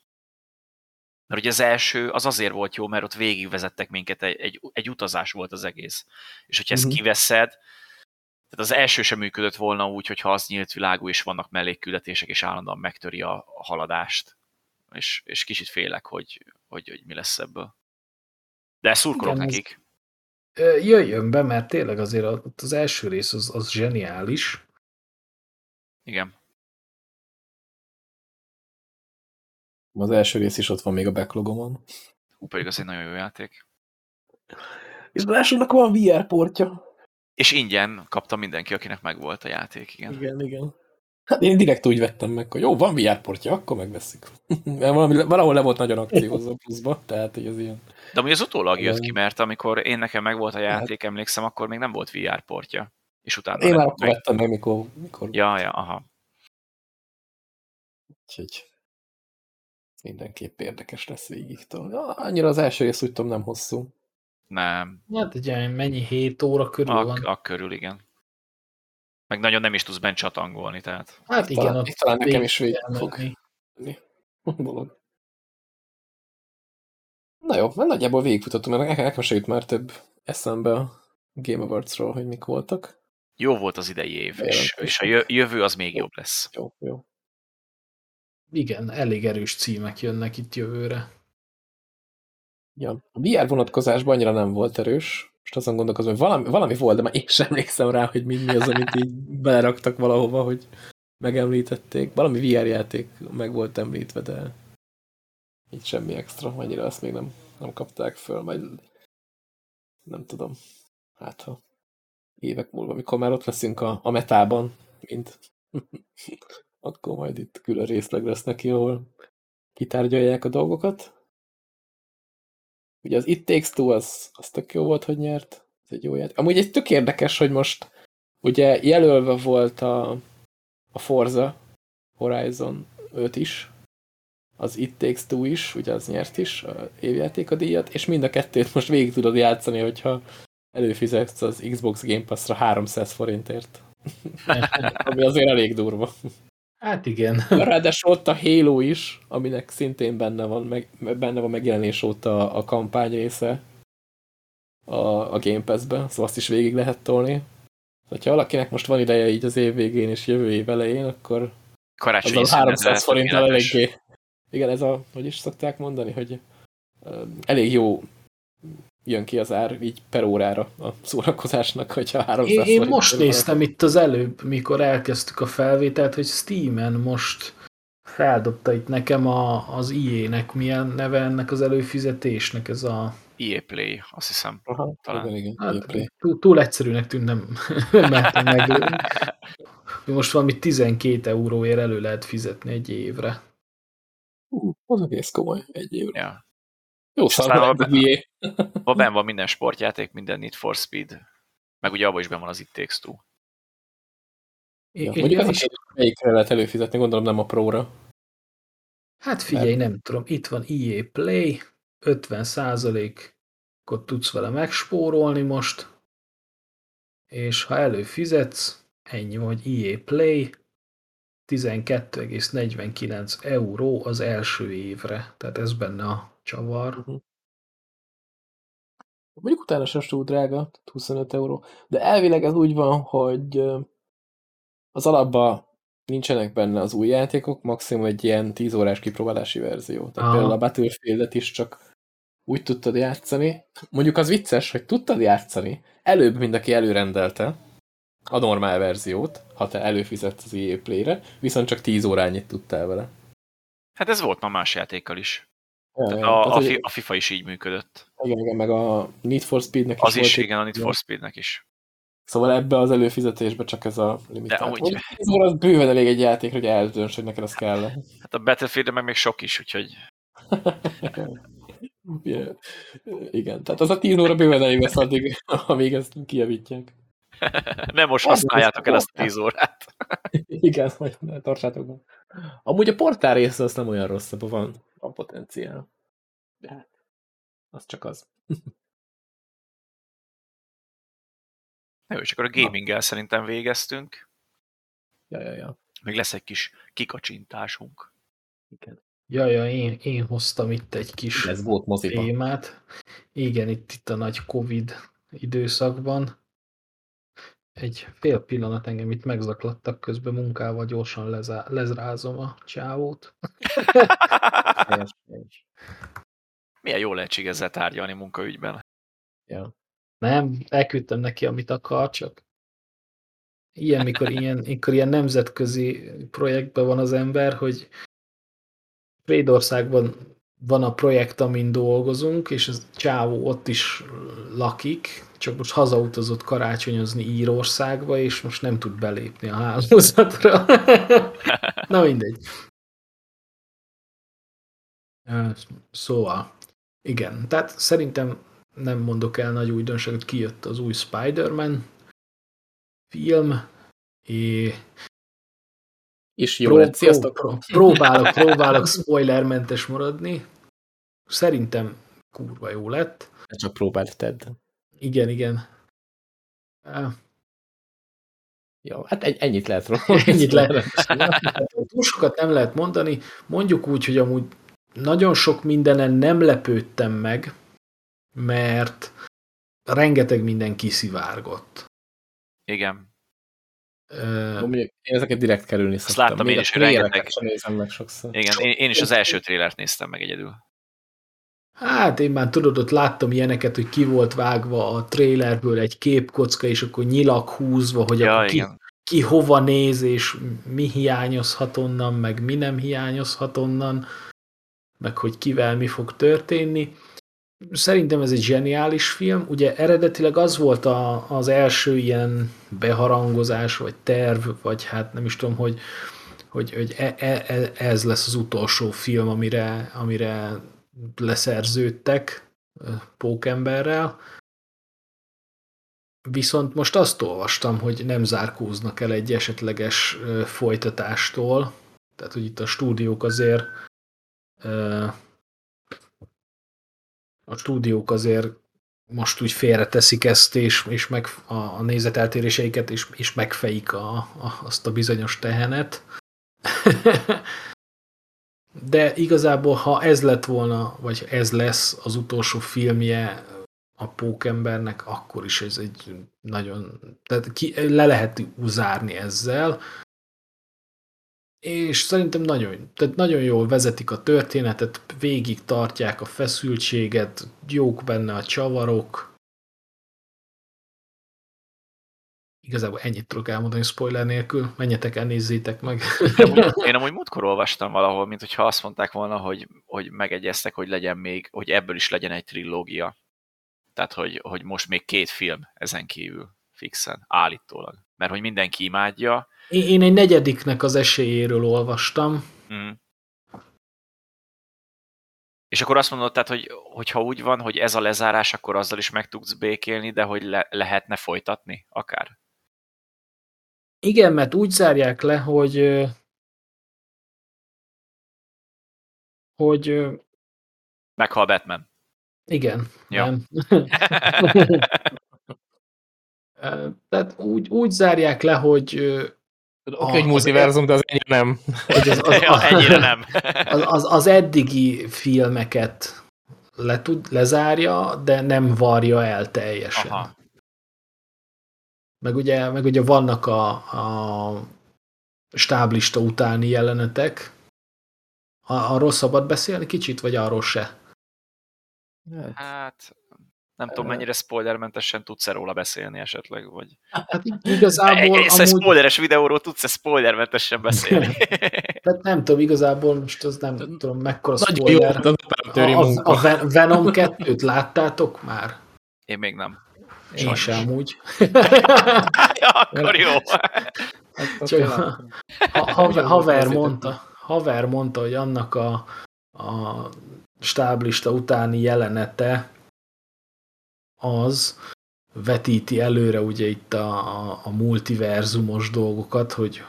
Mert ugye az első az azért volt jó, mert ott végigvezettek minket, egy, egy, egy utazás volt az egész. És hogyha ezt uh mhm. -huh. kiveszed, tehát az első sem működött volna úgy, hogyha az nyílt világú, és vannak mellékküldetések, és állandóan megtöri a, a haladást. És, és kicsit félek, hogy, hogy, hogy mi lesz ebből. De szurkolok Igen, nekik. Ez, jöjjön be, mert tényleg azért az első rész az, az zseniális. Igen. Az első rész is ott van még a backlogomon. Hú, pedig az egy nagyon jó játék. És másodnak van VR portja. És ingyen kapta mindenki, akinek megvolt a játék, igen. Igen, igen. Hát én direkt úgy vettem meg, hogy jó, van VR portja, akkor megveszik. Mert valami, valahol le volt nagyon akciózva pluszba, tehát hogy az ilyen. De ami az utólag jött ki, mert amikor én nekem meg volt a játék, emlékszem, akkor még nem volt VR portja. És utána én már akkor meg... vettem meg, mikor, mikor... Ja, ja, aha. Úgyhogy mindenképp érdekes lesz végig. Annyira az első rész úgy tudom nem hosszú. Nem. Hát ugye mennyi 7 óra körül a, van? A körül, igen. Meg nagyon nem is tudsz bent csatangolni, tehát. Hát igen, talán, ott talán nekem is végig fog. Na jó, mert nagyjából végigfutottam, mert nekem se jut már több eszembe a Game Awards-ról, hogy mik voltak. Jó volt az idei év, és, és a jövő az még jobb lesz. Jó, jó. Igen, elég erős címek jönnek itt jövőre. Ja. A VR vonatkozásban annyira nem volt erős. Most azon gondolkozom, hogy valami, valami volt, de már én sem emlékszem rá, hogy mi, az, amit így beleraktak valahova, hogy megemlítették. Valami VR játék meg volt említve, de így semmi extra, annyira azt még nem, nem kapták föl, majd nem tudom. Hát ha évek múlva, amikor már ott leszünk a, a metában, mint akkor majd itt külön részleg lesz neki, ahol kitárgyalják a dolgokat. Ugye az It Takes Two az, az tök jó volt, hogy nyert. Ez egy jó játék. Amúgy egy tök érdekes, hogy most ugye jelölve volt a, a Forza Horizon 5 is, az It Takes Two is, ugye az nyert is a évjáték a díjat, és mind a kettőt most végig tudod játszani, hogyha előfizetsz az Xbox Game Pass-ra 300 forintért. Ami azért elég durva. Hát igen. Ráadásul ott a Halo is, aminek szintén benne van, meg, benne van megjelenés óta a kampány része a, a Game Pass-be, szóval azt is végig lehet tolni. Ha valakinek most van ideje így az év végén és jövő év elején, akkor Karácsonyi az a 300 forinttal eléggé. Igen, ez a, hogy is szokták mondani, hogy elég jó jön ki az ár így per órára a szórakozásnak, hogyha 300 Én, én most néztem van. itt az előbb, mikor elkezdtük a felvételt, hogy Steamen most feldobta itt nekem a, az IE-nek, milyen neve ennek az előfizetésnek, ez a... EA Play, azt hiszem. Aha, talán. Igen, igen, hát, Play. Túl, túl egyszerűnek tűnt, nem mertem meg. Most valami 12 euróért elő lehet fizetni egy évre. Uh, az egész komoly, egy évre. Ja. Jó szar, van, ben van minden sportjáték, minden Need for Speed. Meg ugye abban is ben van az It Takes Two. Ja, mondjuk az is... melyikre lehet előfizetni, gondolom nem a Pro-ra. Hát figyelj, nem tudom, itt van EA Play, 50 ot tudsz vele megspórolni most, és ha előfizetsz, ennyi vagy EA Play, 12,49 euró az első évre, tehát ez benne a csavar. Uh mhm. -huh. Mondjuk utána sem túl drága, 25 euró. De elvileg ez úgy van, hogy az alapban nincsenek benne az új játékok, maximum egy ilyen 10 órás kipróbálási verzió. Tehát Aha. például a Battlefield-et is csak úgy tudtad játszani. Mondjuk az vicces, hogy tudtad játszani előbb, mint aki előrendelte a normál verziót, ha te előfizetsz az EA Play-re, viszont csak 10 órányit tudtál vele. Hát ez volt ma más játékkal is. Ja, a, a, a FIFA is így működött. Igen, igen, meg a Need for Speednek is Az is, igen, a Need for Speednek is. Szóval ebbe az előfizetésbe csak ez a limitált. Amúgy... Szóval az bőven elég egy játék, hogy eldönts, hogy neked az kell. Hát a battlefield meg még sok is, úgyhogy... yeah. Igen, tehát az a 10 óra bőven elég lesz addig, amíg ezt kijavítják. Nem most használjátok el azt a 10 órát. Igen, majd tartsátok be. Amúgy a portál része az nem olyan rossz, van a potenciál. De hát, az csak az. Jó, és akkor a gaminggel szerintem végeztünk. Ja, ja, ja. Még lesz egy kis kikacsintásunk. Igen. Ja, ja, én, én hoztam itt egy kis Ez volt moziba. témát. Igen, itt, itt a nagy Covid időszakban. Egy fél pillanat engem itt megzaklattak, közben munkával gyorsan lezá, lezrázom a csávót. Milyen jó lehet ezzel tárgyalni munkaügyben. Ja. Nem, elküldtem neki, amit akar, csak ilyen, mikor ilyen, mikor ilyen nemzetközi projektben van az ember, hogy Svédországban van a projekt, amin dolgozunk, és a csávó ott is lakik, csak most hazautazott karácsonyozni Írországba, és most nem tud belépni a hálózatra. Na mindegy. Szóval, igen, tehát szerintem nem mondok el nagy újdonságot, kijött az új Spider-Man film, és és jó lett, sziasztok! Pró, próbálok, próbálok spoilermentes maradni. Szerintem kurva jó lett. Csak próbáltad. Igen, igen. Jó, hát ennyit lehet róla. Ennyit lehet. Túl sokat nem lehet mondani. Mondjuk úgy, hogy amúgy nagyon sok mindenen nem lepődtem meg, mert rengeteg minden kiszivárgott. Igen. Uh, én ezeket direkt kerülni szoktam. Azt láttam én is, hogy rengeteg... nézem meg sokszor. Igen, én, én is az első trélert néztem meg egyedül. Hát én már tudod, ott láttam ilyeneket, hogy ki volt vágva a trailerből egy képkocka, és akkor nyilak húzva, hogy ja, akkor ki, ki hova néz, és mi hiányozhat onnan, meg mi nem hiányozhat onnan, meg hogy kivel mi fog történni. Szerintem ez egy zseniális film. Ugye eredetileg az volt a, az első ilyen beharangozás, vagy terv, vagy hát nem is tudom, hogy, hogy, hogy e, e, e ez lesz az utolsó film, amire, amire leszerződtek Pókemberrel. Viszont most azt olvastam, hogy nem zárkóznak el egy esetleges folytatástól, tehát hogy itt a stúdiók azért a stúdiók azért most úgy félreteszik ezt, és, és meg a, a nézeteltéréseiket, és, és megfejik a, a, azt a bizonyos tehenet. De igazából, ha ez lett volna, vagy ez lesz az utolsó filmje a pókembernek, akkor is ez egy nagyon, tehát ki, le lehet zárni ezzel, és szerintem nagyon, tehát nagyon jól vezetik a történetet, végig tartják a feszültséget, jók benne a csavarok. Igazából ennyit tudok elmondani spoiler nélkül, menjetek el, nézzétek meg. Én amúgy múltkor olvastam valahol, mint hogyha azt mondták volna, hogy, hogy megegyeztek, hogy legyen még, hogy ebből is legyen egy trilógia. Tehát, hogy, hogy most még két film ezen kívül fixen, állítólag. Mert hogy mindenki imádja, én egy negyediknek az esélyéről olvastam. Mm. És akkor azt mondod, tehát, hogy, hogy ha úgy van, hogy ez a lezárás, akkor azzal is meg tudsz békélni, de hogy le, lehetne folytatni akár? Igen, mert úgy zárják le, hogy hogy meghal Batman. Igen. Ja. Nem. Tehát úgy, úgy zárják le, hogy Oké, okay, hogy multiverzum, de az ennyire nem. az, az, az, ja, ennyire nem. az, az, az eddigi filmeket le tud, lezárja, de nem varja el teljesen. Aha. Meg ugye, meg ugye vannak a, a stáblista utáni jelenetek. A, arról szabad beszélni kicsit, vagy arról se? Hát, nem tudom, mennyire spoilermentesen tudsz-e róla beszélni esetleg, vagy... Hát igazából Egész amúgy... spoileres videóról tudsz-e spoilermentesen beszélni? Tehát nem tudom, igazából most az nem tudom, mekkora spoiler. Jó, a, a, a Venom 2-t láttátok már? Én még nem. Én sem úgy. ja, akkor jó. Hát, Csak ha, ha, haver mondta, haver mondta, hogy annak a, a stáblista utáni jelenete az vetíti előre ugye itt a, a, a multiverzumos dolgokat, hogy,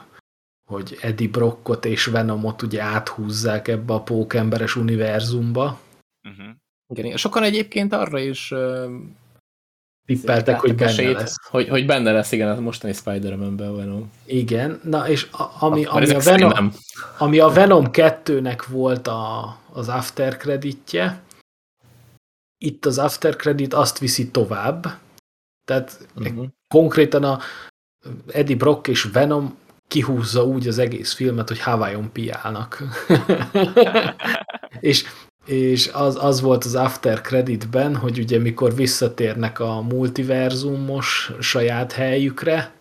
hogy Eddie Brockot és Venomot ugye áthúzzák ebbe a pókemberes univerzumba. Uh -huh. Igen, sokan egyébként arra is tippeltek, hogy benne esélyt, lesz. Hogy, hogy benne lesz, igen, a mostani Spider-Man-ben Venom. Igen, na és a, ami, ami, a Venom, ami a Venom 2-nek volt a, az after creditje, itt az after credit azt viszi tovább, tehát uh-huh. konkrétan a Eddie Brock és Venom kihúzza úgy az egész filmet, hogy Hawaiion piálnak. és és az, az volt az after creditben, hogy ugye mikor visszatérnek a multiverzumos saját helyükre,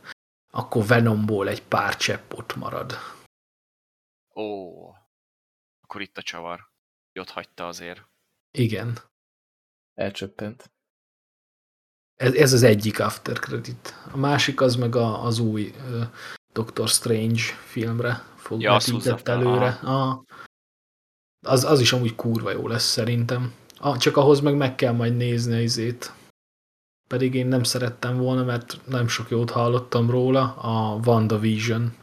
akkor Venomból egy pár csepp ott marad. Ó, akkor itt a csavar. Ott hagyta azért. Igen elcsöppent. Ez, ez az egyik after credit. A másik az meg a, az új uh, Doctor Strange filmre fog Ja, előre. Ah. Az, az is amúgy kurva jó lesz szerintem. Ah, csak ahhoz meg meg kell majd nézni az izét. Pedig én nem szerettem volna, mert nem sok jót hallottam róla. A WandaVision.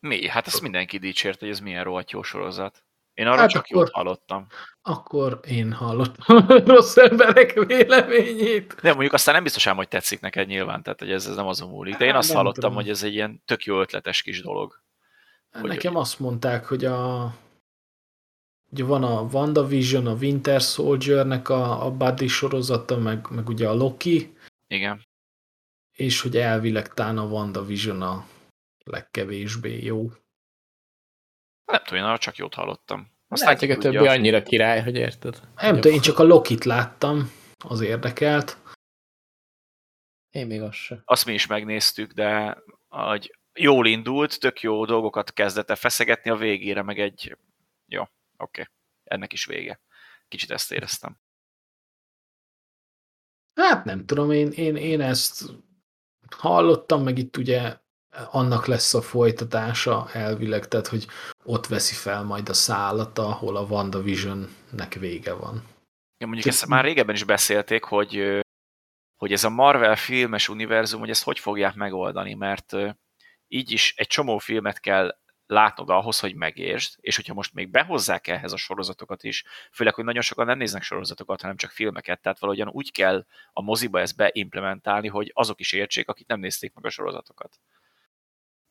Mi? Hát ezt mindenki dicsért, hogy ez milyen rohadt jó sorozat. Én arra Hát csak akkor- jót hallottam. Akkor én hallottam rossz emberek véleményét. De mondjuk aztán nem biztos ám, hogy tetszik neked nyilván, tehát hogy ez, ez nem azon múlik. De én Hát, azt hallottam, tudom. hogy ez egy ilyen tök jó ötletes kis dolog. Hogy- Nekem azt mondták, hogy a ugye van a WandaVision, a Winter Soldier-nek a, a buddy sorozata, meg, meg ugye a Loki, Igen. és hogy elvileg tán a WandaVision a legkevésbé jó. Nem tudom, én arra csak jót hallottam. Aztán Lehet, a többi annyira király, hogy érted? Nem tudom, én csak a Lokit láttam, az érdekelt. Én még azt sem. Azt mi is megnéztük, de hogy jól indult, tök jó dolgokat kezdett el feszegetni, a végére meg egy... Jó, oké. Okay. Ennek is vége. Kicsit ezt éreztem. Hát nem tudom, én, én, én ezt hallottam, meg itt ugye annak lesz a folytatása elvileg, tehát hogy ott veszi fel majd a szállat, ahol a WandaVision-nek vége van. Ja, mondjuk Csak- ezt már régebben is beszélték, hogy, hogy ez a Marvel filmes univerzum, hogy ezt hogy fogják megoldani, mert így is egy csomó filmet kell látnod ahhoz, hogy megértsd, és hogyha most még behozzák ehhez a sorozatokat is, főleg, hogy nagyon sokan nem néznek sorozatokat, hanem csak filmeket, tehát valahogyan úgy kell a moziba ezt beimplementálni, hogy azok is értsék, akik nem nézték meg a sorozatokat.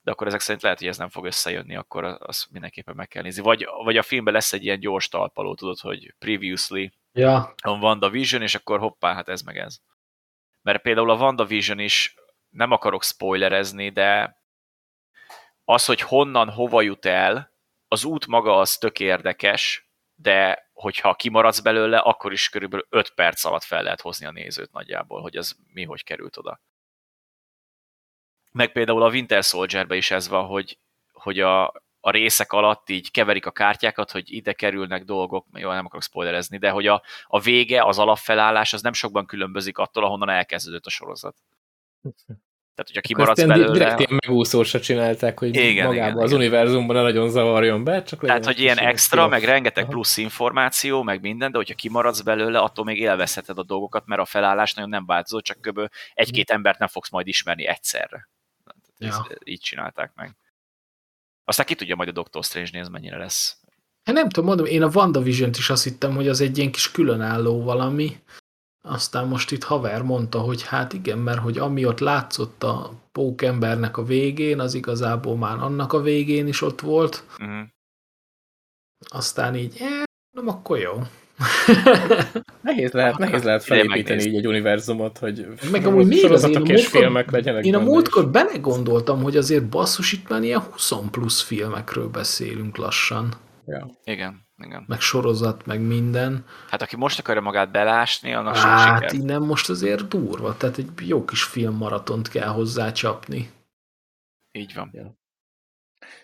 De akkor ezek szerint lehet, hogy ez nem fog összejönni, akkor azt mindenképpen meg kell nézni. Vagy, vagy a filmben lesz egy ilyen gyors talpaló, tudod, hogy previously Ja, a WandaVision, és akkor hoppá, hát ez meg ez. Mert például a WandaVision is, nem akarok spoilerezni, de az, hogy honnan, hova jut el, az út maga az tök érdekes, de hogyha kimaradsz belőle, akkor is körülbelül 5 perc alatt fel lehet hozni a nézőt nagyjából, hogy ez mi hogy került oda. Meg például a Winter Soldier-be is ez van, hogy, hogy a, a részek alatt így keverik a kártyákat, hogy ide kerülnek dolgok, jó, nem akarok spoilerezni, de hogy a, a vége, az alapfelállás, az nem sokban különbözik attól, ahonnan elkezdődött a sorozat. Tehát, hogyha Kimaradsz kimaradsz belőle. Direkt ilyen megúszósra csinálták, hogy Igen, magába igen, az igen. univerzumban ne nagyon zavarjon be, csak Tehát, hogy ilyen extra, meg rengeteg Aha. plusz információ, meg minden, de hogyha kimaradsz belőle, attól még élvezheted a dolgokat, mert a felállás nagyon nem változó, csak kb. egy-két embert nem fogsz majd ismerni egyszerre. Ja. ezt így csinálták meg. Aztán ki tudja majd a Doctor Strange néz, mennyire lesz. Hát nem tudom, mondom, én a WandaVision-t is azt hittem, hogy az egy ilyen kis különálló valami. Aztán most itt haver mondta, hogy hát igen, mert hogy ami ott látszott a pókembernek a végén, az igazából már annak a végén is ott volt. Uh-huh. Aztán így, eh, nem, akkor jó. Nehéz lehet, nehéz lehet felépíteni így egy univerzumot, hogy Meg amúgy miért az? Én a múltkor- filmek legyenek Én a múltkor is. belegondoltam, hogy azért basszus itt már ilyen 20 plusz filmekről beszélünk lassan. Ja. Igen, igen. Meg sorozat, meg minden. Hát aki most akarja magát belásni, annak sok Hát siker. innen most azért durva, tehát egy jó kis filmmaratont kell hozzá csapni. Így van.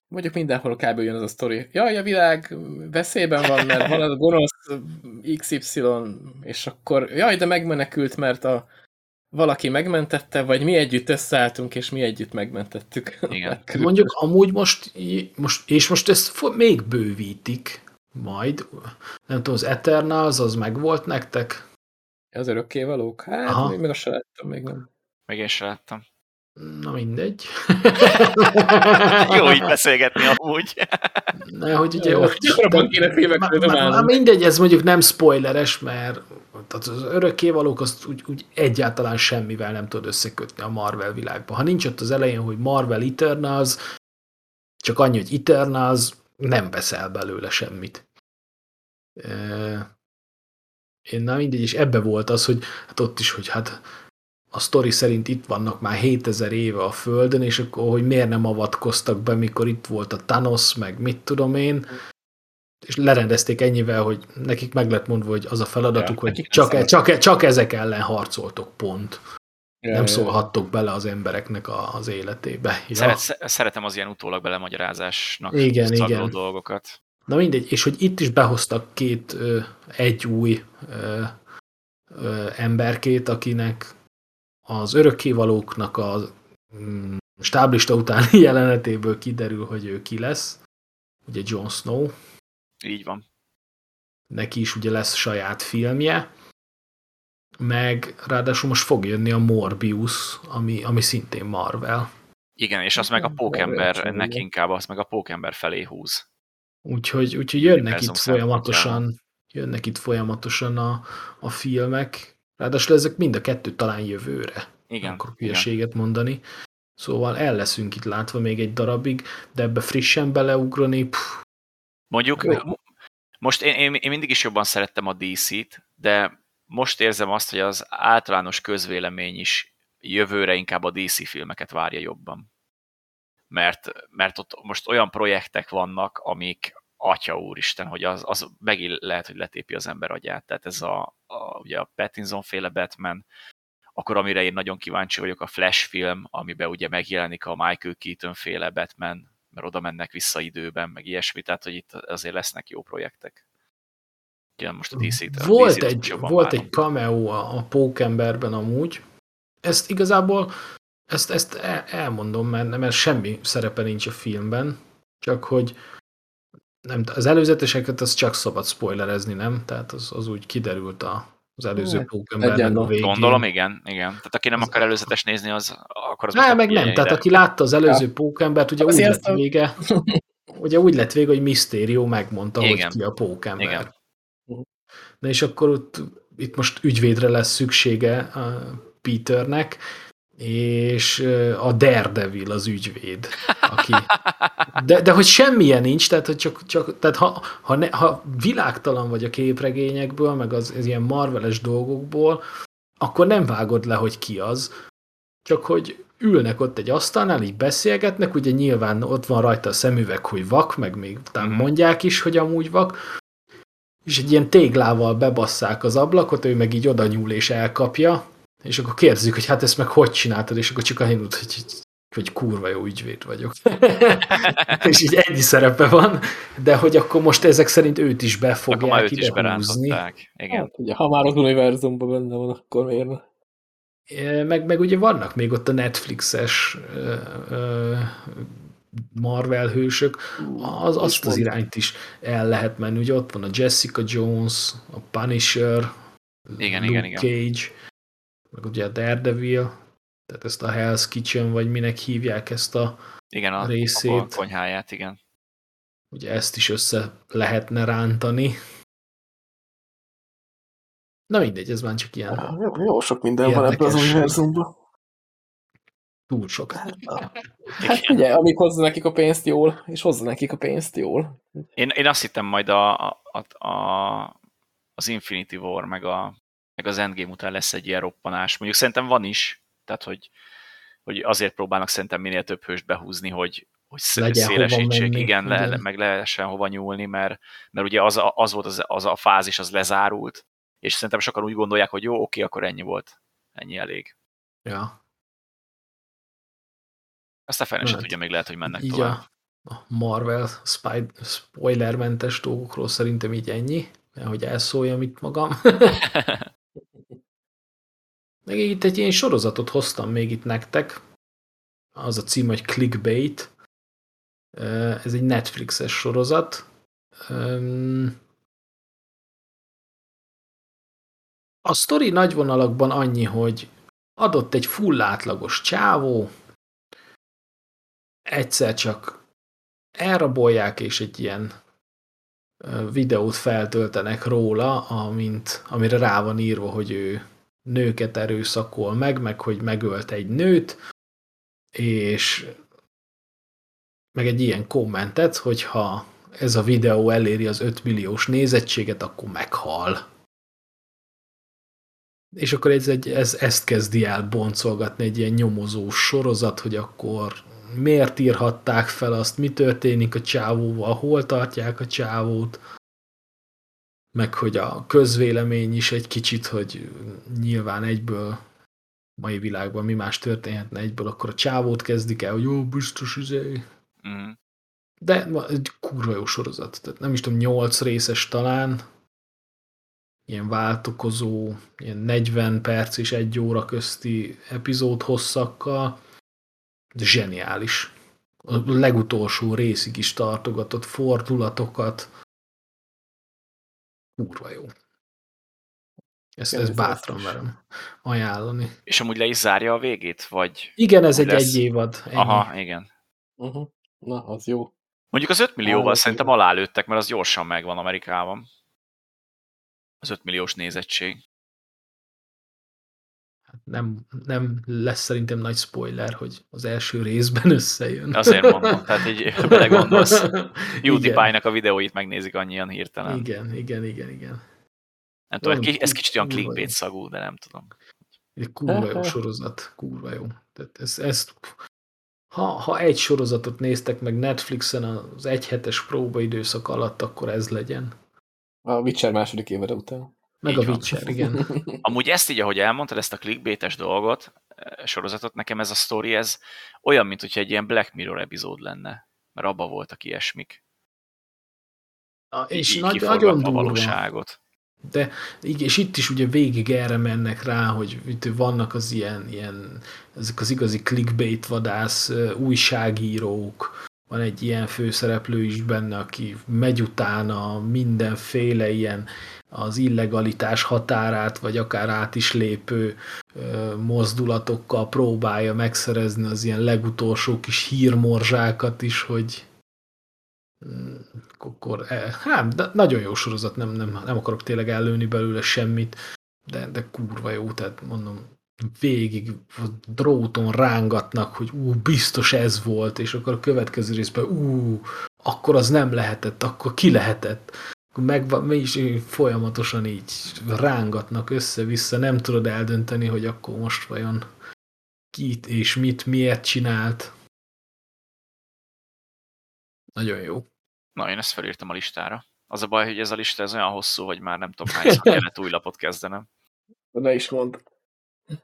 Mondjuk mindenhol kb. jön az a sztori. Jaj, a világ veszélyben van, mert van az a gonosz XY, és akkor jaj, de megmenekült, mert a valaki megmentette, vagy mi együtt összeálltunk, és mi együtt megmentettük. Igen. Mondjuk amúgy most, most és most ezt még bővítik majd. Nem tudom, az Eternals, az meg volt nektek? Az örökkévalók? Hát, Aha. még, még azt se láttam, még nem. Meg én se láttam. Na mindegy. Jó így beszélgetni amúgy. Ne, hogy ugye ott... Gyakrabban kéne filmekről dobálnunk. mindegy, ez mondjuk nem spoileres, mert tehát az örökkévalók azt úgy, úgy egyáltalán semmivel nem tud összekötni a Marvel világba. Ha nincs ott az elején, hogy Marvel Eternals, csak annyi, hogy Eternals, nem veszel belőle semmit. E, Én na mindegy, és ebbe volt az, hogy hát ott is, hogy hát a sztori szerint itt vannak már 7000 éve a Földön, és akkor, hogy miért nem avatkoztak be, mikor itt volt a Thanos, meg mit tudom én, és lerendezték ennyivel, hogy nekik meg lett mondva, hogy az a feladatuk, Ja, hogy nekik csak, nem csak, csak ezek ellen harcoltok, pont. Ja, Nem szólhattok bele az embereknek a, az életébe. Ja. Szeret, sze- szeretem az ilyen utólag belemagyarázásnak Igen, igen. dolgokat. Na mindegy, és hogy itt is behoztak két, egy új ö, ö, emberkét, akinek az örökkévalóknak a mm, stáblista utáni jelenetéből kiderül, hogy ő ki lesz. Ugye Jon Snow. Így van. Neki is ugye lesz saját filmje. Meg ráadásul most fog jönni a Morbius, ami, ami szintén Marvel. Igen, és az meg a pókember, ennek inkább az meg a pókember felé húz. Úgyhogy, úgyhogy jönnek itt folyamatosan, jönnek itt folyamatosan a, a filmek, ráadásul ezek mind a kettő talán jövőre. Igen. Akkor hülyeséget mondani. Szóval el leszünk itt látva még egy darabig, de ebbe frissen beleugrani, pff. Mondjuk, most én, én, én mindig is jobban szerettem a DC-t, de most érzem azt, hogy az általános közvélemény is jövőre inkább a DC filmeket várja jobban. Mert, mert ott most olyan projektek vannak, amik atya úristen, hogy az, az megint lehet, hogy letépi az ember agyát. Tehát ez a, a, ugye a Pattinson féle Batman, akkor amire én nagyon kíváncsi vagyok, a Flash film, amiben ugye megjelenik a Michael Keaton féle Batman, mert oda mennek vissza időben, meg ilyesmi, tehát hogy itt azért lesznek jó projektek. Igen, most a DC-t. Volt, DC egy, volt egy cameo a, a Pókemberben amúgy, ezt igazából ezt, ezt elmondom, mert, mert semmi szerepe nincs a filmben, csak hogy nem, az előzeteseket az csak szabad spoilerezni, nem? Tehát az, az úgy kiderült a, az előző hát, Pókembernek a végén. Gondolom, igen, igen. Tehát aki nem akar előzetes nézni, az akkor az Ne, meg nem. Ide. Tehát aki látta az előző ja. Pókembert, ugye úgy lett vége, ugye úgy lett vége, hogy Mysterio megmondta, igen. hogy ki a Pókember. Igen. Na és akkor ott, itt most ügyvédre lesz szüksége Peternek, és a Daredevil az ügyvéd, aki... De, de hogy semmilyen nincs, tehát, hogy csak, csak tehát ha, ha, ne, ha világtalan vagy a képregényekből, meg az, az ilyen marveles dolgokból, akkor nem vágod le, hogy ki az, csak hogy ülnek ott egy asztalnál, így beszélgetnek, ugye nyilván ott van rajta a szemüveg, hogy vak, meg még mhm. mondják is, hogy amúgy vak, és egy ilyen téglával bebasszák az ablakot, ő meg így oda nyúl és elkapja, és akkor kérdezik, hogy hát ezt meg hogy csináltad, és akkor csak annyit, hogy, hogy kurva jó ügyvéd vagyok. és így ennyi szerepe van, de hogy akkor most ezek szerint őt is be fogják ide is húzni. Igen. Hát, ugye, ha már az univerzumban benne van, akkor miért meg, meg ugye vannak még ott a Netflixes Marvel hősök, az, azt az irányt is el lehet menni. Ugye ott van a Jessica Jones, a Punisher, igen, Luke igen, Cage, igen meg ugye a Daredevil, tehát ezt a Hell's Kitchen, vagy minek hívják ezt a igen, a, részét. A konyháját, igen. Ugye ezt is össze lehetne rántani. Na mindegy, ez már csak ilyen... Jó, jó sok minden van ebben az univerzumban. Túl sok. Hát ugye, amíg hozza nekik a pénzt jól, és hozza nekik a pénzt jól. Én, én azt hittem majd a, a, a, az Infinity War, meg a meg az Endgame után lesz egy ilyen roppanás. Mondjuk szerintem van is, tehát hogy, hogy azért próbálnak szerintem minél több hőst behúzni, hogy, hogy szélesítsék, igen, le, le, meg lehessen hova nyúlni, mert, mert ugye az, az volt az, az a fázis, az lezárult, és szerintem sokan úgy gondolják, hogy jó, oké, akkor ennyi volt, ennyi elég. Ja. Azt a fene sem tudja, még lehet, hogy mennek így tovább. A, a Marvel spoilermentes dolgokról szerintem így ennyi, hogy elszóljam itt magam. Meg itt egy ilyen sorozatot hoztam még itt nektek. Az a cím, hogy Clickbait. Ez egy Netflixes sorozat. A sztori nagy vonalakban annyi, hogy adott egy full átlagos csávó, egyszer csak elrabolják, és egy ilyen videót feltöltenek róla, amint, amire rá van írva, hogy ő nőket erőszakol meg, meg hogy megölt egy nőt, és meg egy ilyen kommentet, hogyha ez a videó eléri az 5 milliós nézettséget, akkor meghal. És akkor ez, egy, ez, ezt kezdi el boncolgatni egy ilyen nyomozós sorozat, hogy akkor miért írhatták fel azt, mi történik a csávóval, hol tartják a csávót, meg hogy a közvélemény is egy kicsit, hogy nyilván egyből mai világban mi más történhetne egyből, akkor a csávót kezdik el, hogy jó, biztos izé. Mm. De egy kurva jó sorozat. Tehát nem is tudom, nyolc részes talán, ilyen váltokozó, ilyen 40 perc és egy óra közti epizód hosszakkal, zseniális. A legutolsó részig is tartogatott fordulatokat. Kurva jó. Ezt, ezt bátran merem ajánlani. És amúgy le is zárja a végét? Vagy igen, ez egy lesz? egy évad. Ennyi. Aha, igen. Uh -huh. Na, az jó. Mondjuk az 5 millióval szerintem alálőttek, mert az gyorsan megvan Amerikában. Az 5 milliós nézettség. Nem, nem lesz szerintem nagy spoiler, hogy az első részben összejön. Azért mondom, tehát így belegondolsz. PewDiePie-nak a videóit megnézik annyian hirtelen. Igen, igen, igen, igen. Nem tudom, ez kicsit olyan clickbait szagú, de nem tudom. Egy kurva jó sorozat, kurva jó. Tehát ez, ez, ha, ha egy sorozatot néztek meg Netflixen az egyhetes próbaidőszak alatt, akkor ez legyen. A Witcher második évre után. Meg így a Witcher, van. igen. Amúgy ezt így, ahogy elmondtad, ezt a clickbaites dolgot, eh, sorozatot, nekem ez a sztori, ez olyan, mint hogyha egy ilyen Black Mirror epizód lenne. Mert abba voltak ilyesmik. A, és így nagy, nagyon durva. a valóságot. De és itt is ugye végig erre mennek rá, hogy itt vannak az ilyen, ilyen ezek az igazi clickbait vadász újságírók, van egy ilyen főszereplő is benne, aki megy utána mindenféle ilyen az illegalitás határát, vagy akár át is lépő mozdulatokkal próbálja megszerezni az ilyen legutolsó kis hírmorzsákat is, hogy akkor, eh, hát, nagyon jó sorozat, nem, nem, nem akarok tényleg ellőni belőle semmit, de, de kurva jó, tehát mondom, végig dróton rángatnak, hogy ú, biztos ez volt, és akkor a következő részben ú, akkor az nem lehetett, akkor ki lehetett. Meg, mi is folyamatosan így rángatnak össze-vissza, nem tudod eldönteni, hogy akkor most vajon kit és mit, miért csinált. Nagyon jó. Na, én ezt felírtam a listára. Az a baj, hogy ez a lista ez olyan hosszú, hogy már nem tudom hányszor kellett új lapot kezdenem. Ne is mond.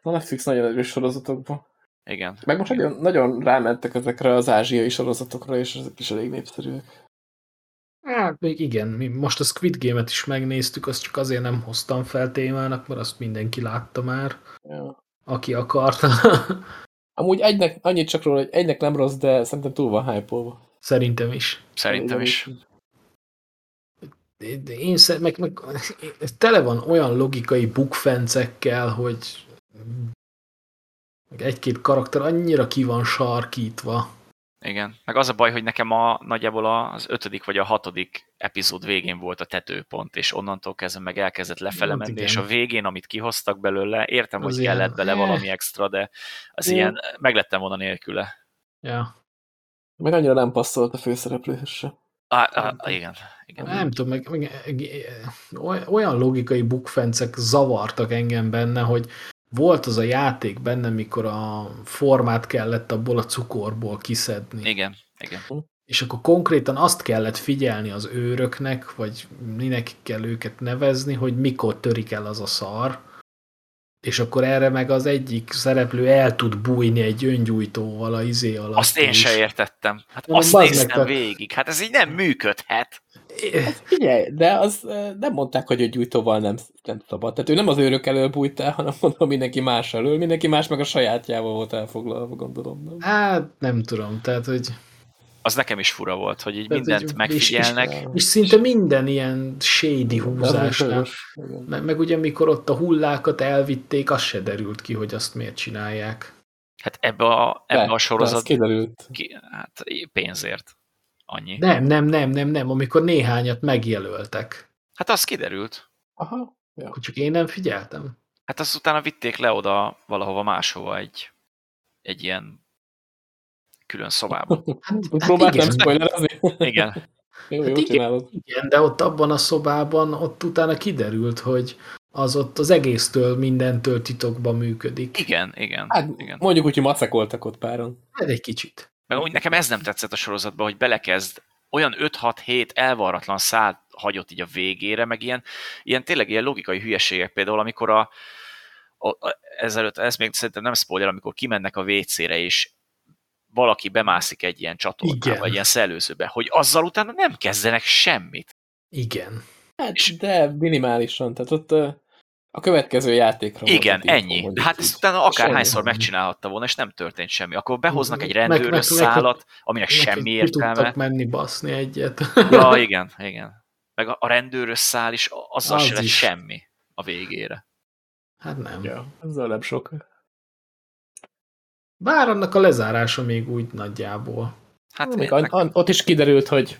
A Netflix nagyon erős sorozatokban. Igen. Meg most Igen. Nagyon, nagyon rámentek ezekre az ázsiai sorozatokra, és ezek is elég népszerűek. Hát még igen, mi most a Squid Game-et is megnéztük, azt csak azért nem hoztam fel témának, mert azt mindenki látta már, ja. aki akarta. Amúgy egynek, annyit csak róla, hogy egynek nem rossz, de szerintem túl van hype -olva. Szerintem is. Szerintem is. De én meg, meg, tele van olyan logikai bukfencekkel, hogy egy-két karakter annyira ki van sarkítva. Igen, meg az a baj, hogy nekem a nagyjából az ötödik vagy a hatodik epizód végén volt a tetőpont, és onnantól kezdve meg elkezdett lefele menni, és a végén, amit kihoztak belőle, értem, az hogy ilyen, kellett bele valami extra, de az ilyen, ilyen meglettem volna nélküle. Ja. Meg annyira nem passzolt a főszereplőhöz se. Ah, ah, igen, igen. Nem tudom, meg, meg, olyan logikai bukfencek zavartak engem benne, hogy volt az a játék benne, mikor a formát kellett abból a cukorból kiszedni. Igen, igen. És akkor konkrétan azt kellett figyelni az őröknek, vagy minek kell őket nevezni, hogy mikor törik el az a szar, és akkor erre meg az egyik szereplő el tud bújni egy öngyújtóval a izé alatt. Azt én se értettem. Hát azt néztem a... végig. Hát ez így nem működhet. Figyelj, de az nem mondták, hogy a gyújtóval nem, nem szabad. Tehát ő nem az őrök elől bújt el, hanem mondom mindenki más elől. Mindenki más meg a sajátjával volt elfoglalva, gondolom. Nem? Hát nem tudom, tehát hogy az nekem is fura volt, hogy így Tehát mindent így, megfigyelnek. És, és, és szinte minden ilyen shady húzásnál. Meg, meg ugye mikor ott a hullákat elvitték, az se derült ki, hogy azt miért csinálják. Hát ebbe a, ebbe de, a sorozat... kiderült. Ki, hát pénzért. Annyi. Nem, nem, nem, nem, nem, amikor néhányat megjelöltek. Hát az kiderült. Aha. Ja. Akkor csak én nem figyeltem. Hát azt utána vitték le oda valahova máshova egy, egy ilyen külön szobában. Hát, hát nem spoilerezni? Igen. Jó, hát igen, igen, de ott abban a szobában, ott utána kiderült, hogy az ott az egésztől, mindentől titokban működik. Igen, igen. Hát igen. mondjuk hogy macekoltak ott páron. Hát egy kicsit. Meg úgy nekem ez nem tetszett a sorozatban, hogy belekezd olyan 5-6-7 elvarratlan szállt hagyott így a végére, meg ilyen, ilyen tényleg ilyen logikai hülyeségek például, amikor a, a, a ezelőtt, ez még szerintem nem spoiler, amikor kimennek a WC-re, és valaki bemászik egy ilyen csatornába, vagy ilyen szellőzőbe, hogy azzal utána nem kezdenek semmit. Igen. Hát, de minimálisan, tehát ott a következő játékra Igen, ennyi. De hát ezt utána akárhányszor megcsinálhatta volna, és nem történt semmi. Akkor behoznak egy rendőrös szállat, aminek meg, semmi értelme. Tudtak menni baszni egyet. Ja, igen, igen. Meg a, a rendőrös szál is, azzal az se lett semmi a végére. Hát nem. Ja, azzal nem sok. Bár annak a lezárása még úgy nagyjából. Hát még an, an, ott is kiderült, hogy.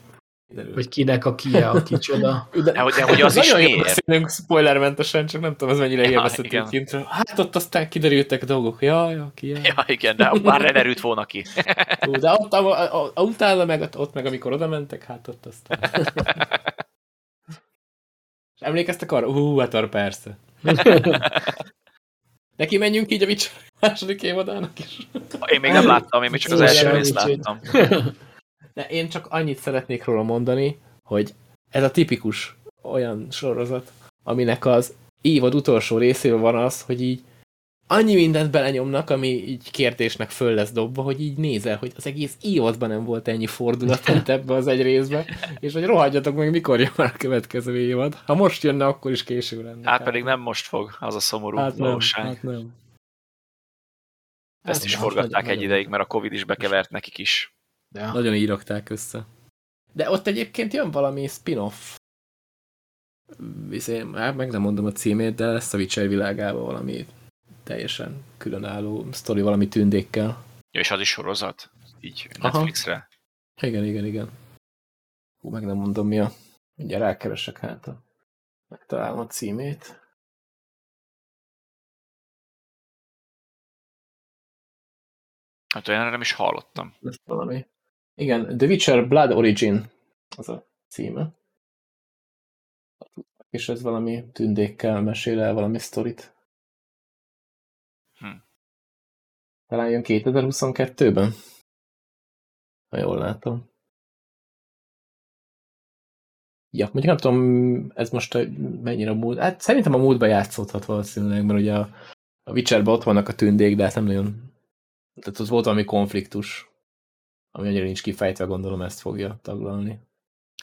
Hogy kinek a kie, a kicsoda. De, de, de hogy az is miért? Beszélünk spoilermentesen, csak nem tudom, ez mennyire ja, élvezhető kintről. Hát ott aztán kiderültek dolgok. Ja, ja, ki ja. ja igen, de már ne derült volna ki. de ott, a, a, a, utána meg, ott meg, amikor oda mentek, hát ott aztán. És emlékeztek arra? Hú, hát arra persze. Neki menjünk így a Witcher második évadának is. Én még nem láttam, én még csak az első részt láttam. De én csak annyit szeretnék róla mondani, hogy ez a tipikus olyan sorozat, aminek az évad utolsó részében van az, hogy így annyi mindent belenyomnak, ami így kérdésnek föl lesz dobva, hogy így nézel, hogy az egész évadban nem volt ennyi fordulat, mint ebbe az egy részbe, és hogy rohadjatok meg, mikor jön már a következő évad. Ha most jönne, akkor is késő lenne. Hát pedig nem most fog, az a szomorú hát valóság. Nem, hát nem. Ezt hát is forgatták egy ideig, mert a Covid is bekevert nekik is. Ja. Nagyon így rakták össze. De ott egyébként jön valami spin-off. Viszont, hát meg nem mondom a címét, de lesz a Witcher világában valami teljesen különálló sztori valami tündékkel. Ja, és az is sorozat? Így Netflixre? Igen, igen, igen. Hú, meg nem mondom mi a... Mindjárt rákeresek hát a... Megtalálom a címét. Hát olyanra nem is hallottam. Ez valami. Igen, The Witcher Blood Origin az a címe. És ez valami tündékkel mesél el valami sztorit. Hm. Talán jön 2022-ben? Ha jól látom. Ja, mondjuk nem tudom, ez most mennyire a múlt. Hát szerintem a múltban játszódhat valószínűleg, mert ugye a, a Witcherben ott vannak a tündék, de hát nem nagyon... Tehát ott volt valami konfliktus ami annyira nincs kifejtve, gondolom ezt fogja taglalni.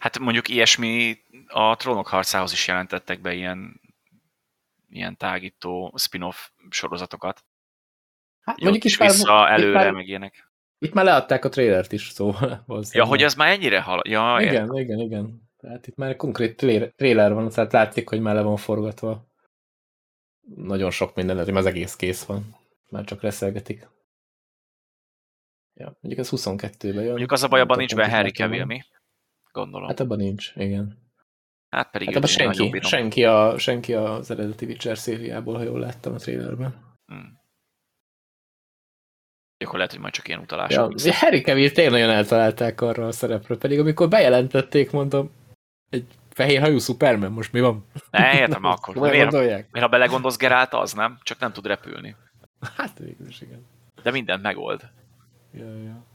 Hát mondjuk ilyesmi a trónok harcához is jelentettek be ilyen, ilyen tágító spin-off sorozatokat. Hát Jött mondjuk is vissza már, előre, már, meg ilyenek. Itt már leadták a trailert is, szóval. Ja, hogy ez már ennyire hal... Ja, igen, igen, igen, igen. Tehát itt már konkrét trailer van, tehát látszik, hogy már le van forgatva. Nagyon sok minden, hogy az egész kész van. Már csak reszelgetik. Ja, mondjuk ez 22-ben jön. Mondjuk az a baj, abban nincs benne Harry Cavill, mi? Gondolom. Hát abban nincs, igen. Hát pedig hát abban senki, senki, a, senki az eredeti Witcher szériából, ha jól láttam a trailerben. Hmm. Akkor lehet, hogy majd csak ilyen utalások. Ja, Harry Cavill tényleg nagyon eltalálták arra a szerepről, pedig amikor bejelentették, mondom, egy fehér hajú Superman, most mi van? Ne, értem akkor. miért, miért, ha belegondolsz, Gerált az, nem? Csak nem tud repülni. Hát végül is, igen. De mindent megold. Ja, ja.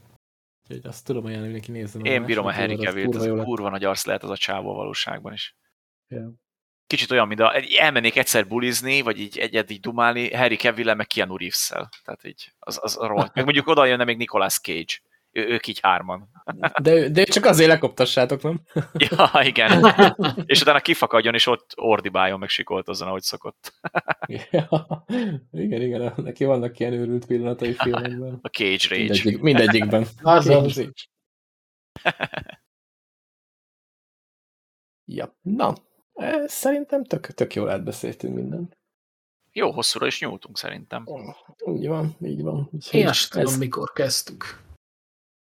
Úgyhogy azt tudom ajánlani, neki nézzen. Én bírom a Harry Cavill-t, az kurva, kurva nagy arc lehet az a csávó valóságban is. Ja. Kicsit olyan, mint a, elmennék egyszer bulizni, vagy így egyet így dumálni, Harry cavill meg Keanu Reeves-szel. Tehát így, az, az rohadt. Meg mondjuk oda jönne még Nicolas Cage. Ő, ők így hárman. De, de csak azért lekoptassátok, nem? ja, igen. és utána kifakadjon, és ott ordibáljon, meg sikoltozzon, ahogy szokott. ja, igen, igen, neki vannak ilyen őrült pillanatai filmekben. A Cage Rage. Mindegyik, mindegyikben. Az ja, na, szerintem tök, tök jól átbeszéltünk mindent. Jó hosszúra is nyúltunk szerintem. Így van, így van. Én azt tudom, mikor kezdtük.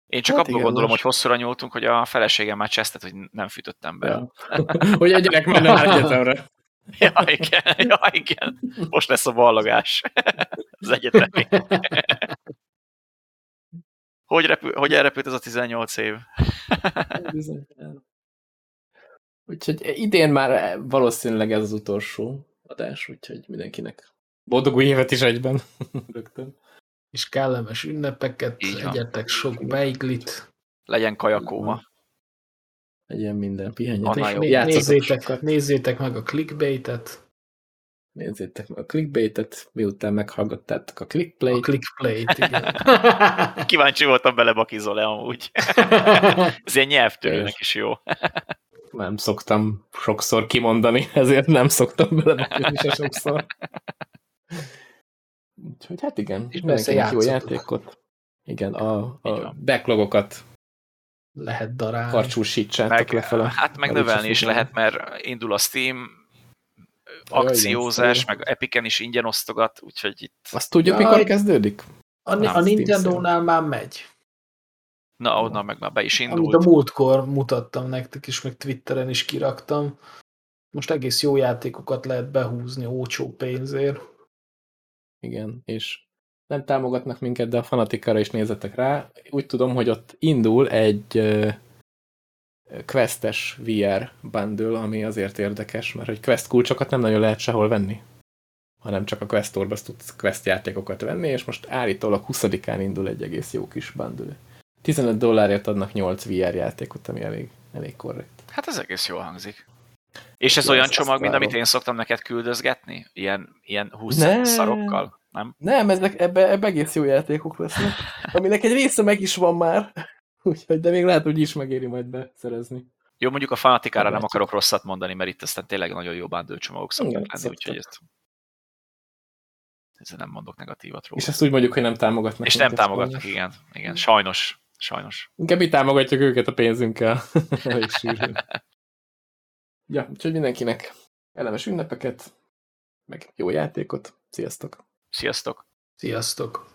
Én csak hát abban gondolom, most. hogy hosszúra nyúltunk, hogy a feleségem már csesztet, hogy nem fűtöttem be. Ja. hogy a gyerek menne már egyetemre. Ja, igen, ja, igen. Most lesz a ballagás az egyetemi. hogy, repül, hogy elrepült ez a 18 év? úgyhogy idén már valószínűleg ez az utolsó adás, úgyhogy mindenkinek boldog új évet is egyben. Rögtön és kellemes ünnepeket, egyetek sok beiglit. Legyen kajakóma. Legyen minden, pihenjetek. Nézzétek, nézzétek meg a clickbaitet. Nézzétek meg a clickbaitet, miután meghallgattátok a clickplay-t. A clickplay-t, igen. Kíváncsi voltam bele bakizol-e amúgy. Ez ilyen nyelvtörőnek is jó. nem szoktam sokszor kimondani, ezért nem szoktam bele se sokszor. Úgyhogy hát igen, és mindenkinek jó játékot. Igen, a, a backlogokat lehet darálni. Karcsúsítsátok meg, lefele. Hát meg növelni is lehet, mert indul a Steam, akciózás, meg Epicen is ingyen osztogat, úgyhogy itt... Azt tudjuk, ja, mikor kezdődik? A, a Nintendo-nál már megy. Na, onnan meg már be is indult. Amit a múltkor mutattam nektek is, meg Twitteren is kiraktam. Most egész jó játékokat lehet behúzni ócsó pénzért. Igen, és nem támogatnak minket, de a fanatikára is nézzetek rá. Úgy tudom, hogy ott indul egy questes VR bundle, ami azért érdekes, mert hogy quest kulcsokat nem nagyon lehet sehol venni, hanem csak a quest store tudsz quest játékokat venni, és most állítólag 20-án indul egy egész jó kis bundle. 15 dollárért adnak 8 VR játékot, ami elég, elég korrekt. Hát ez egész jól hangzik. És ez olyan csomag, mint amit én szoktam neked küldözgetni? Ilyen, ilyen 20 ne. szarokkal? Nem? Nem, ezek, ebbe, ebbe egész jó játékok lesznek. Aminek egy része meg is van már. Úgyhogy, de még lehet, hogy is megéri majd beszerezni. Jó, mondjuk a fanatikára nem akarok rosszat mondani, mert itt aztán tényleg nagyon jó bándőcsomagok szoktak lenni, úgyhogy ezt ezzel nem mondok negatívat róla. És ezt úgy mondjuk, hogy nem támogatnak. És nem támogatnak, igen. igen. Sajnos. Sajnos. Inkább mi támogatjuk őket a pénzünkkel. ja, úgyhogy mindenkinek elemes ünnepeket, meg jó játékot. Sziasztok! Sziasztok! Sziasztok!